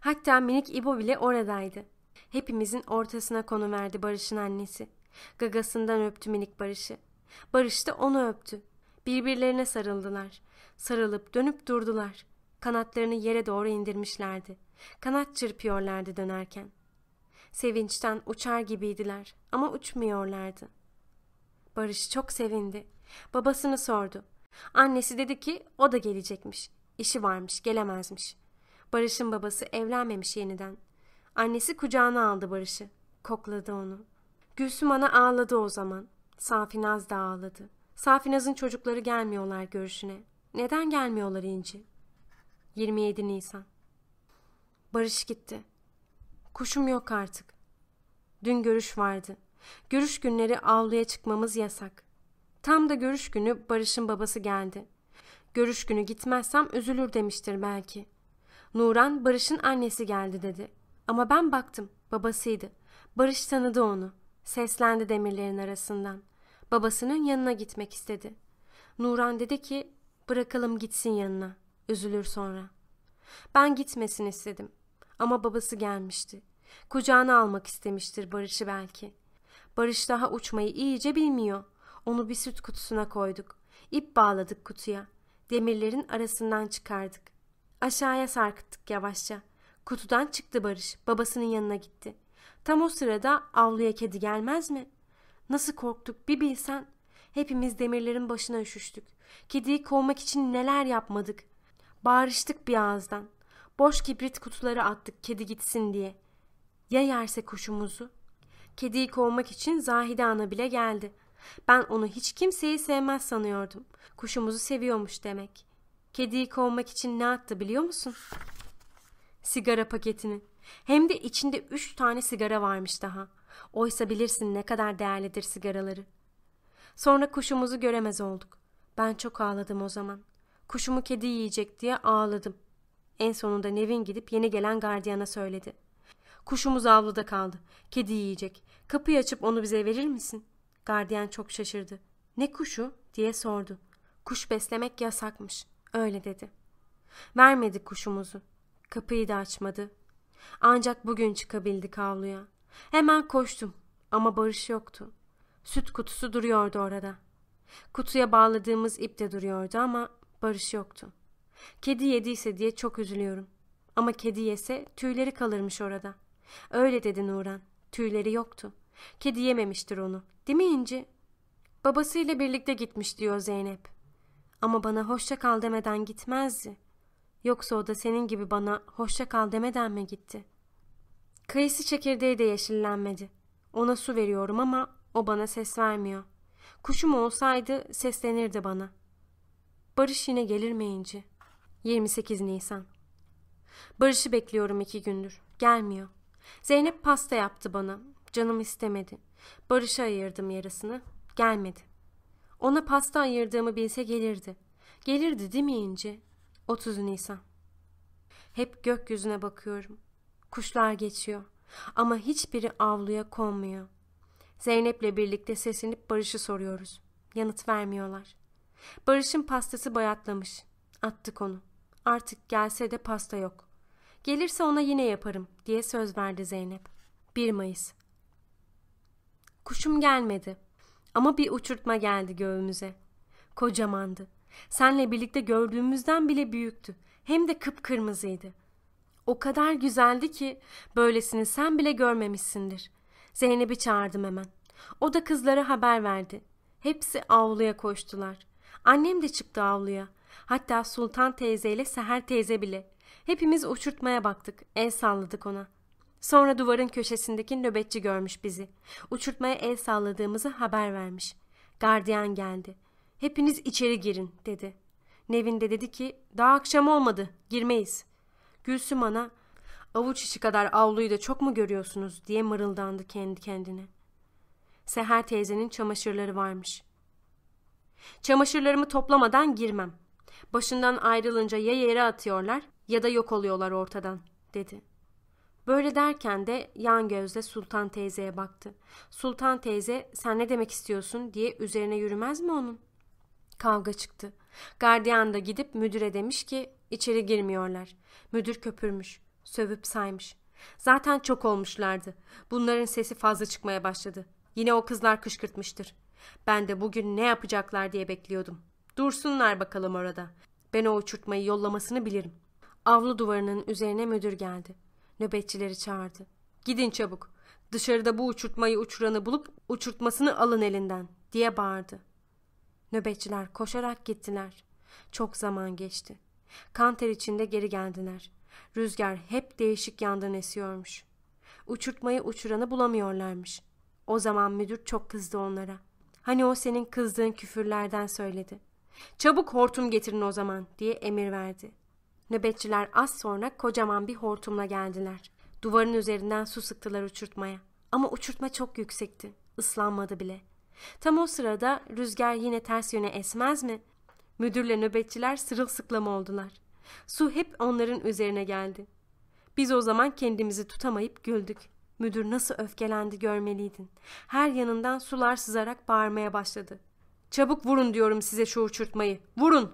Hatta Minik İbo bile oradaydı. Hepimizin ortasına konu verdi Barış'ın annesi. Gagasından öptü minik Barış'ı. Barış da onu öptü. Birbirlerine sarıldılar. Sarılıp dönüp durdular. Kanatlarını yere doğru indirmişlerdi. Kanat çırpıyorlardı dönerken. Sevinçten uçar gibiydiler ama uçmuyorlardı. Barış çok sevindi. Babasını sordu. Annesi dedi ki o da gelecekmiş. İşi varmış, gelemezmiş. Barış'ın babası evlenmemiş yeniden. Annesi kucağına aldı Barış'ı. Kokladı onu. Gülsüm ana ağladı o zaman. Safinaz da ağladı. Safinaz'ın çocukları gelmiyorlar görüşüne. Neden gelmiyorlar İnci? 27 Nisan Barış gitti. Kuşum yok artık. Dün görüş vardı. Görüş günleri avluya çıkmamız yasak. Tam da görüş günü Barış'ın babası geldi. Görüş günü gitmezsem üzülür demiştir belki. Nuran Barış'ın annesi geldi dedi. Ama ben baktım. Babasıydı. Barış tanıdı onu. Seslendi demirlerin arasından. Babasının yanına gitmek istedi. Nuran dedi ki bırakalım gitsin yanına. Üzülür sonra. Ben gitmesin istedim. Ama babası gelmişti. Kucağına almak istemiştir Barış'ı belki. Barış daha uçmayı iyice bilmiyor. Onu bir süt kutusuna koyduk. İp bağladık kutuya. Demirlerin arasından çıkardık. Aşağıya sarkıttık yavaşça. Kutudan çıktı Barış. Babasının yanına gitti. Tam o sırada avluya kedi gelmez mi? Nasıl korktuk bir bilsen. Hepimiz demirlerin başına üşüştük. Kediyi kovmak için neler yapmadık. Bağırıştık bir ağızdan. Boş kibrit kutuları attık kedi gitsin diye. Ya yerse kuşumuzu? Kediyi kovmak için Zahide ana bile geldi. Ben onu hiç kimseyi sevmez sanıyordum. Kuşumuzu seviyormuş demek. Kediyi kovmak için ne attı biliyor musun? Sigara paketini. Hem de içinde üç tane sigara varmış daha. Oysa bilirsin ne kadar değerlidir sigaraları. Sonra kuşumuzu göremez olduk. Ben çok ağladım o zaman. Kuşumu kedi yiyecek diye ağladım. En sonunda Nevin gidip yeni gelen gardiyana söyledi. Kuşumuz avluda kaldı. Kedi yiyecek. Kapıyı açıp onu bize verir misin? Gardiyan çok şaşırdı. Ne kuşu? diye sordu. Kuş beslemek yasakmış. Öyle dedi. Vermedi kuşumuzu. Kapıyı da açmadı. Ancak bugün çıkabildik avluya. Hemen koştum ama Barış yoktu. Süt kutusu duruyordu orada. Kutuya bağladığımız ip de duruyordu ama Barış yoktu. Kedi yediyse diye çok üzülüyorum. Ama kedi yese tüyleri kalırmış orada. Öyle dedi Nuran. Tüyleri yoktu. Kedi yememiştir onu. Değil mi İnci? Babasıyla birlikte gitmiş diyor Zeynep. Ama bana hoşça kal demeden gitmezdi. Yoksa o da senin gibi bana hoşça kal demeden mi gitti? Kayısı çekirdeği de yeşillenmedi. Ona su veriyorum ama o bana ses vermiyor. Kuşum olsaydı seslenirdi bana. Barış yine gelir mi İnci? 28 Nisan Barış'ı bekliyorum iki gündür. Gelmiyor. Zeynep pasta yaptı bana. Canım istemedi. Barış'a ayırdım yarısını. Gelmedi. Ona pasta ayırdığımı bilse gelirdi. Gelirdi değil mi İnci? 30 Nisan Hep gökyüzüne bakıyorum. Kuşlar geçiyor ama hiçbiri avluya konmuyor. Zeynep'le birlikte seslenip Barış'ı soruyoruz. Yanıt vermiyorlar. Barış'ın pastası bayatlamış. Attık onu. Artık gelse de pasta yok. Gelirse ona yine yaparım diye söz verdi Zeynep. 1 Mayıs Kuşum gelmedi. Ama bir uçurtma geldi göğümüze. Kocamandı. Senle birlikte gördüğümüzden bile büyüktü. Hem de kıpkırmızıydı. O kadar güzeldi ki böylesini sen bile görmemişsindir. Zeynep'i çağırdım hemen. O da kızlara haber verdi. Hepsi avluya koştular. Annem de çıktı avluya. Hatta Sultan teyzeyle Seher teyze bile. Hepimiz uçurtmaya baktık. El salladık ona. Sonra duvarın köşesindeki nöbetçi görmüş bizi. Uçurtmaya el salladığımızı haber vermiş. Gardiyan geldi. Hepiniz içeri girin dedi. Nevin de dedi ki daha akşam olmadı girmeyiz. Gülsüm ana avuç içi kadar avluyu da çok mu görüyorsunuz diye mırıldandı kendi kendine. Seher teyzenin çamaşırları varmış. Çamaşırlarımı toplamadan girmem. Başından ayrılınca ya yere atıyorlar ya da yok oluyorlar ortadan dedi. Böyle derken de yan gözle Sultan teyzeye baktı. Sultan teyze sen ne demek istiyorsun diye üzerine yürümez mi onun? Kavga çıktı. Gardiyan da gidip müdüre demiş ki içeri girmiyorlar. Müdür köpürmüş, sövüp saymış. Zaten çok olmuşlardı. Bunların sesi fazla çıkmaya başladı. Yine o kızlar kışkırtmıştır. Ben de bugün ne yapacaklar diye bekliyordum. Dursunlar bakalım orada. Ben o uçurtmayı yollamasını bilirim. Avlu duvarının üzerine müdür geldi. Nöbetçileri çağırdı. Gidin çabuk. Dışarıda bu uçurtmayı uçuranı bulup uçurtmasını alın elinden diye bağırdı. Nöbetçiler koşarak gittiler. Çok zaman geçti. Kanter içinde geri geldiler. Rüzgar hep değişik yandan esiyormuş. Uçurtmayı uçuranı bulamıyorlarmış. O zaman müdür çok kızdı onlara. Hani o senin kızdığın küfürlerden söyledi. Çabuk hortum getirin o zaman diye emir verdi. Nöbetçiler az sonra kocaman bir hortumla geldiler. Duvarın üzerinden su sıktılar uçurtmaya. Ama uçurtma çok yüksekti. Islanmadı bile. Tam o sırada rüzgar yine ters yöne esmez mi? Müdürle nöbetçiler sırılsıklam oldular. Su hep onların üzerine geldi. Biz o zaman kendimizi tutamayıp güldük. Müdür nasıl öfkelendi görmeliydin. Her yanından sular sızarak bağırmaya başladı. Çabuk vurun diyorum size şu uçurtmayı. Vurun!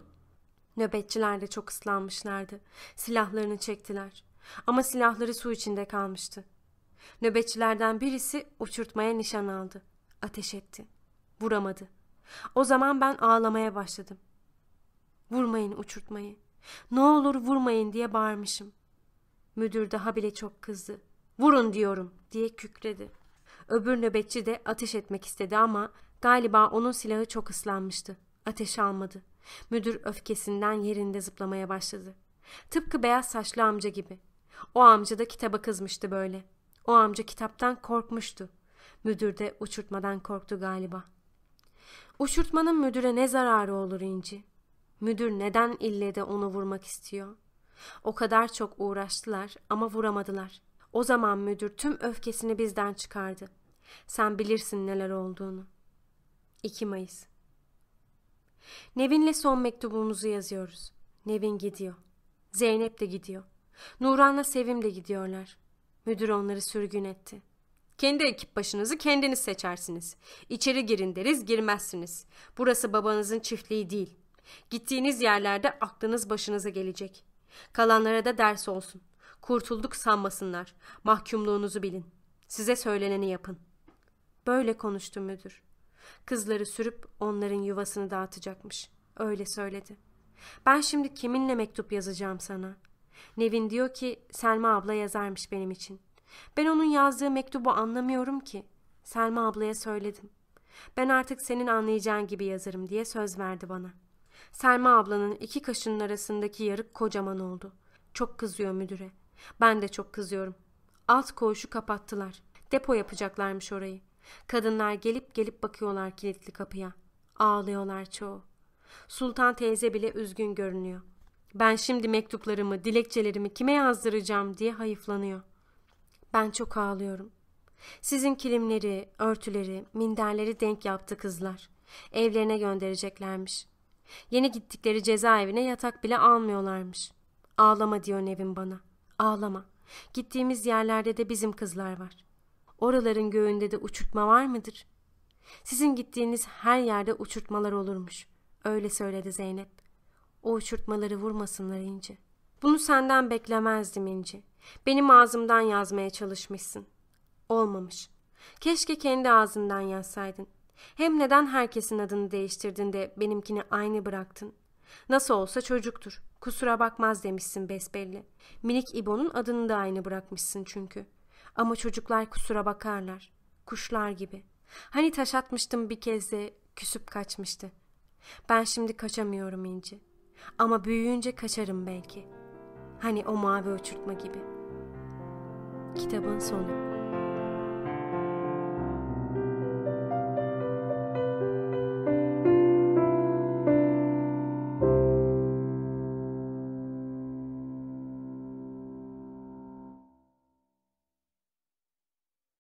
Nöbetçiler de çok ıslanmışlardı. Silahlarını çektiler. Ama silahları su içinde kalmıştı. Nöbetçilerden birisi uçurtmaya nişan aldı. Ateş etti. Vuramadı. O zaman ben ağlamaya başladım. Vurmayın uçurtmayı. Ne olur vurmayın diye bağırmışım. Müdür daha bile çok kızdı. Vurun diyorum diye kükredi. Öbür nöbetçi de ateş etmek istedi ama galiba onun silahı çok ıslanmıştı. Ateş almadı. Müdür öfkesinden yerinde zıplamaya başladı. Tıpkı beyaz saçlı amca gibi. O amca da kitaba kızmıştı böyle. O amca kitaptan korkmuştu. Müdür de uçurtmadan korktu galiba. Uçurtmanın müdüre ne zararı olur İnci? Müdür neden ille de onu vurmak istiyor? O kadar çok uğraştılar ama vuramadılar. O zaman müdür tüm öfkesini bizden çıkardı. Sen bilirsin neler olduğunu. 2 Mayıs Nevin'le son mektubumuzu yazıyoruz. Nevin gidiyor. Zeynep de gidiyor. Nuran'la Sevim de gidiyorlar. Müdür onları sürgün etti. Kendi ekip başınızı kendiniz seçersiniz. İçeri girin deriz girmezsiniz. Burası babanızın çiftliği değil. Gittiğiniz yerlerde aklınız başınıza gelecek. Kalanlara da ders olsun. Kurtulduk sanmasınlar. Mahkumluğunuzu bilin. Size söyleneni yapın. Böyle konuştu müdür. Kızları sürüp onların yuvasını dağıtacakmış. Öyle söyledi. Ben şimdi kiminle mektup yazacağım sana? Nevin diyor ki Selma abla yazarmış benim için. Ben onun yazdığı mektubu anlamıyorum ki. Selma ablaya söyledim. Ben artık senin anlayacağın gibi yazarım diye söz verdi bana. Selma ablanın iki kaşının arasındaki yarık kocaman oldu. Çok kızıyor müdüre. Ben de çok kızıyorum. Alt koğuşu kapattılar. Depo yapacaklarmış orayı. Kadınlar gelip gelip bakıyorlar kilitli kapıya. Ağlıyorlar çoğu. Sultan teyze bile üzgün görünüyor. Ben şimdi mektuplarımı, dilekçelerimi kime yazdıracağım diye hayıflanıyor. Ben çok ağlıyorum. Sizin kilimleri, örtüleri, minderleri denk yaptı kızlar. Evlerine göndereceklermiş. Yeni gittikleri cezaevine yatak bile almıyorlarmış. Ağlama diyor Nevin bana. Ağlama. Gittiğimiz yerlerde de bizim kızlar var. Oraların göğünde de uçurtma var mıdır? Sizin gittiğiniz her yerde uçurtmalar olurmuş. Öyle söyledi Zeynep. O uçurtmaları vurmasınlar İnci. Bunu senden beklemezdim İnci. Benim ağzımdan yazmaya çalışmışsın. Olmamış. Keşke kendi ağzından yazsaydın. Hem neden herkesin adını değiştirdin de benimkini aynı bıraktın? Nasıl olsa çocuktur. Kusura bakmaz demişsin besbelli. Minik İbo'nun adını da aynı bırakmışsın çünkü. Ama çocuklar kusura bakarlar. Kuşlar gibi. Hani taş atmıştım bir kez de küsüp kaçmıştı. Ben şimdi kaçamıyorum İnci. Ama büyüyünce kaçarım belki. Hani o mavi uçurtma gibi. Kitabın sonu.